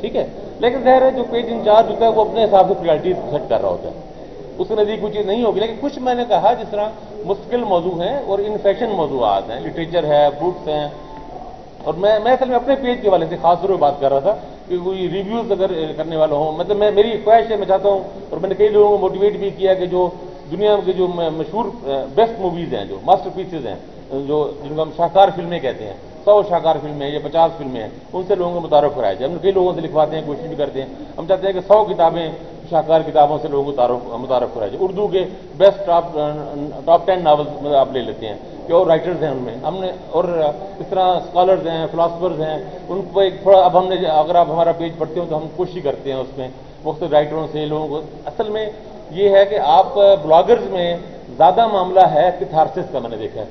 ٹھیک ہے؟ لیکن ظاہر ہے، جو پیج انچارج ہوتا ہے، وہ اپنے حساب سے پریورٹیز سیٹ کر رہا ہوتا ہے۔ اس کے نزدیک کوئی چیز نہیں ہوگی، لیکن کچھ میں نے کہا جس طرح مشکل موضوع ہیں اور انفیکشن موضوعات ہیں لٹریچر ہے بکس ہیں۔ اور میں میں اصل میں اپنے پیج کے والے سے خاص طور پہ بات کر رہا تھا۔ کہ کوئی ریویوز اگر eh, کرنے والا ہوں. مطلب میں، میری خواہش ہے، میں چاہتا ہوں، اور میں نے کئی لوگوں کو موٹیویٹ بھی کیا کہ جو دنیا کے جو مشہور eh, بیسٹ موویز ہیں، جو ماسٹر پیسز ہیں eh, جو، جن کو ہم شاہکار فلمیں کہتے ہیں، سو شاہکار فلمیں یا پچاس فلمیں ہیں، ان سے لوگوں کو متعارف کرایا جائے۔ ہم کئی لوگوں سے لکھواتے ہیں، کوشش بھی کرتے ہیں۔ ہم چاہتے ہیں کہ سو کتابیں شاہکار کتابوں سے لوگوں کو متعارف کرایا جائے۔ اردو کے best top top ten novels آپ لے لیتے ہیں کہ اور رائٹرز ہیں ان میں۔ ہم نے اور uh, اس طرح اسکالرز ہیں فلاسفرز ہیں، ان کو ایک تھوڑا اب ہم نے اگر آپ ہمارا پیج پڑھتے ہو تو ہم کوشش کرتے ہیں اس میں۔ مختلف رائٹروں سے، لوگوں کو اصل میں یہ ہے کہ آپ uh, بلاگرز میں زیادہ معاملہ ہے کتھارسس کا میں نے دیکھا ہے۔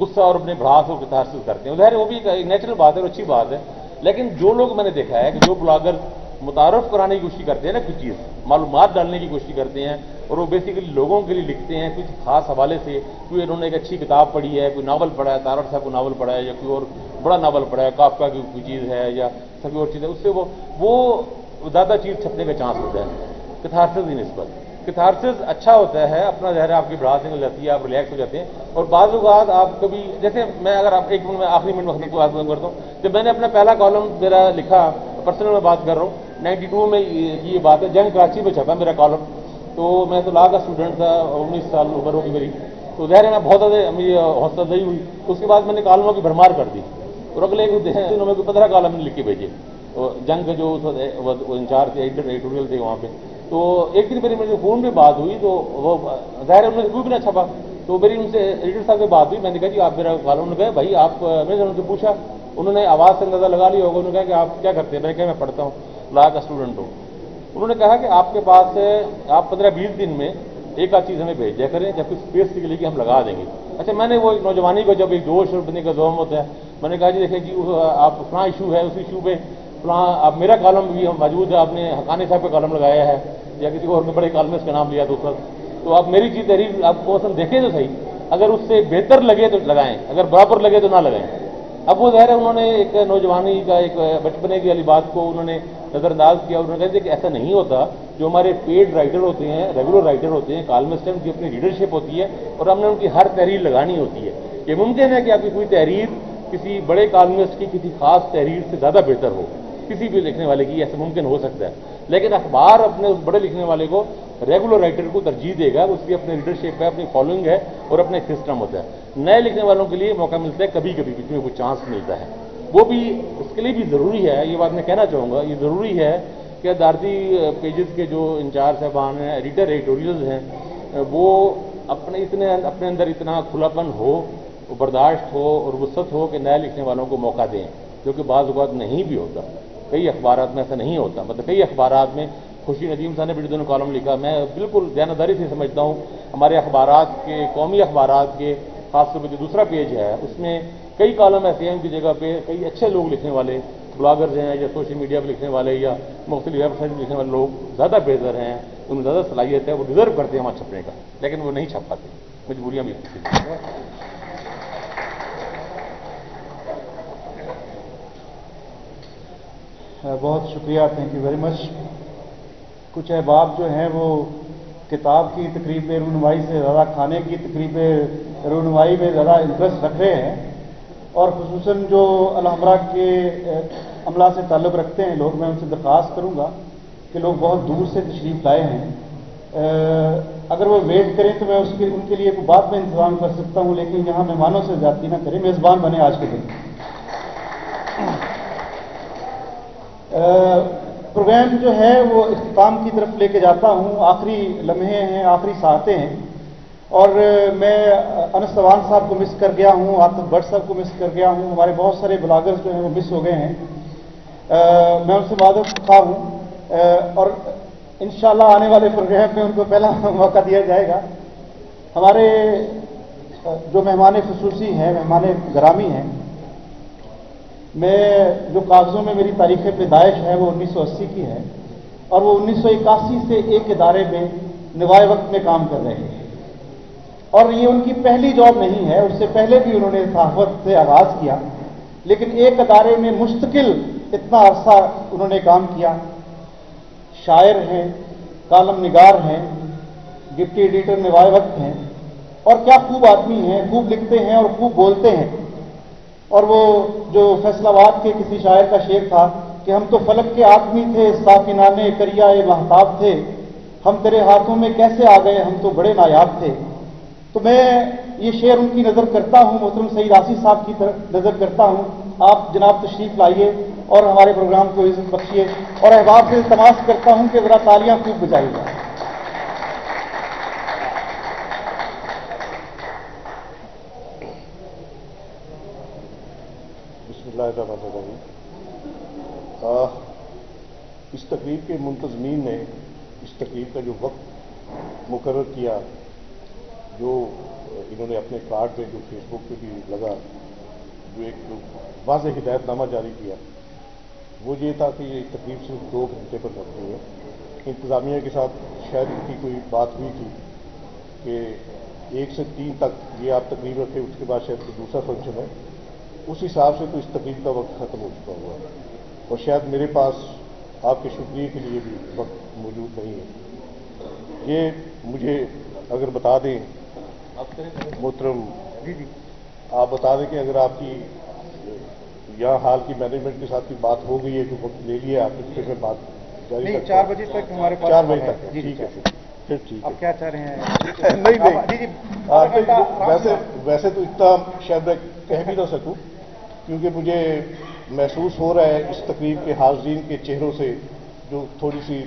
غصہ اور اپنے بڑھاس کو کتھارسس کرتے ہیں۔ ظاہر وہ بھی ایک نیچرل بات ہے اور اچھی بات ہے، لیکن جو لوگ میں نے دیکھا ہے کہ جو بلاگر متعارف کرانے کی کوشش کرتے ہیں نا کچھ چیز، معلومات ڈالنے کی کوشش کرتے ہیں اور وہ بیسیکلی لوگوں کے لیے لکھتے ہیں کچھ خاص حوالے سے، کوئی انہوں نے ایک اچھی کتاب پڑھی ہے، کوئی ناول پڑھا ہے تارڑ صاحب کو ناول پڑھا ہے یا کوئی اور بڑا ناول پڑھا ہے، کافکا کی کوئی چیز ہے یا سبھی اور چیز ہے اس سے وہ وہ زیادہ چیز چھپنے کا چانس ہوتا ہے۔ کتھارسز ہی نسبت کتھارسز اچھا ہوتا ہے، اپنا ظاہر آپ کی بڑھاسنگ ہو جاتی ہے، آپ ریلیکس ہو جاتے ہیں۔ اور بعض اوقات آپ کبھی، جیسے میں اگر آپ، ایک منٹ میں آخری منٹ وقت کو بات کرتا ہوں، جب میں نے اپنا پہلا کالم میرا لکھا پرسنل میں بات کر رہا ہوں۔ نائنٹی ٹو میں یہ بات ہے۔ جنگ کراچی میں چھپا میرا کالم تو میں تو لا کا اسٹوڈنٹ تھا انیس سال عمر ہوگی میری۔ تو ظاہر ہے میں بہت زیادہ میری حوصلہ دہی ہوئی۔ اس کے بعد میں نے کالموں کی بھرمار کر دی۔ اور اگلے دنوں میں پندرہ کالم لکھ کے بھیجے۔ جنگ کے جو انچارج تھے ایڈیٹوریل تھے وہاں پہ۔ تو ایک دن میری میری فون پہ بات ہوئی۔ تو وہ ظاہر انہوں نے کوئی بھی نہ چھپا۔ تو میری ان سے ایڈیٹر صاحب سے بات ہوئی۔ میں نے کہا جی آپ میرا کالم نے کہا بھائی آپ میں نے ان سے پوچھا۔ انہوں نے آواز سے اندازہ لگا لیا ہوگا، انہوں نے کہا کہ آپ کیا کرتے ہیں؟ میں کہا میں پڑھتا ہوں، لا کا اسٹوڈنٹ ہوں۔ انہوں نے کہا کہ آپ کے پاس آپ پندرہ بیس دن میں ایک آدھ چیز ہمیں بھیج دیا کریں، جب کچھ اسپیس کے لیے کہ ہم لگا دیں گے۔ اچھا میں نے وہ نوجوانی کو جب ایک جوش اور بننے کا زوم ہوتا ہے، میں نے کہا جی دیکھیں جی آپ فلاں ایشو ہے اس ایشو پہ فلاں اب میرا کالم بھی موجود ہے، آپ نے حقانی صاحب کا کالم لگایا ہے، یا کسی اور بڑے کالمس کا نام لیا تو وقت۔ تو آپ میری چیز تحریر، آپ کو دیکھیں تو صحیح۔ اگر اس سے بہتر لگے تو لگائیں، اگر برابر لگے تو نہ لگائیں۔ اب وہ ظاہر ہے انہوں نے ایک نوجوانی کا ایک بچپنے کی والی بات کو انہوں نے نظر انداز کیا اور انہوں نے کہتے کہ ایسا نہیں ہوتا جو ہمارے پیڈ رائٹر ہوتے ہیں ریگولر رائٹر ہوتے ہیں کالمسٹ ہیں ان کی اپنی لیڈرشپ ہوتی ہے اور ہم نے ان کی ہر تحریر لگانی ہوتی ہے۔ یہ ممکن ہے کہ آپ کی کوئی تحریر کسی بڑے کالمسٹ کی کسی خاص تحریر سے زیادہ بہتر ہو، کسی بھی لکھنے والے کی ایسا ممکن ہو سکتا ہے۔ لیکن اخبار اپنے اس بڑے لکھنے والے کو ریگولر رائٹر کو ترجیح دے گا، اس کی اپنی لیڈرشپ ہے، اپنی فالوئنگ ہے اور اپنا ایک سسٹم ہوتا ہے۔ نئے لکھنے والوں کے لیے موقع ملتا ہے کبھی کبھی کسی میں کوئی چانس ملتا ہے۔ وہ بھی اس کے لیے بھی ضروری ہے۔ یہ بات میں کہنا چاہوں گا، یہ ضروری ہے کہ ادارتی پیجز کے جو انچارج صاحبان ہیں ایڈیٹر ایڈیٹوریلز ہیں، وہ اپنے اتنے اپنے اندر اتنا کھلاپن ہو، برداشت ہو اور وسط ہو کہ نئے لکھنے والوں کو موقع دیں، جو کہ بعض اوقات نہیں بھی ہوتا۔ کئی اخبارات میں ایسا نہیں ہوتا۔ مطلب کئی اخبارات میں خوشی ندیم صاحب نے بھی دونوں کالم لکھا۔ میں بالکل دیانتداری سے سمجھتا ہوں، ہمارے اخبارات کے، قومی اخبارات کے، خاص طور پہ جو دوسرا پیج ہے، اس میں کئی کالم ایسے ہیں ان کی جگہ پہ کئی اچھے لوگ لکھنے والے، بلاگرز ہیں یا سوشل میڈیا پہ لکھنے والے یا مختلف ویب سائٹ پہ لکھنے والے لوگ زیادہ بہتر ہیں، ان میں زیادہ صلاحیت ہے، وہ ڈیزرو کرتے ہیں وہاں چھپنے کا، لیکن وہ نہیں چھپ پاتے، مجبوریاں بھی بہت شکریہ تھینک یو ویری مچ کچھ احباب جو ہیں، وہ کتاب کی تقریب رونمائی سے زیادہ، کھانے کی تقریب رونمائی میں زیادہ انٹرسٹ رکھ رہے ہیں۔ اور خصوصاً جو الحمرہ کے عملہ سے تعلق رکھتے ہیں لوگ، میں ان سے درخواست کروں گا کہ لوگ بہت دور سے تشریف لائے ہیں۔ اگر وہ ویٹ کریں تو میں اس کے، ان کے لیے بعد میں انتظام کر سکتا ہوں، لیکن یہاں مہمانوں سے زیادتی نہ کریں۔ میزبان بنے آج کے دن۔ پروگرام جو ہے وہ اختتام کی طرف لے کے جاتا ہوں۔ آخری لمحے ہیں، آخری ساعتیں ہیں۔ اور میں انس سوان صاحب کو مس کر گیا ہوں آتف بٹ صاحب کو مس کر گیا ہوں۔ ہمارے بہت سارے بلاگرز جو ہیں وہ مس ہو گئے ہیں۔ میں ان سے معذرت خواہ ہوں۔ اور انشاءاللہ آنے والے پروگرام میں ان کو پہلا موقع دیا جائے گا۔ ہمارے جو مہمان خصوصی ہیں، مہمان گرامی ہیں میں جو کاغذوں میں میری تاریخ پیدائش ہے وہ انیس سو اسی کی ہے اور وہ انیس سو اکاسی سے ایک ادارے میں نوائے وقت میں کام کر رہے ہیں۔ اور یہ ان کی پہلی جاب نہیں ہے، اس سے پہلے بھی انہوں نے صحافت سے آغاز کیا، لیکن ایک ادارے میں مستقل اتنا عرصہ انہوں نے کام کیا۔ شاعر ہیں، کالم نگار ہیں، ڈپٹی ایڈیٹر نوائے وقت ہیں۔ اور کیا خوب آدمی ہیں، خوب لکھتے ہیں اور خوب بولتے ہیں۔ اور وہ جو فیصلہ آباد کے کسی شاعر کا شعر تھا کہ ہم تو فلک کے آدمی تھے صافنانے کریا محتاب تھے۔ ہم تیرے ہاتھوں میں کیسے آ گئے؟ ہم تو بڑے نایاب تھے۔ تو میں یہ شعر ان کی نظر کرتا ہوں، محترم سعید آصف صاحب کی طرف نظر کرتا ہوں۔ آپ جناب تشریف لائیے اور ہمارے پروگرام کو عزت بخشیے۔ اور احباب سے تماش کرتا ہوں کہ ذرا تالیاں خوب بجائی جائیں بسم اللہ الرحمن اس تقریب کے منتظمین نے اس تقریب کا جو وقت مقرر کیا، جو انہوں نے اپنے کارڈ پہ، جو فیس بک پہ بھی لگا، جو ایک واضح ہدایت نامہ جاری کیا، وہ یہ تھا کہ یہ تقریب صرف دو گھنٹے پر رکھنی ہے۔ انتظامیہ کے ساتھ شاید ان کی کوئی بات ہوئی تھی کہ ایک سے تین تک یہ آپ تقریب رکھے اس کے بعد شاید دوسرا فنکشن ہے۔ اس حساب سے تو اس تقریب کا وقت ختم ہو چکا ہوا ہے۔ اور شاید میرے پاس آپ کے شکریہ کے لیے بھی وقت موجود نہیں ہے۔ یہ مجھے اگر بتا دیں محترم جی جی۔ آپ بتا دیں کہ اگر آپ کی یہاں حال کی مینجمنٹ کے ساتھ کی بات ہو گئی ہے تو وقت لے لیا آپ پھر میں بات جاری نہیں چار بجے تک ہمارے پاس چار بجے تک جی ٹھیک ہے پھر ٹھیک ہے۔ کیا چاہ رہے ہیں؟ نہیں نہیں۔ جی جی نہیں، ویسے ویسے تو اتنا شاید میں کہہ بھی نہ سکوں۔ کیونکہ مجھے محسوس ہو رہا ہے اس تقریب کے حاضرین کے چہروں سے، جو تھوڑی سی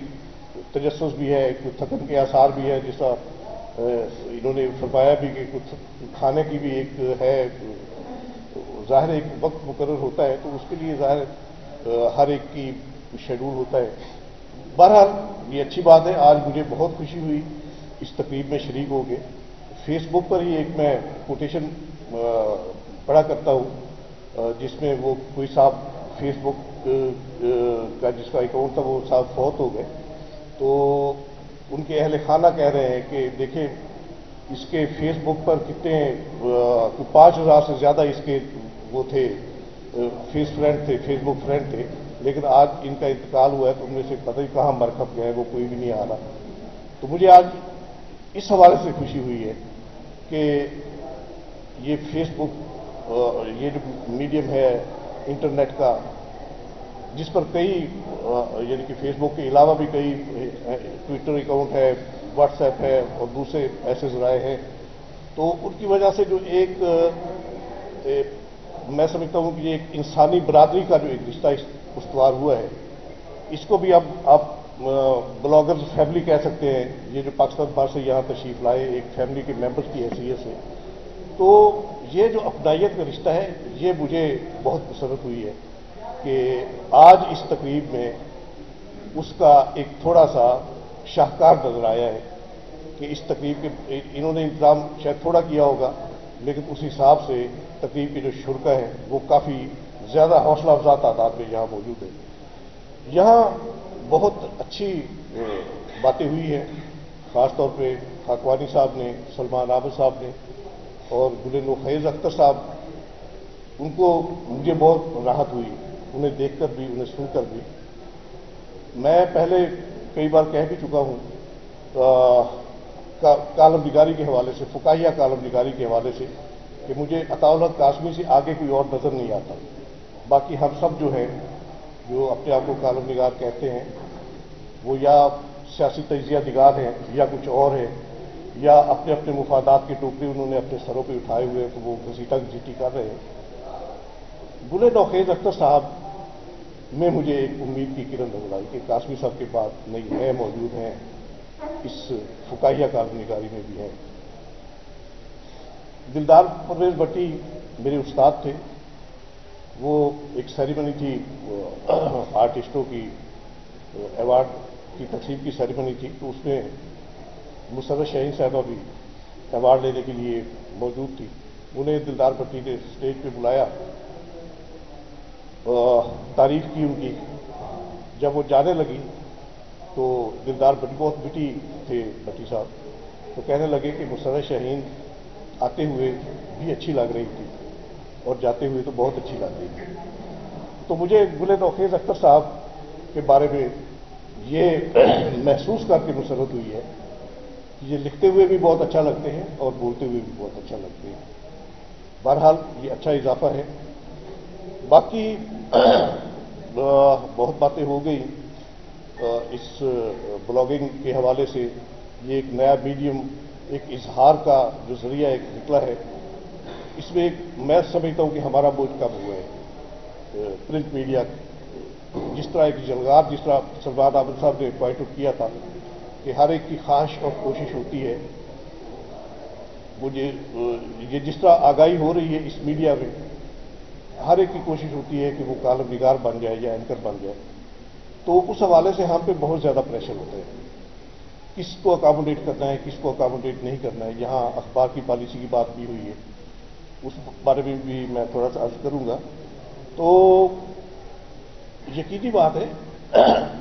تجسس بھی ہے، کچھ تھکن کے آثار بھی ہے جس طرح انہوں نے فرمایا بھی کہ کچھ کھانے کی بھی ایک ہے، ظاہر ایک وقت مقرر ہوتا ہے، تو اس کے لیے ظاہر ہر ایک کی شیڈول ہوتا ہے۔ بہرحال، یہ اچھی بات ہے، آج مجھے بہت خوشی ہوئی اس تقریب میں شریک ہو کے۔ فیس بک پر ہی ایک میں کوٹیشن پڑھا کرتا ہوں۔ جس میں وہ کوئی صاحب فیس بک کا جس کا اکاؤنٹ تھا، وہ صاحب فوت ہو گئے۔ تو ان کے اہل خانہ کہہ رہے ہیں کہ دیکھیں، اس کے فیس بک پر کتنے پانچ ہزار سے زیادہ اس کے وہ تھے فیس فرینڈ تھے، فیس بک فرینڈ تھے۔ لیکن آج ان کا انتقال ہوا ہے، تو ان میں سے پتہ ہی کہاں مرکب گئے وہ کوئی بھی نہیں آ رہا۔ تو مجھے آج اس حوالے سے خوشی ہوئی ہے کہ یہ فیس بک یہ جو میڈیم ہے انٹرنیٹ کا، جس پر کئی یعنی کہ فیس بک کے علاوہ بھی کئی ٹویٹر اکاؤنٹ ہے، واٹس ایپ ہے اور دوسرے ایسے ذرائع ہیں۔ تو ان کی وجہ سے جو ایک میں سمجھتا ہوں کہ یہ ایک انسانی برادری کا جو ایک رشتہ استوار ہوا ہے، اس کو بھی اب آپ بلاگرز فیملی کہہ سکتے ہیں۔ یہ جو پاکستان بار سے یہاں تشریف لائے ایک فیملی کے ممبرز کی حیثیت سے۔ تو یہ جو اپنائیت کا رشتہ ہے، یہ مجھے بہت مسرت ہوئی ہے کہ آج اس تقریب میں اس کا ایک تھوڑا سا شاہکار نظر آیا ہے کہ اس تقریب کے، انہوں نے انتظام شاید تھوڑا کیا ہوگا، لیکن اس حساب سے تقریب کے جو شرکا ہیں، وہ کافی زیادہ حوصلہ افزا تعداد میں یہاں موجود ہے یہاں بہت اچھی باتیں ہوئی ہیں۔ خاص طور پہ خاکوانی صاحب نے، سلمان عابد صاحب نے اور گلین خیز اختر صاحب، ان کو مجھے بہت راحت ہوئی، انہیں دیکھ کر بھی، انہیں سن کر بھی۔ میں پہلے کئی بار کہہ بھی چکا ہوں کالم نگاری کے حوالے سے فکاہیہ کالم نگاری کے حوالے سے، کہ مجھے اطاولت کاشمی سے آگے کوئی اور نظر نہیں آتا۔ باقی ہم سب جو ہیں، جو اپنے آپ کو کالم نگار کہتے ہیں، وہ یا سیاسی تجزیہ نگار ہیں یا کچھ اور ہیں یا اپنے اپنے مفادات کے ٹوکرے انہوں نے اپنے سروں پہ اٹھائے ہوئے تو وہ گھسیٹا گھسیٹی کر رہے ہیں۔ گلے نوخیز اختر صاحب، میں مجھے ایک امید کی کرن نظر آئی کہ کاشمی صاحب کے بعد نئی ہے، موجود ہیں، اس فکاہیہ کالم نگاری میں بھی ہیں۔ دلدار پرویز بٹی میرے استاد تھے۔ وہ ایک سیریمنی تھی آرٹسٹوں *clears throat* کی ایوارڈ کی تقسیم کی سیریمنی تھی۔ تو اس میں مصنف شاہین صاحبہ بھی ایوارڈ لینے کے لیے موجود تھی۔ انہیں دلدار پٹی نے اسٹیج پہ بلایا۔ تعریف کی ان کی۔ جب وہ جانے لگی تو دلدار بٹی بہت بٹی تھے بٹی صاحب۔ تو کہنے لگے کہ مصنف شاہین آتے ہوئے بھی اچھی لگ رہی تھی اور جاتے ہوئے تو بہت اچھی لگ رہی تھی۔ تو مجھے گل نوخیز اختر صاحب کے بارے میں یہ *coughs* محسوس کر کے مسرت ہوئی ہے یہ لکھتے ہوئے بھی بہت اچھا لگتے ہیں اور بولتے ہوئے بھی بہت اچھا لگتے ہیں۔ بہرحال یہ اچھا اضافہ ہے۔ باقی *clears throat* بہت باتیں ہو گئی اس بلاگنگ کے حوالے سے یہ ایک نیا میڈیم، ایک اظہار کا جو ذریعہ ایک نکلا ہے۔ اس میں ایک، میں سمجھتا ہوں کہ ہمارا بوجھ کم ہوا ہے۔ پرنٹ میڈیا، جس طرح ایک جلگار جس طرح سرباد عامد صاحب نے پوائنٹ آؤٹ کیا تھا۔ کہ ہر ایک کی خواہش اور کوشش ہوتی ہے۔ مجھے، یہ جس طرح آگاہی ہو رہی ہے اس میڈیا میں، ہر ایک کی کوشش ہوتی ہے کہ وہ کالم نگار بن جائے یا اینکر بن جائے۔ تو اس حوالے سے ہم پہ بہت زیادہ پریشر ہوتا ہے۔ کس کو اکاموڈیٹ کرنا ہے، کس کو اکاموڈیٹ نہیں کرنا ہے؟ یہاں اخبار کی پالیسی کی بات بھی ہوئی ہے۔ اس بارے میں بھی میں تھوڑا سا عرض کروں گا۔ تو یقینی بات ہے،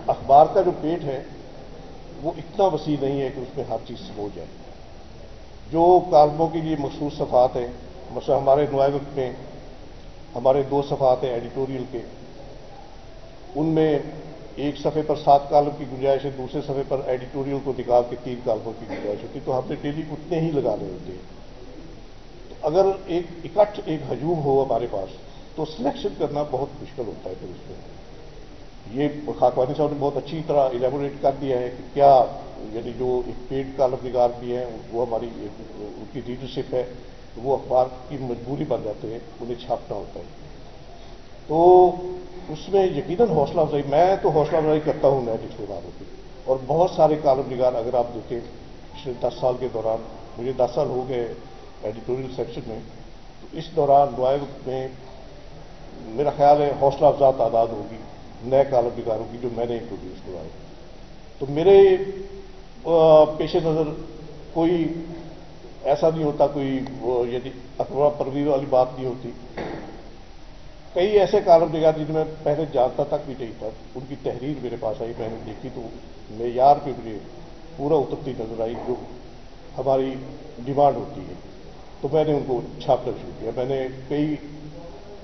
اخبار کا جو پیٹ ہے وہ اتنا وسیع نہیں ہے کہ اس میں ہر چیز ہو جائے۔ جو کالموں کے لیے مخصوص صفحات ہیں، مثلا ہمارے نوائے میں ہمارے دو صفحات ہیں ایڈیٹوریل کے۔ ان میں ایک صفحے پر سات کالم کی گنجائش ہے، دوسرے صفحے پر ایڈیٹوریل کو نکال کے تین کالموں کی گنجائش ہوتی تو ہم نے ڈیلی اتنے ہی لگانے ہوتے ہیں۔ تو اگر ایک اکٹھ ایک ہجوم ہو ہمارے پاس، تو سلیکشن کرنا بہت مشکل ہوتا ہے پھر اس میں۔ یہ خاکوانی صاحب نے بہت اچھی طرح الیبوریٹ کر دیا ہے کہ کیا یعنی جو ایک پیڈ کالم نگار بھی ہیں وہ ہماری ان کی لیڈرشپ ہے وہ اخبار کی مجبوری بن جاتے ہیں، انہیں چھاپنا ہوتا ہے۔ تو اس میں یقیناً حوصلہ افزائی، میں تو حوصلہ افزائی کرتا ہوں میں جس والوں کی اور بہت سارے کالم نگار اگر آپ دیکھیں، پچھلے دس سال کے دوران، مجھے دس سال ہو گئے ایڈیٹوریل سیکشن میں، تو اس دوران نوائب میں میرا خیال ہے حوصلہ افزا تعداد ہوگی۔ نئے کاروں کی جو میں نے انٹروڈیوس کروائی تو میرے پیش نظر کوئی ایسا نہیں ہوتا کوئی یعنی اخبار پروی والی بات نہیں ہوتی۔ کئی ایسے کالم نگار جن میں پہلے جانتا تک بھی نہیں تھا، ان کی تحریر میرے پاس آئی، میں نے دیکھی تو معیار پہ مجھے پورا اترتی نظر آئی جو ہماری ڈیمانڈ ہوتی ہے۔ تو میں نے ان کو چھاپنا شروع کیا۔ میں نے کئی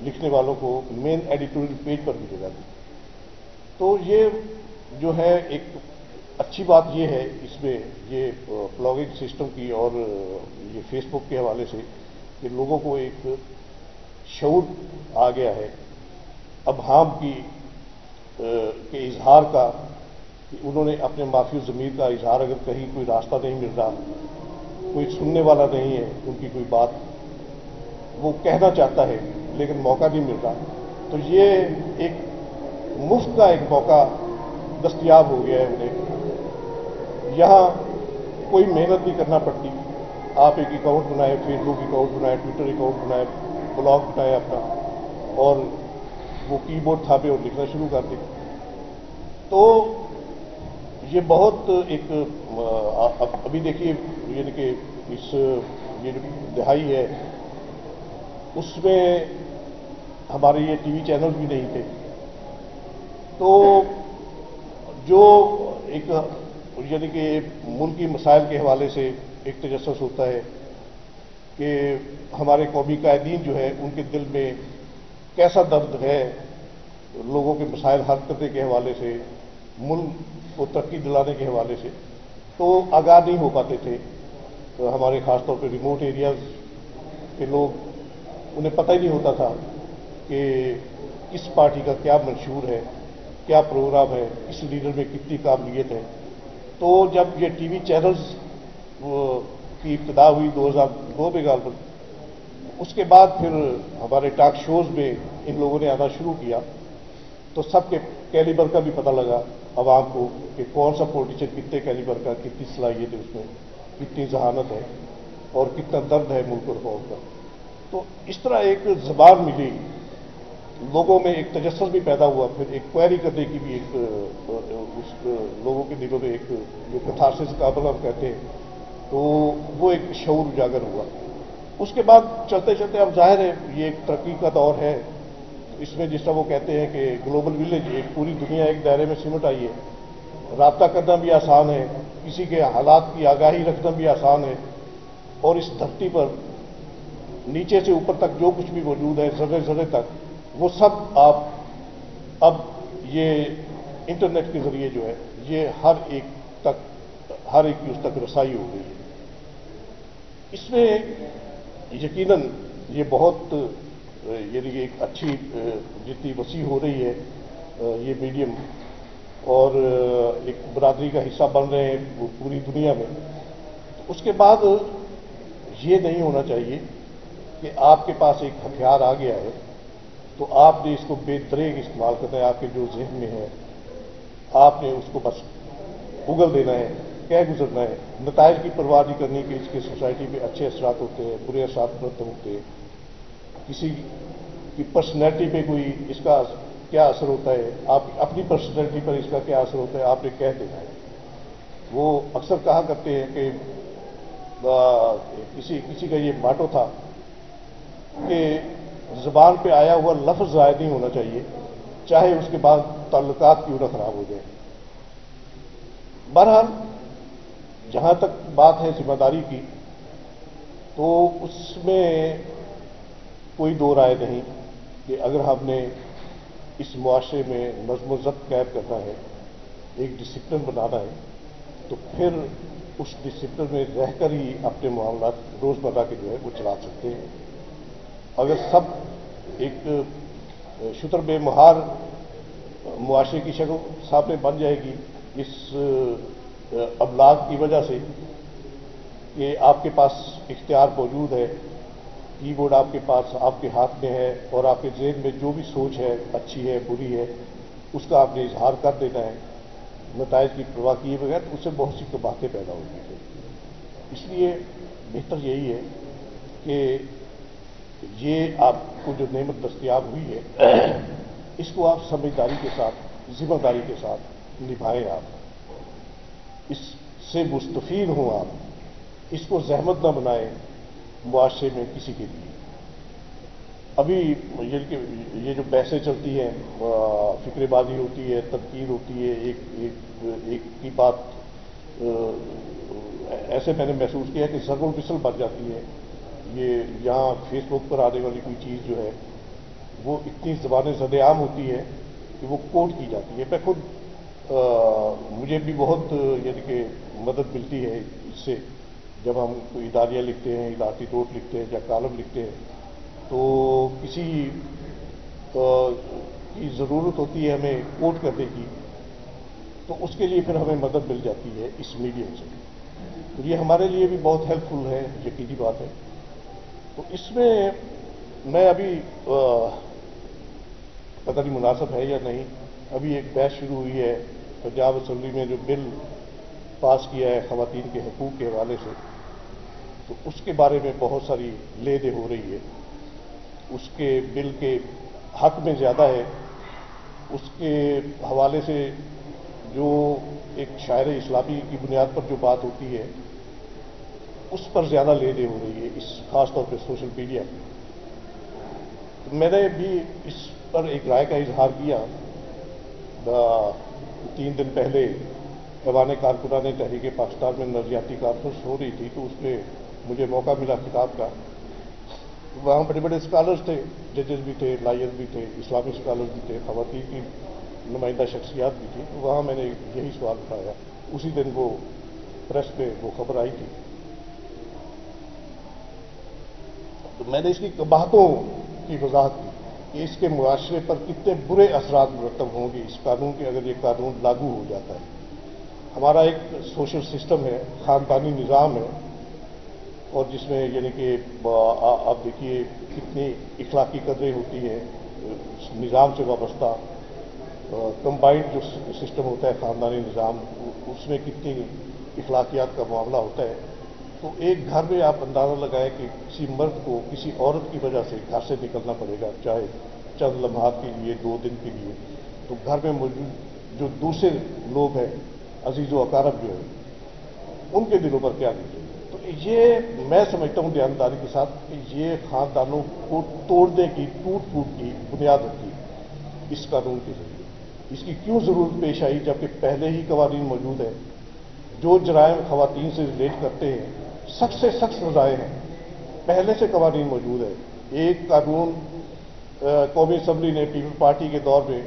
لکھنے والوں کو مین ایڈیٹوریل پیج پر بھی جگہ دی۔ تو یہ جو ہے ایک اچھی بات یہ ہے اس میں یہ پلاگنگ سسٹم کی اور یہ فیس بک کے حوالے سے کہ لوگوں کو ایک شعور آ گیا ہے، ابہام کی کے اظہار کا کہ انہوں نے اپنے معافی ضمیر کا اظہار اگر کہیں کوئی راستہ نہیں مل رہا، کوئی سننے والا نہیں ہے، ان کی کوئی بات وہ کہنا چاہتا ہے لیکن موقع نہیں مل رہا۔ تو یہ ایک مفت کا ایک موقع دستیاب ہو گیا ہے انہیں یہاں کوئی محنت نہیں کرنا پڑتی۔ آپ ایک اکاؤنٹ بنائے فیس بک اکاؤنٹ بنائے ٹویٹر اکاؤنٹ بنائے بلاگ بنائے اپنا۔ اور وہ کی بورڈ تھاپے اور لکھنا شروع کر دیں۔ تو یہ بہت ایک، ابھی دیکھیے یعنی کہ اس یہ جو دہائی ہے، اس میں ہمارے یہ ٹی وی چینلز بھی نہیں تھے۔ تو جو ایک یعنی کہ ملکی مسائل کے حوالے سے ایک تجسس ہوتا ہے کہ ہمارے قومی قائدین جو ہے ان کے دل میں کیسا درد ہے لوگوں کے مسائل حل کرنے کے حوالے سے، ملک کو ترقی دلانے کے حوالے سے۔ تو آگاہ نہیں ہو پاتے تھے۔ ہمارے خاص طور پہ ریموٹ ایریاز کے لوگ، انہیں پتہ ہی نہیں ہوتا تھا کہ کس پارٹی کا کیا منشور ہے۔ کیا پروگرام ہے، اس لیڈر میں کتنی قابلیت ہے۔ تو جب یہ ٹی وی چینلز کی ابتدا ہوئی دو ہزار دو میں پر، اس کے بعد پھر ہمارے ٹاک شوز میں ان لوگوں نے آنا شروع کیا۔ تو سب کے کیلیبر کا بھی پتہ لگا عوام کو کہ کون سا پولیٹیشن کتنے کیلیبر کا، کتنی صلاحیت ہے اس میں، کتنی ذہانت ہے اور کتنا درد ہے ملک اور قوم کا۔ تو اس طرح ایک زبان ملی۔ لوگوں میں ایک تجسس بھی پیدا ہوا، پھر ایک کوئری کرنے کی بھی ایک اس لوگوں کے دلوں میں ایک، جو کتھارسس کا ہم کہتے ہیں، تو وہ ایک شعور اجاگر ہوا۔ اس کے بعد چلتے چلتے اب ظاہر ہے، یہ ایک ترقی کا دور ہے۔ اس میں جس طرح وہ کہتے ہیں کہ گلوبل ولیج، ایک پوری دنیا ایک دائرے میں سمٹ آئی ہے۔ رابطہ کرنا بھی آسان ہے، کسی کے حالات کی آگاہی رکھنا بھی آسان ہے۔ اور اس دھرتی پر نیچے سے اوپر تک جو کچھ بھی موجود ہے، زرے زرے تک وہ سب آپ اب یہ انٹرنیٹ کے ذریعے جو ہے، یہ ہر ایک تک، ہر ایک کی اس تک رسائی ہو گئی ہے۔ اس میں یقیناً یہ بہت یعنی ایک اچھی، جتنی وسیع ہو رہی ہے، یہ میڈیم اور ایک برادری کا حصہ بن رہے ہیں وہ پوری دنیا میں۔ اس کے بعد یہ نہیں ہونا چاہیے کہ آپ کے پاس ایک ہتھیار آ گیا ہے۔ تو آپ نے اس کو بے دریگ استعمال کرنا ہے آپ کے جو ذہن میں ہے، آپ نے اس کو بس اگل دینا ہے، کہہ گزرنا ہے۔ نتائج کی پرواہ نہیں کرنی کہ اس کے سوسائٹی پہ اچھے اثرات ہوتے ہیں، برے اثرات مرتب ہوتے ہیں۔ کسی کی پرسنالٹی پہ کوئی اس کا کیا اثر ہوتا ہے؟ آپ اپنی پرسنالٹی پر اس کا کیا اثر ہوتا ہے؟ آپ نے کہہ دینا ہے۔ وہ اکثر کہا کرتے ہیں کہ کسی کسی کا یہ ماٹو تھا کہ زبان پہ آیا ہوا لفظ ضائع نہیں ہونا چاہیے، چاہے اس کے بعد تعلقات کیوں نہ خراب ہو جائیں۔ بہرحال، جہاں تک بات ہے ذمہ داری کی، تو اس میں کوئی دو رائے نہیں کہ اگر ہم نے اس معاشرے میں نظم و ضبط قید کرنا ہے، ایک ڈسپلن بنانا ہے، تو پھر اس ڈسپلن میں رہ کر ہی اپنے معاملات روزمرہ کے جو ہے وہ چلا سکتے ہیں۔ اگر سب ایک شتر بے مہار معاشرے کی شکل سامنے بن جائے گی، اس ابلاغ کی وجہ سے کہ آپ کے پاس اختیار موجود ہے، کی بورڈ آپ کے پاس آپ کے ہاتھ میں ہے اور آپ کے ذہن میں جو بھی سوچ ہے، اچھی ہے، بری ہے، اس کا آپ نے اظہار کر دینا ہے، نتائج کی پرواہ کیے بغیر اس سے بہت سی کباہتیں پیدا ہوتی ہیں۔ اس لیے بہتر یہی ہے کہ یہ آپ کو جو نعمت دستیاب ہوئی ہے، اس کو آپ سمجھداری کے ساتھ ذمہ داری کے ساتھ نبھائیں آپ۔ اس سے مستفید ہوں آپ۔ اس کو زحمت نہ بنائیں معاشرے میں کسی کے لیے۔ ابھی یہ جو بحثیں چلتی ہیں فکر بازی ہوتی ہے تنقید ہوتی ہے، ایک ایک ایک کی بات ایسے میں نے محسوس کیا کہ سرگوں پسل بن جاتی ہے۔ یہ یہاں فیس بک پر آنے والی کوئی چیز جو ہے، وہ اتنی زبانیں زد عام ہوتی ہے کہ وہ کوٹ کی جاتی ہے میں خود مجھے بھی بہت یعنی کہ مدد ملتی ہے اس سے۔ جب ہم کوئی اداریہ لکھتے ہیں ادارتی روٹ لکھتے ہیں یا کالم لکھتے ہیں، تو کسی کی ضرورت ہوتی ہے ہمیں کوٹ کرنے کی، تو اس کے لیے پھر ہمیں مدد مل جاتی ہے اس میڈیم سے۔ تو یہ ہمارے لیے بھی بہت ہیلپ فل ہے، یقینی بات ہے۔ تو اس میں میں ابھی پتہ نہیں مناسب ہے یا نہیں، ابھی ایک بحث شروع ہوئی ہے، پنجاب اسمبلی میں جو بل پاس کیا ہے خواتین کے حقوق کے حوالے سے، تو اس کے بارے میں بہت ساری لے دے ہو رہی ہے اس کے بل کے حق میں زیادہ ہے، اس کے حوالے سے جو ایک شاعر اسلامی کی بنیاد پر جو بات ہوتی ہے اس پر زیادہ لے ہو رہی ہے، اس خاص طور پہ سوشل میڈیا میں نے بھی اس پر ایک رائے کا اظہار کیا۔ تین دن پہلے ایوان کارکنان تحریک پاکستان میں نظریاتی کانفرنس ہو رہی تھی تو اس میں مجھے موقع ملا کتاب کا۔ وہاں بڑے بڑے اسکالرس تھے، ججز بھی تھے، لائر بھی تھے، اسلامی سکالرز بھی تھے، خواتین کی نمائندہ شخصیات بھی تھی وہاں میں نے یہی سوال اٹھایا۔ اسی دن وہ پریس پہ وہ خبر آئی تھی۔ تو میں نے اس کی کباہتوں کی وضاحت کی کہ اس کے معاشرے پر کتنے برے اثرات مرتب ہوں گے اس قانون کے اگر یہ قانون لاگو ہو جاتا ہے۔ ہمارا ایک سوشل سسٹم ہے، خاندانی نظام ہے، اور جس میں یعنی کہ آپ دیکھیے کتنی اخلاقی قدریں ہوتی ہیں، نظام سے وابستہ کمبائنڈ جو سسٹم ہوتا ہے، خاندانی نظام، اس میں کتنی اخلاقیات کا معاملہ ہوتا ہے۔ تو ایک گھر میں آپ اندازہ لگائیں کہ کسی مرد کو کسی عورت کی وجہ سے گھر سے نکلنا پڑے گا، چاہے چند لمحات کے لیے، دو دن کے لیے۔ تو گھر میں موجود جو دوسرے لوگ ہیں، عزیز و اقارب جو ہیں، ان کے دلوں پر کیا گزرے تو یہ میں سمجھتا ہوں دیانداری کے ساتھ کہ یہ خاندانوں کو توڑنے کی، ٹوٹ پھوٹ کی بنیاد ہوتی ہے۔ اس قانون کے ذریعے۔ اس کی کیوں ضرورت پیش آئی؟ جبکہ پہلے ہی قوانین موجود ہیں۔ جو جرائم خواتین سے ریلیٹ کرتے ہیں سخت سے سخت سزائیں ہیں۔ پہلے سے قوانین موجود ہے ایک قانون قومی اسمبلی نے پیپل پارٹی کے دور میں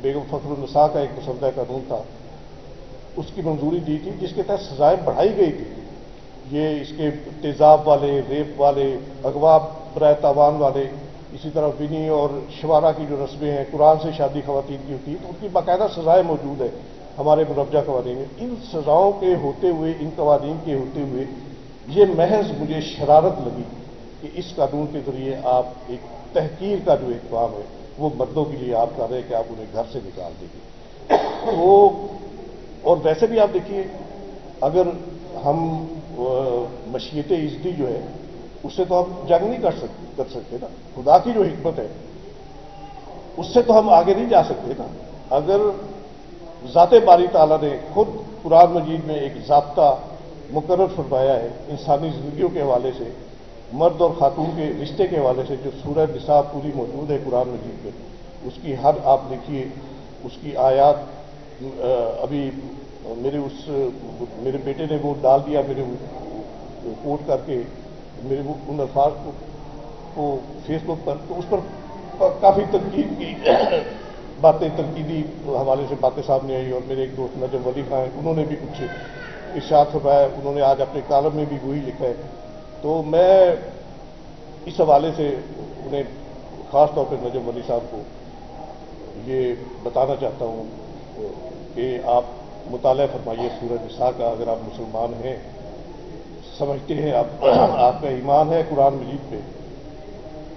بیگم فخر النساء کا ایک مسودہ قانون تھا۔ اس کی منظوری دی تھی جس کے تحت سزائیں بڑھائی گئی تھی۔ یہ اس کے تیزاب والے، ریپ والے اغوا برائے تاوان والے، اسی طرح بینی اور شوارا کی جو رسمیں ہیں، قرآن سے شادی خواتین کی ہوتی ہے تو ان کی باقاعدہ سزائیں موجود ہیں۔ ہمارے مربجہ قوانین میں ان سزاؤں کے ہوتے ہوئے، ان قوانین کے ہوتے ہوئے یہ محض مجھے شرارت لگی کہ اس قانون کے ذریعے آپ ایک تحقیر کا جو اقدام ہے، وہ مردوں کے لیے آپ کر رہے ہیں کہ آپ انہیں گھر سے نکال دیں گے۔ وہ، اور ویسے بھی آپ دیکھیے، اگر ہم مشیت عزتی جو ہے، اس سے تو ہم جنگ نہیں کر سکتے کر سکتے نا۔ خدا کی جو حکمت ہے، اس سے تو ہم آگے نہیں جا سکتے نا۔ اگر ذات باری تعالیٰ نے خود قرآن مجید میں ایک ضابطہ مقرر فرمایا ہے، انسانی زندگیوں کے حوالے سے، مرد اور خاتون کے رشتے کے حوالے سے جو سورہ نصاب پوری موجود ہے قرآن مجید میں، اس کی ہر آپ دیکھیے، اس کی آیات ابھی میرے اس، میرے بیٹے نے وہ ڈال دیا، میرے کوٹ کر کے، میرے ان الفاظ کو فیس بک پر، تو اس پر کافی تنقید کی، باتیں تنقیدی حوالے سے باتیں سامنے آئی اور میرے ایک دوست نجم ولی خان ہیں، انہوں نے بھی کچھ ارشاد فرمایا، انہوں نے آج اپنے کالم میں بھی وہی لکھا ہے۔ تو میں اس حوالے سے انہیں خاص طور پہ نجم ولی صاحب کو یہ بتانا چاہتا ہوں کہ آپ مطالعہ فرمائیے سورج نساء کا، اگر آپ مسلمان ہیں، سمجھتے ہیں آپ آپ کا ایمان ہے قرآن مجید پہ،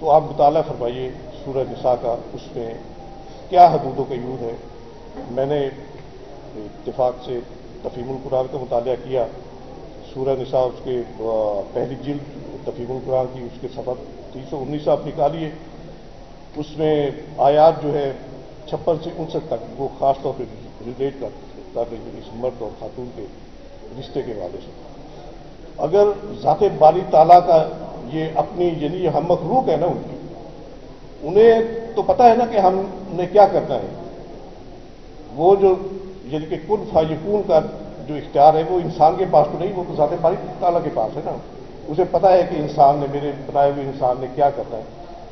تو آپ مطالعہ فرمائیے سورج نساء کا، اس میں کیا حدود و قیود ہے۔ میں نے اتفاق سے تفیم القرآن کا مطالعہ کیا، سورہ نساء اس کے پہلی جلد تفیم القرآن کی اس کے سفر تین سو انیس آپ نکالیے۔ اس میں آیات جو ہے چھپن سے انسٹھ تک، وہ خاص طور پہ ریلیٹ کر رہی ہے اس مرد اور خاتون کے رشتے کے حوالے سے۔ اگر ذات باری تعالیٰ کا یہ اپنی یعنی یہ ہم مخلوق ہے نا ان کی، انہیں تو پتا ہے نا کہ ہم نے کیا کرنا ہے۔ وہ جو یعنی کہ کن فاجکون کا جو اختیار ہے، وہ انسان کے پاس تو نہیں، وہ تو ذات باری تعالیٰ کے پاس ہے نا۔ اسے پتا ہے کہ انسان نے، میرے بنائے ہوئے انسان نے کیا کرنا ہے۔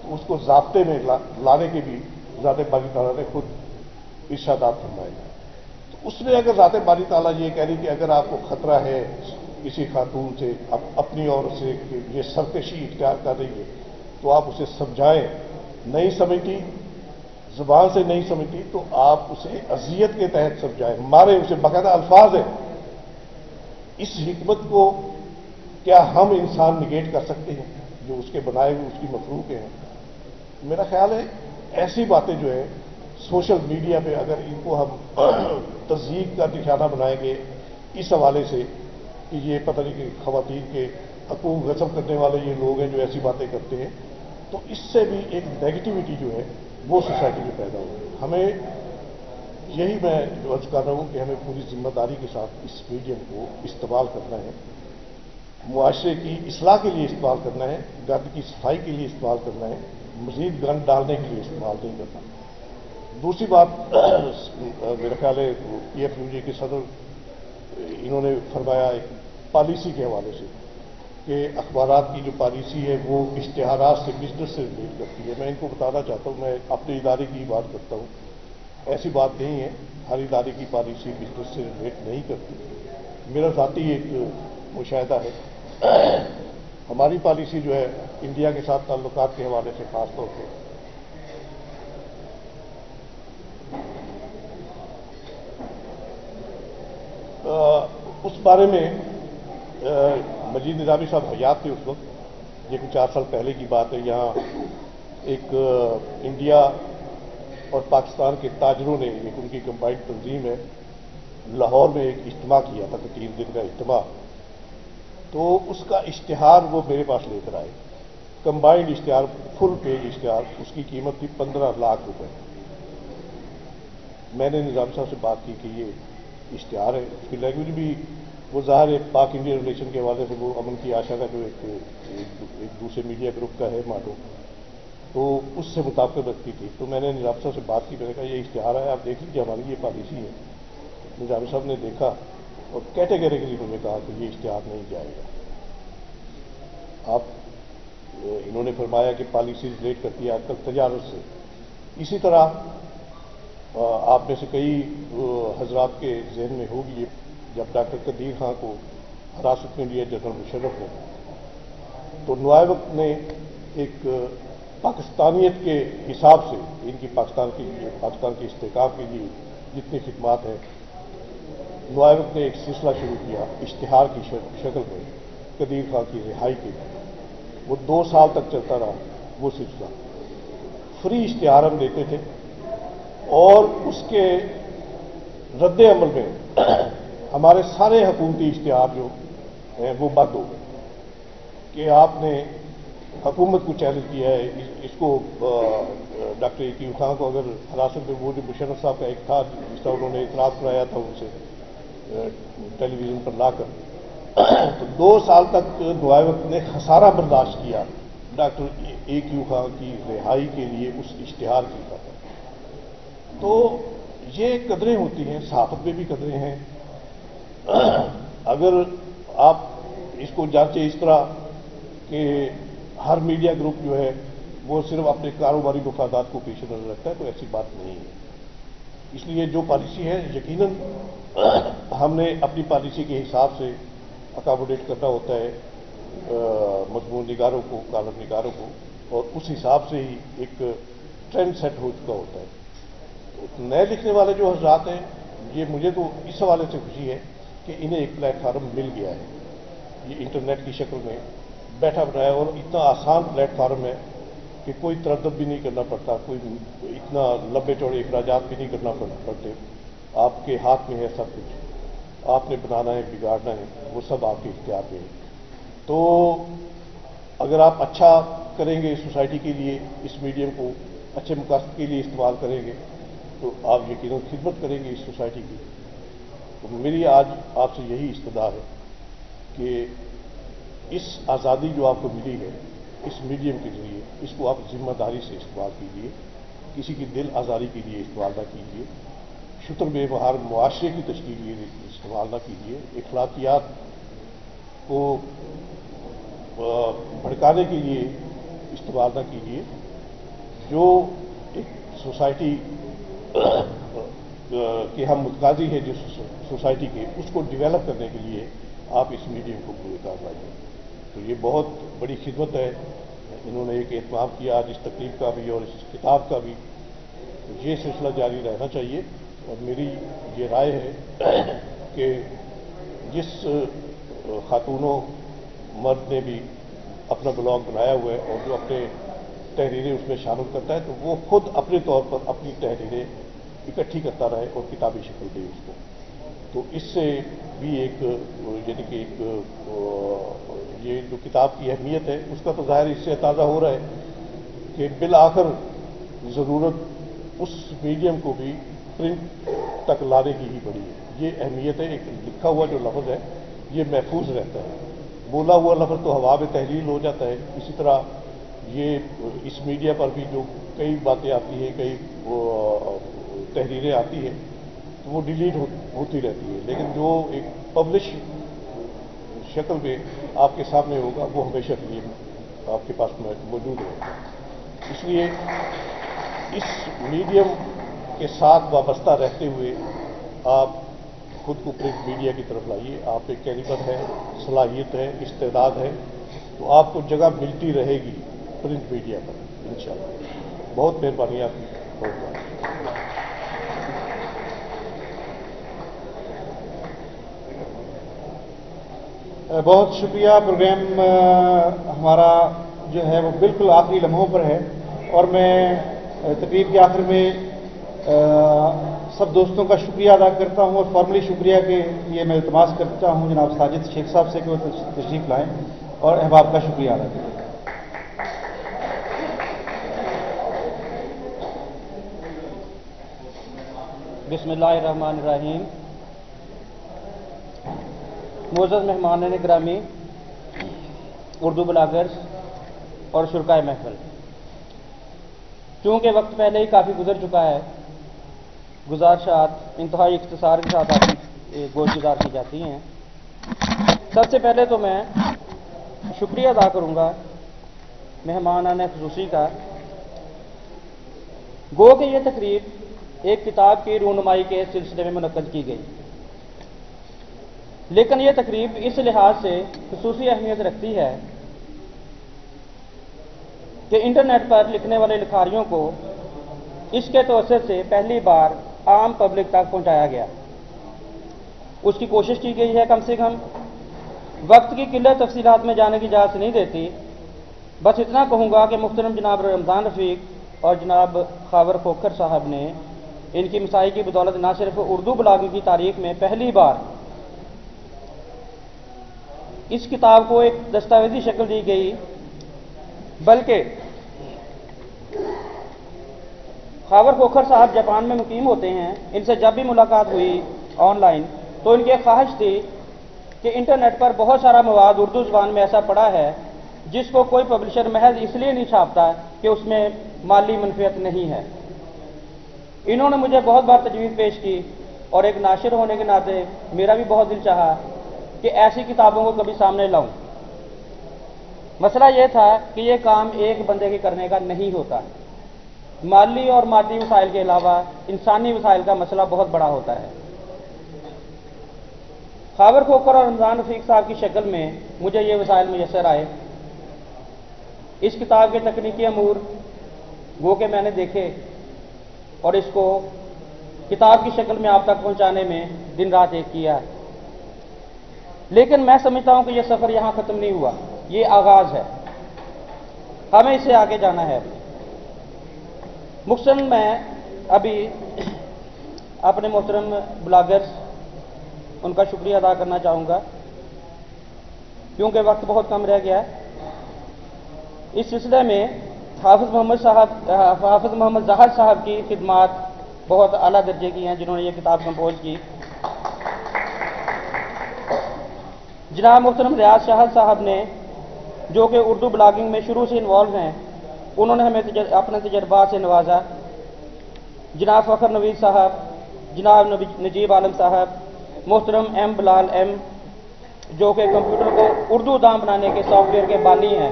تو اس کو ضابطے میں لانے کے بھی ذات باری تعالیٰ نے خود ارشادات فرمائے تو اس میں اگر ذات باری تعالیٰ یہ کہہ رہی کہ اگر آپ کو خطرہ ہے کسی خاتون سے اپنی عورت سے کہ یہ سرکشی اختیار کر رہی ہے، تو آپ اسے سمجھائیں۔ نہیں سمجھتی زبان سے نہیں سمجھتی تو آپ اسے اذیت کے تحت سمجھائیں۔ ہمارے اسے باقاعدہ الفاظ ہیں۔ اس حکمت کو کیا ہم انسان نگیٹ کر سکتے ہیں؟ جو اس کے بنائے ہوئے، اس کی مخلوق ہیں۔ میرا خیال ہے ایسی باتیں جو ہے سوشل میڈیا پہ اگر ان کو ہم *coughs* تصدیق کا نشانہ بنائیں گے، اس حوالے سے کہ یہ پتہ نہیں کہ خواتین کے حقوق غصب کرنے والے یہ لوگ ہیں جو ایسی باتیں کرتے ہیں، تو اس سے بھی ایک نیگیٹیوٹی جو ہے وہ سوسائٹی میں پیدا ہوگی ہمیں یہی میں عرض کر رہا ہوں کہ ہمیں پوری ذمہ داری کے ساتھ اس میڈیم کو استعمال کرنا ہے۔ معاشرے کی اصلاح کے لیے استعمال کرنا ہے گند کی صفائی کے لیے استعمال کرنا ہے، مزید گند ڈالنے کے لیے استعمال نہیں کرنا۔ دوسری بات میرا خیال ہے پی ایف یو جی کے صدر، انہوں نے فرمایا ایک پالیسی کے حوالے سے۔ کہ اخبارات کی جو پالیسی ہے وہ اشتہارات سے بزنس سے ریلیٹ کرتی ہے۔ میں ان کو بتانا چاہتا ہوں، میں اپنے ادارے کی بات کرتا ہوں۔ ایسی بات نہیں ہے، ہر ادارے کی پالیسی بزنس سے ریلیٹ نہیں کرتی۔ میرا ذاتی ایک مشاہدہ ہے۔ ہماری پالیسی جو ہے انڈیا کے ساتھ تعلقات کے حوالے سے خاص طور پہ۔ اس بارے میں مجید نظامی صاحب حیات تھے اس وقت، یہ کچھ چار سال پہلے کی بات ہے، یہاں ایک انڈیا اور پاکستان کے تاجروں نے ایک ان کی کمبائنڈ تنظیم ہے، لاہور میں ایک اجتماع کیا تھا تین دن کا اجتماع۔ تو اس کا اشتہار وہ میرے پاس لے کر آئے۔ کمبائنڈ اشتہار فل پیج اشتہار، اس کی قیمت تھی پندرہ لاکھ روپے۔ میں نے نظام صاحب سے بات کی کہ یہ اشتہار ہے، اس کی لینگویج بھی وہ ظاہر ایک پاک انڈیا ریلیشن کے حوالے سے وہ امن کی آشا کا جو ایک, ایک دوسرے میڈیا گروپ کا ہے ماڈو تو اس سے مطابقت رکھتی تھی۔ تو میں نے نظام صاحب سے بات کی میں نے کہا یہ اشتہار ہے آپ دیکھ لیجیے ہماری یہ پالیسی ہے۔ نظام صاحب نے دیکھا اور کیٹیگریکلی انہوں نے کہا کہ یہ اشتہار نہیں جائے گا۔ آپ انہوں نے فرمایا کہ پالیسیز لیٹ کرتی ہے آج کل تجارت سے۔ اسی طرح آپ میں سے کئی حضرات کے ذہن میں ہوگی یہ جب ڈاکٹر قدیر خان کو حراست میں لیا، جنرل مشرف نے، تو نوائے وقت نے ایک پاکستانیت کے حساب سے، ان کی پاکستان کی، پاکستان کے استحکام کے لیے جتنی خدمات ہیں نوائے وقت نے ایک سلسلہ شروع کیا اشتہار کی شکل میں قدیر خان کی رہائی کے لیے۔ وہ دو سال تک چلتا رہا، وہ سلسلہ۔ فری اشتہار ہم دیتے تھے اور اس کے رد عمل میں ہمارے سارے حکومتی اشتہار جو ہیں وہ بند ہو گئے کہ آپ نے حکومت کو چیلنج کیا ہے، اس کو ڈاکٹر یقین خان کو اگر حراست میں وہ جو مشرف صاحب کا ایک تھا، جس کا انہوں نے اعتراض کرایا تھا ان سے ٹیلی ویژن پر لا کر، تو دو سال تک دعائے وقت نے خسارہ برداشت کیا ڈاکٹر اے کیو خان کی رہائی کے لیے، اس اشتہار کی تھا تو یہ قدریں ہوتی ہیں، صحافت میں بھی قدریں ہیں ہاں۔ اگر آپ اس کو جانچے اس طرح کہ ہر میڈیا گروپ جو ہے وہ صرف اپنے کاروباری مفادات کو پیش نظر رکھتا ہے تو ایسی بات نہیں ہے۔ اس لیے جو پالیسی ہے، یقیناً ہم نے اپنی پالیسی کے حساب سے اکاموڈیٹ کرنا ہوتا ہے مضمون نگاروں کو کالم نگاروں کو، اور اس حساب سے ہی ایک ٹرینڈ سیٹ ہو چکا ہوتا ہے۔ نئے لکھنے والے جو حضرات ہیں، یہ مجھے تو اس حوالے سے خوشی ہے کہ انہیں ایک پلیٹ فارم مل گیا ہے، یہ انٹرنیٹ کی شکل میں بیٹھا بنایا اور اتنا آسان پلیٹ فارم ہے کہ کوئی تردد بھی نہیں کرنا پڑتا، کوئی اتنا لمبے چوڑے اخراجات بھی نہیں کرنا پڑتے۔ آپ کے ہاتھ میں ہے سب کچھ۔ آپ نے بنانا ہے، بگاڑنا ہے، وہ سب آپ کے اختیار میں ہے۔ تو اگر آپ اچھا کریں گے سوسائٹی کے لیے، اس میڈیم کو اچھے مقاصد کے لیے استعمال کریں گے، تو آپ یقیناً خدمت کریں گے اس سوسائٹی کی۔ میری آج آپ سے یہی استدا ہے کہ اس آزادی جو آپ کو ملی ہے، اس میڈیم کے ذریعے، اس کو آپ ذمہ داری سے استعمال کیجیے کسی کی دل آزاری کے لیے استعمال نہ کیجیے شتر بے بہار معاشرے کی تشکیل کے لیے استعمال نہ کیجیے اخلاقیات کو بھڑکانے کے لیے استعمال نہ کیجیے جو ایک سوسائٹی کہ ہم متقاضی ہیں جس سوسائٹی کے، اس کو ڈیولپ کرنے کے لیے آپ اس میڈیم کو پوری کار کریں تو یہ بہت بڑی خدمت ہے۔ انہوں نے ایک اہتمام کیا، آج اس تقریب کا بھی اور اس کتاب کا بھی۔ یہ سلسلہ جاری رہنا چاہیے۔ اور میری یہ رائے ہے کہ جس خاتونوں، مرد نے بھی اپنا بلاگ بنایا ہوا ہے اور جو اپنے تحریریں اس میں شامل کرتا ہے، تو وہ خود اپنے طور پر اپنی تحریریں اکٹھی کرتا رہے اور کتابی شکل دے اس کو۔ تو اس سے بھی ایک یعنی کہ ایک، یہ جو کتاب کی اہمیت ہے، اس کا تو ظاہر اس سے تازہ ہو رہا ہے کہ بالآخر ضرورت اس میڈیم کو بھی پرنٹ تک لانے کی ہی پڑی ہے۔ یہ اہمیت ہے، ایک لکھا ہوا جو لفظ ہے، یہ محفوظ رہتا ہے۔ بولا ہوا لفظ تو ہوا میں تحلیل ہو جاتا ہے۔ اسی طرح یہ اس میڈیا پر بھی جو کئی باتیں آتی ہیں، کئی تحریریں آتی ہیں، تو وہ ڈیلیٹ ہوتی رہتی ہے لیکن جو ایک پبلش شکل میں آپ کے سامنے ہوگا، وہ ہمیشہ کے لیے آپ کے پاس موجود ہوگا اس لیے اس میڈیم کے ساتھ وابستہ رہتے ہوئے آپ خود کو پرنٹ میڈیا کی طرف لائیے۔ آپ ایک کیریبر ہے، صلاحیت ہے، استعداد ہے، تو آپ کو جگہ ملتی رہے گی پرنٹ میڈیا پر، انشاءاللہ۔ بہت مہربانی آپ کی۔ بہت بہت۔ بہت شکریہ، پروگرام ہمارا جو ہے وہ بالکل آخری لمحوں پر ہے اور میں تقریب کے آخر میں سب دوستوں کا شکریہ ادا کرتا ہوں اور فارملی شکریہ کے یہ میں التماس کرتا ہوں جناب ساجد شیخ صاحب سے کہ وہ تشریف لائیں اور احباب کا شکریہ ادا کریں۔ بسم اللہ الرحمن الرحیم۔ معزز مہمان گرامی اردو بلاگرز اور شرکائے محفل۔ چونکہ وقت پہلے ہی کافی گزر چکا ہے گزارشات انتہائی اختصار کے ساتھ آپ کی گوش گزار کی جاتی ہیں۔ سب سے پہلے تو میں شکریہ ادا کروں گا مہمان آنے خصوصی کا۔ گو کہ یہ تقریب ایک کتاب کی رونمائی کے سلسلے میں منعقد کی گئی۔ لیکن یہ تقریب اس لحاظ سے خصوصی اہمیت رکھتی ہے کہ انٹرنیٹ پر لکھنے والے لکھاریوں کو اس کے توسط سے پہلی بار عام پبلک تک پہنچایا گیا۔ اس کی کوشش کی گئی ہے کم سے کم۔ وقت کی قلت تفصیلات میں جانے کی اجازت نہیں دیتی۔ بس اتنا کہوں گا کہ محترم جناب رمضان رفیق اور جناب خاور کھوکھر صاحب نے ان کی مسائی کی بدولت نہ صرف اردو بلاگنگ کی تاریخ میں پہلی بار اس کتاب کو ایک دستاویزی شکل دی گئی، بلکہ خاور کھوکھر صاحب جاپان میں مقیم ہوتے ہیں، ان سے جب بھی ملاقات ہوئی آن لائن، تو ان کی ایک خواہش تھی کہ انٹرنیٹ پر بہت سارا مواد اردو زبان میں ایسا پڑا ہے، جس کو کوئی پبلشر محض اس لیے نہیں چھاپتا کہ اس میں مالی منفیت نہیں ہے۔ انہوں نے مجھے بہت بار تجویز پیش کی اور ایک ناشر ہونے کے ناطے میرا بھی بہت دل چاہا کہ ایسی کتابوں کو کبھی سامنے لاؤں۔ مسئلہ یہ تھا کہ یہ کام ایک بندے کے کرنے کا نہیں ہوتا۔ مالی اور مادی وسائل کے علاوہ انسانی وسائل کا مسئلہ بہت بڑا ہوتا ہے۔ خاور کھوکر اور رمضان رفیق صاحب کی شکل میں مجھے یہ وسائل میسر آئے۔ اس کتاب کے تکنیکی امور گو کہ میں نے دیکھے اور اس کو کتاب کی شکل میں آپ تک پہنچانے میں دن رات ایک کیا۔ ہے لیکن میں سمجھتا ہوں کہ یہ سفر یہاں ختم نہیں ہوا۔ یہ آغاز ہے۔ ہمیں اسے آگے جانا ہے۔ مخصن میں ابھی اپنے محترم بلاگرز، ان کا شکریہ ادا کرنا چاہوں گا۔ کیونکہ وقت بہت کم رہ گیا۔ ہے اس سلسلے میں حافظ محمد صاحب، حافظ محمد زہر صاحب کی خدمات بہت اعلیٰ درجے کی ہیں، جنہوں نے یہ کتاب کمپوز کی۔ جناب محترم ریاض شاہد صاحب نے جو کہ اردو بلاگنگ میں شروع سے انوالو ہیں، انہوں نے ہمیں اپنے تجربات سے نوازا۔ جناب فخر نوید صاحب، جناب نجیب عالم صاحب، محترم ایم بلال ایم، جو کہ کمپیوٹر کو اردو دام بنانے کے سافٹ ویئر کے بانی ہیں،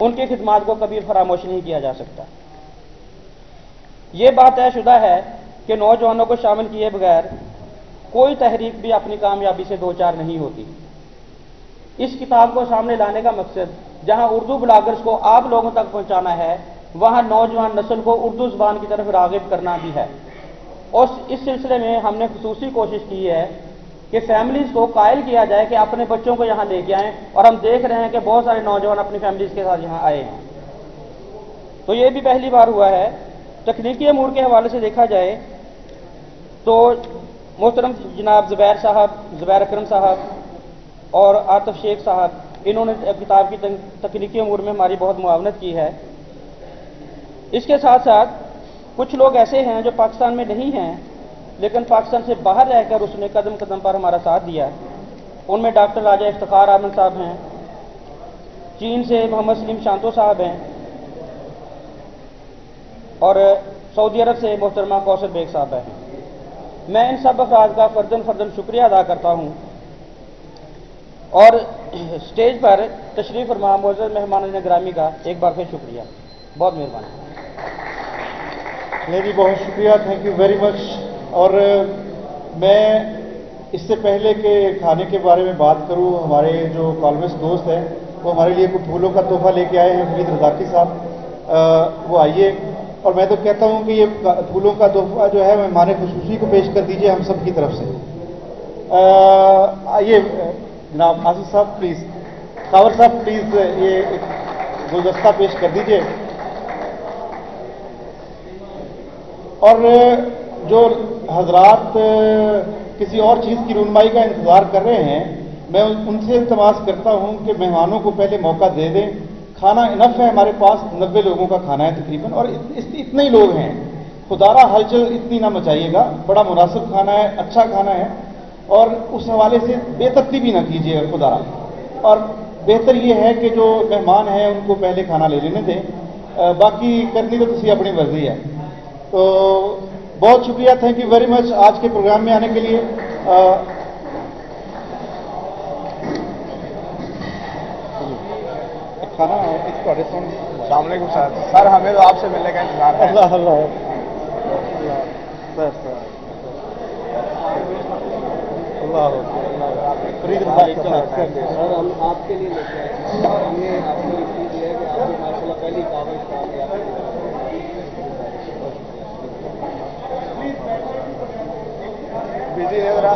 ان کی خدمات کو کبھی فراموش نہیں کیا جا سکتا۔ یہ بات طے شدہ ہے کہ نوجوانوں کو شامل کیے بغیر کوئی تحریک بھی اپنی کامیابی سے دو چار نہیں ہوتی۔ اس کتاب کو سامنے لانے کا مقصد جہاں اردو بلاگرز کو آپ لوگوں تک پہنچانا ہے، وہاں نوجوان نسل کو اردو زبان کی طرف راغب کرنا بھی ہے۔ اور اس سلسلے میں ہم نے خصوصی کوشش کی ہے کہ فیملیز کو قائل کیا جائے کہ اپنے بچوں کو یہاں لے کے آئیں۔ اور ہم دیکھ رہے ہیں کہ بہت سارے نوجوان اپنی فیملیز کے ساتھ یہاں آئے ہیں۔ تو یہ بھی پہلی بار ہوا ہے۔ تکنیکی امور کے حوالے سے دیکھا جائے تو محترم جناب زبیر صاحب، زبیر اکرم صاحب اور آتف شیخ صاحب، انہوں نے کتاب کی تکنیکی امور میں ہماری بہت معاونت کی ہے۔ اس کے ساتھ ساتھ کچھ لوگ ایسے ہیں جو پاکستان میں نہیں ہیں، لیکن پاکستان سے باہر رہ کر اس نے قدم قدم پر ہمارا ساتھ دیا ان میں ڈاکٹر راجہ افتخار احمد صاحب ہیں، چین سے محمد سلیم شانتو صاحب ہیں اور سعودی عرب سے محترمہ کوثر بیگ صاحب ہیں۔ میں ان سب افراد کا فردن فردن شکریہ ادا کرتا ہوں۔ اور اسٹیج پر تشریف فرما موزر مہمان گرامی کا ایک بار پھر شکریہ۔ بہت مہربانی۔ جی بہت شکریہ تھینک یو ویری مچ اور میں اس سے پہلے کہ کھانے کے بارے میں بات کروں، ہمارے جو کالمسٹ دوست ہیں، وہ ہمارے لیے کچھ پھولوں کا تحفہ لے کے آئے ہیں، حمید رزاقی صاحب۔ وہ آئیے۔ اور میں تو کہتا ہوں کہ یہ پھولوں کا تحفہ جو ہے مہمان خصوصی کو پیش کر دیجیے ہم سب کی طرف سے۔ آئیے، جناب آصف صاحب پلیز خاور صاحب پلیز یہ گلدستہ پیش کر دیجیے۔ اور جو حضرات کسی اور چیز کی رونمائی کا انتظار کر رہے ہیں، میں ان سے التماس کرتا ہوں کہ مہمانوں کو پہلے موقع دے دیں۔ کھانا انف ہے ہمارے پاس نبے لوگوں کا کھانا ہے تقریباً، اور اتنے ہی لوگ ہیں۔ خدارہ ہلچل اتنی نہ مچائیے گا۔ بڑا مناسب کھانا ہے اچھا کھانا ہے، اور اس حوالے سے بے ترتی بھی نہ کیجیے گا خدارہ اور بہتر یہ ہے کہ جو مہمان ہیں، ان کو پہلے کھانا لے لینے دیں۔ باقی کرنی تو کسی اپنی مرضی ہے۔ تو بہت شکریہ تھینک یو ویری مچ آج کے پروگرام میں آنے کے لیے۔ کھانا اس کو السلام علیکم سر۔ سر ہمیں تو آپ سے ملنے کا انتظار ہے۔ اللہ اللہ۔ ہم آپ بزی ہے ذرا۔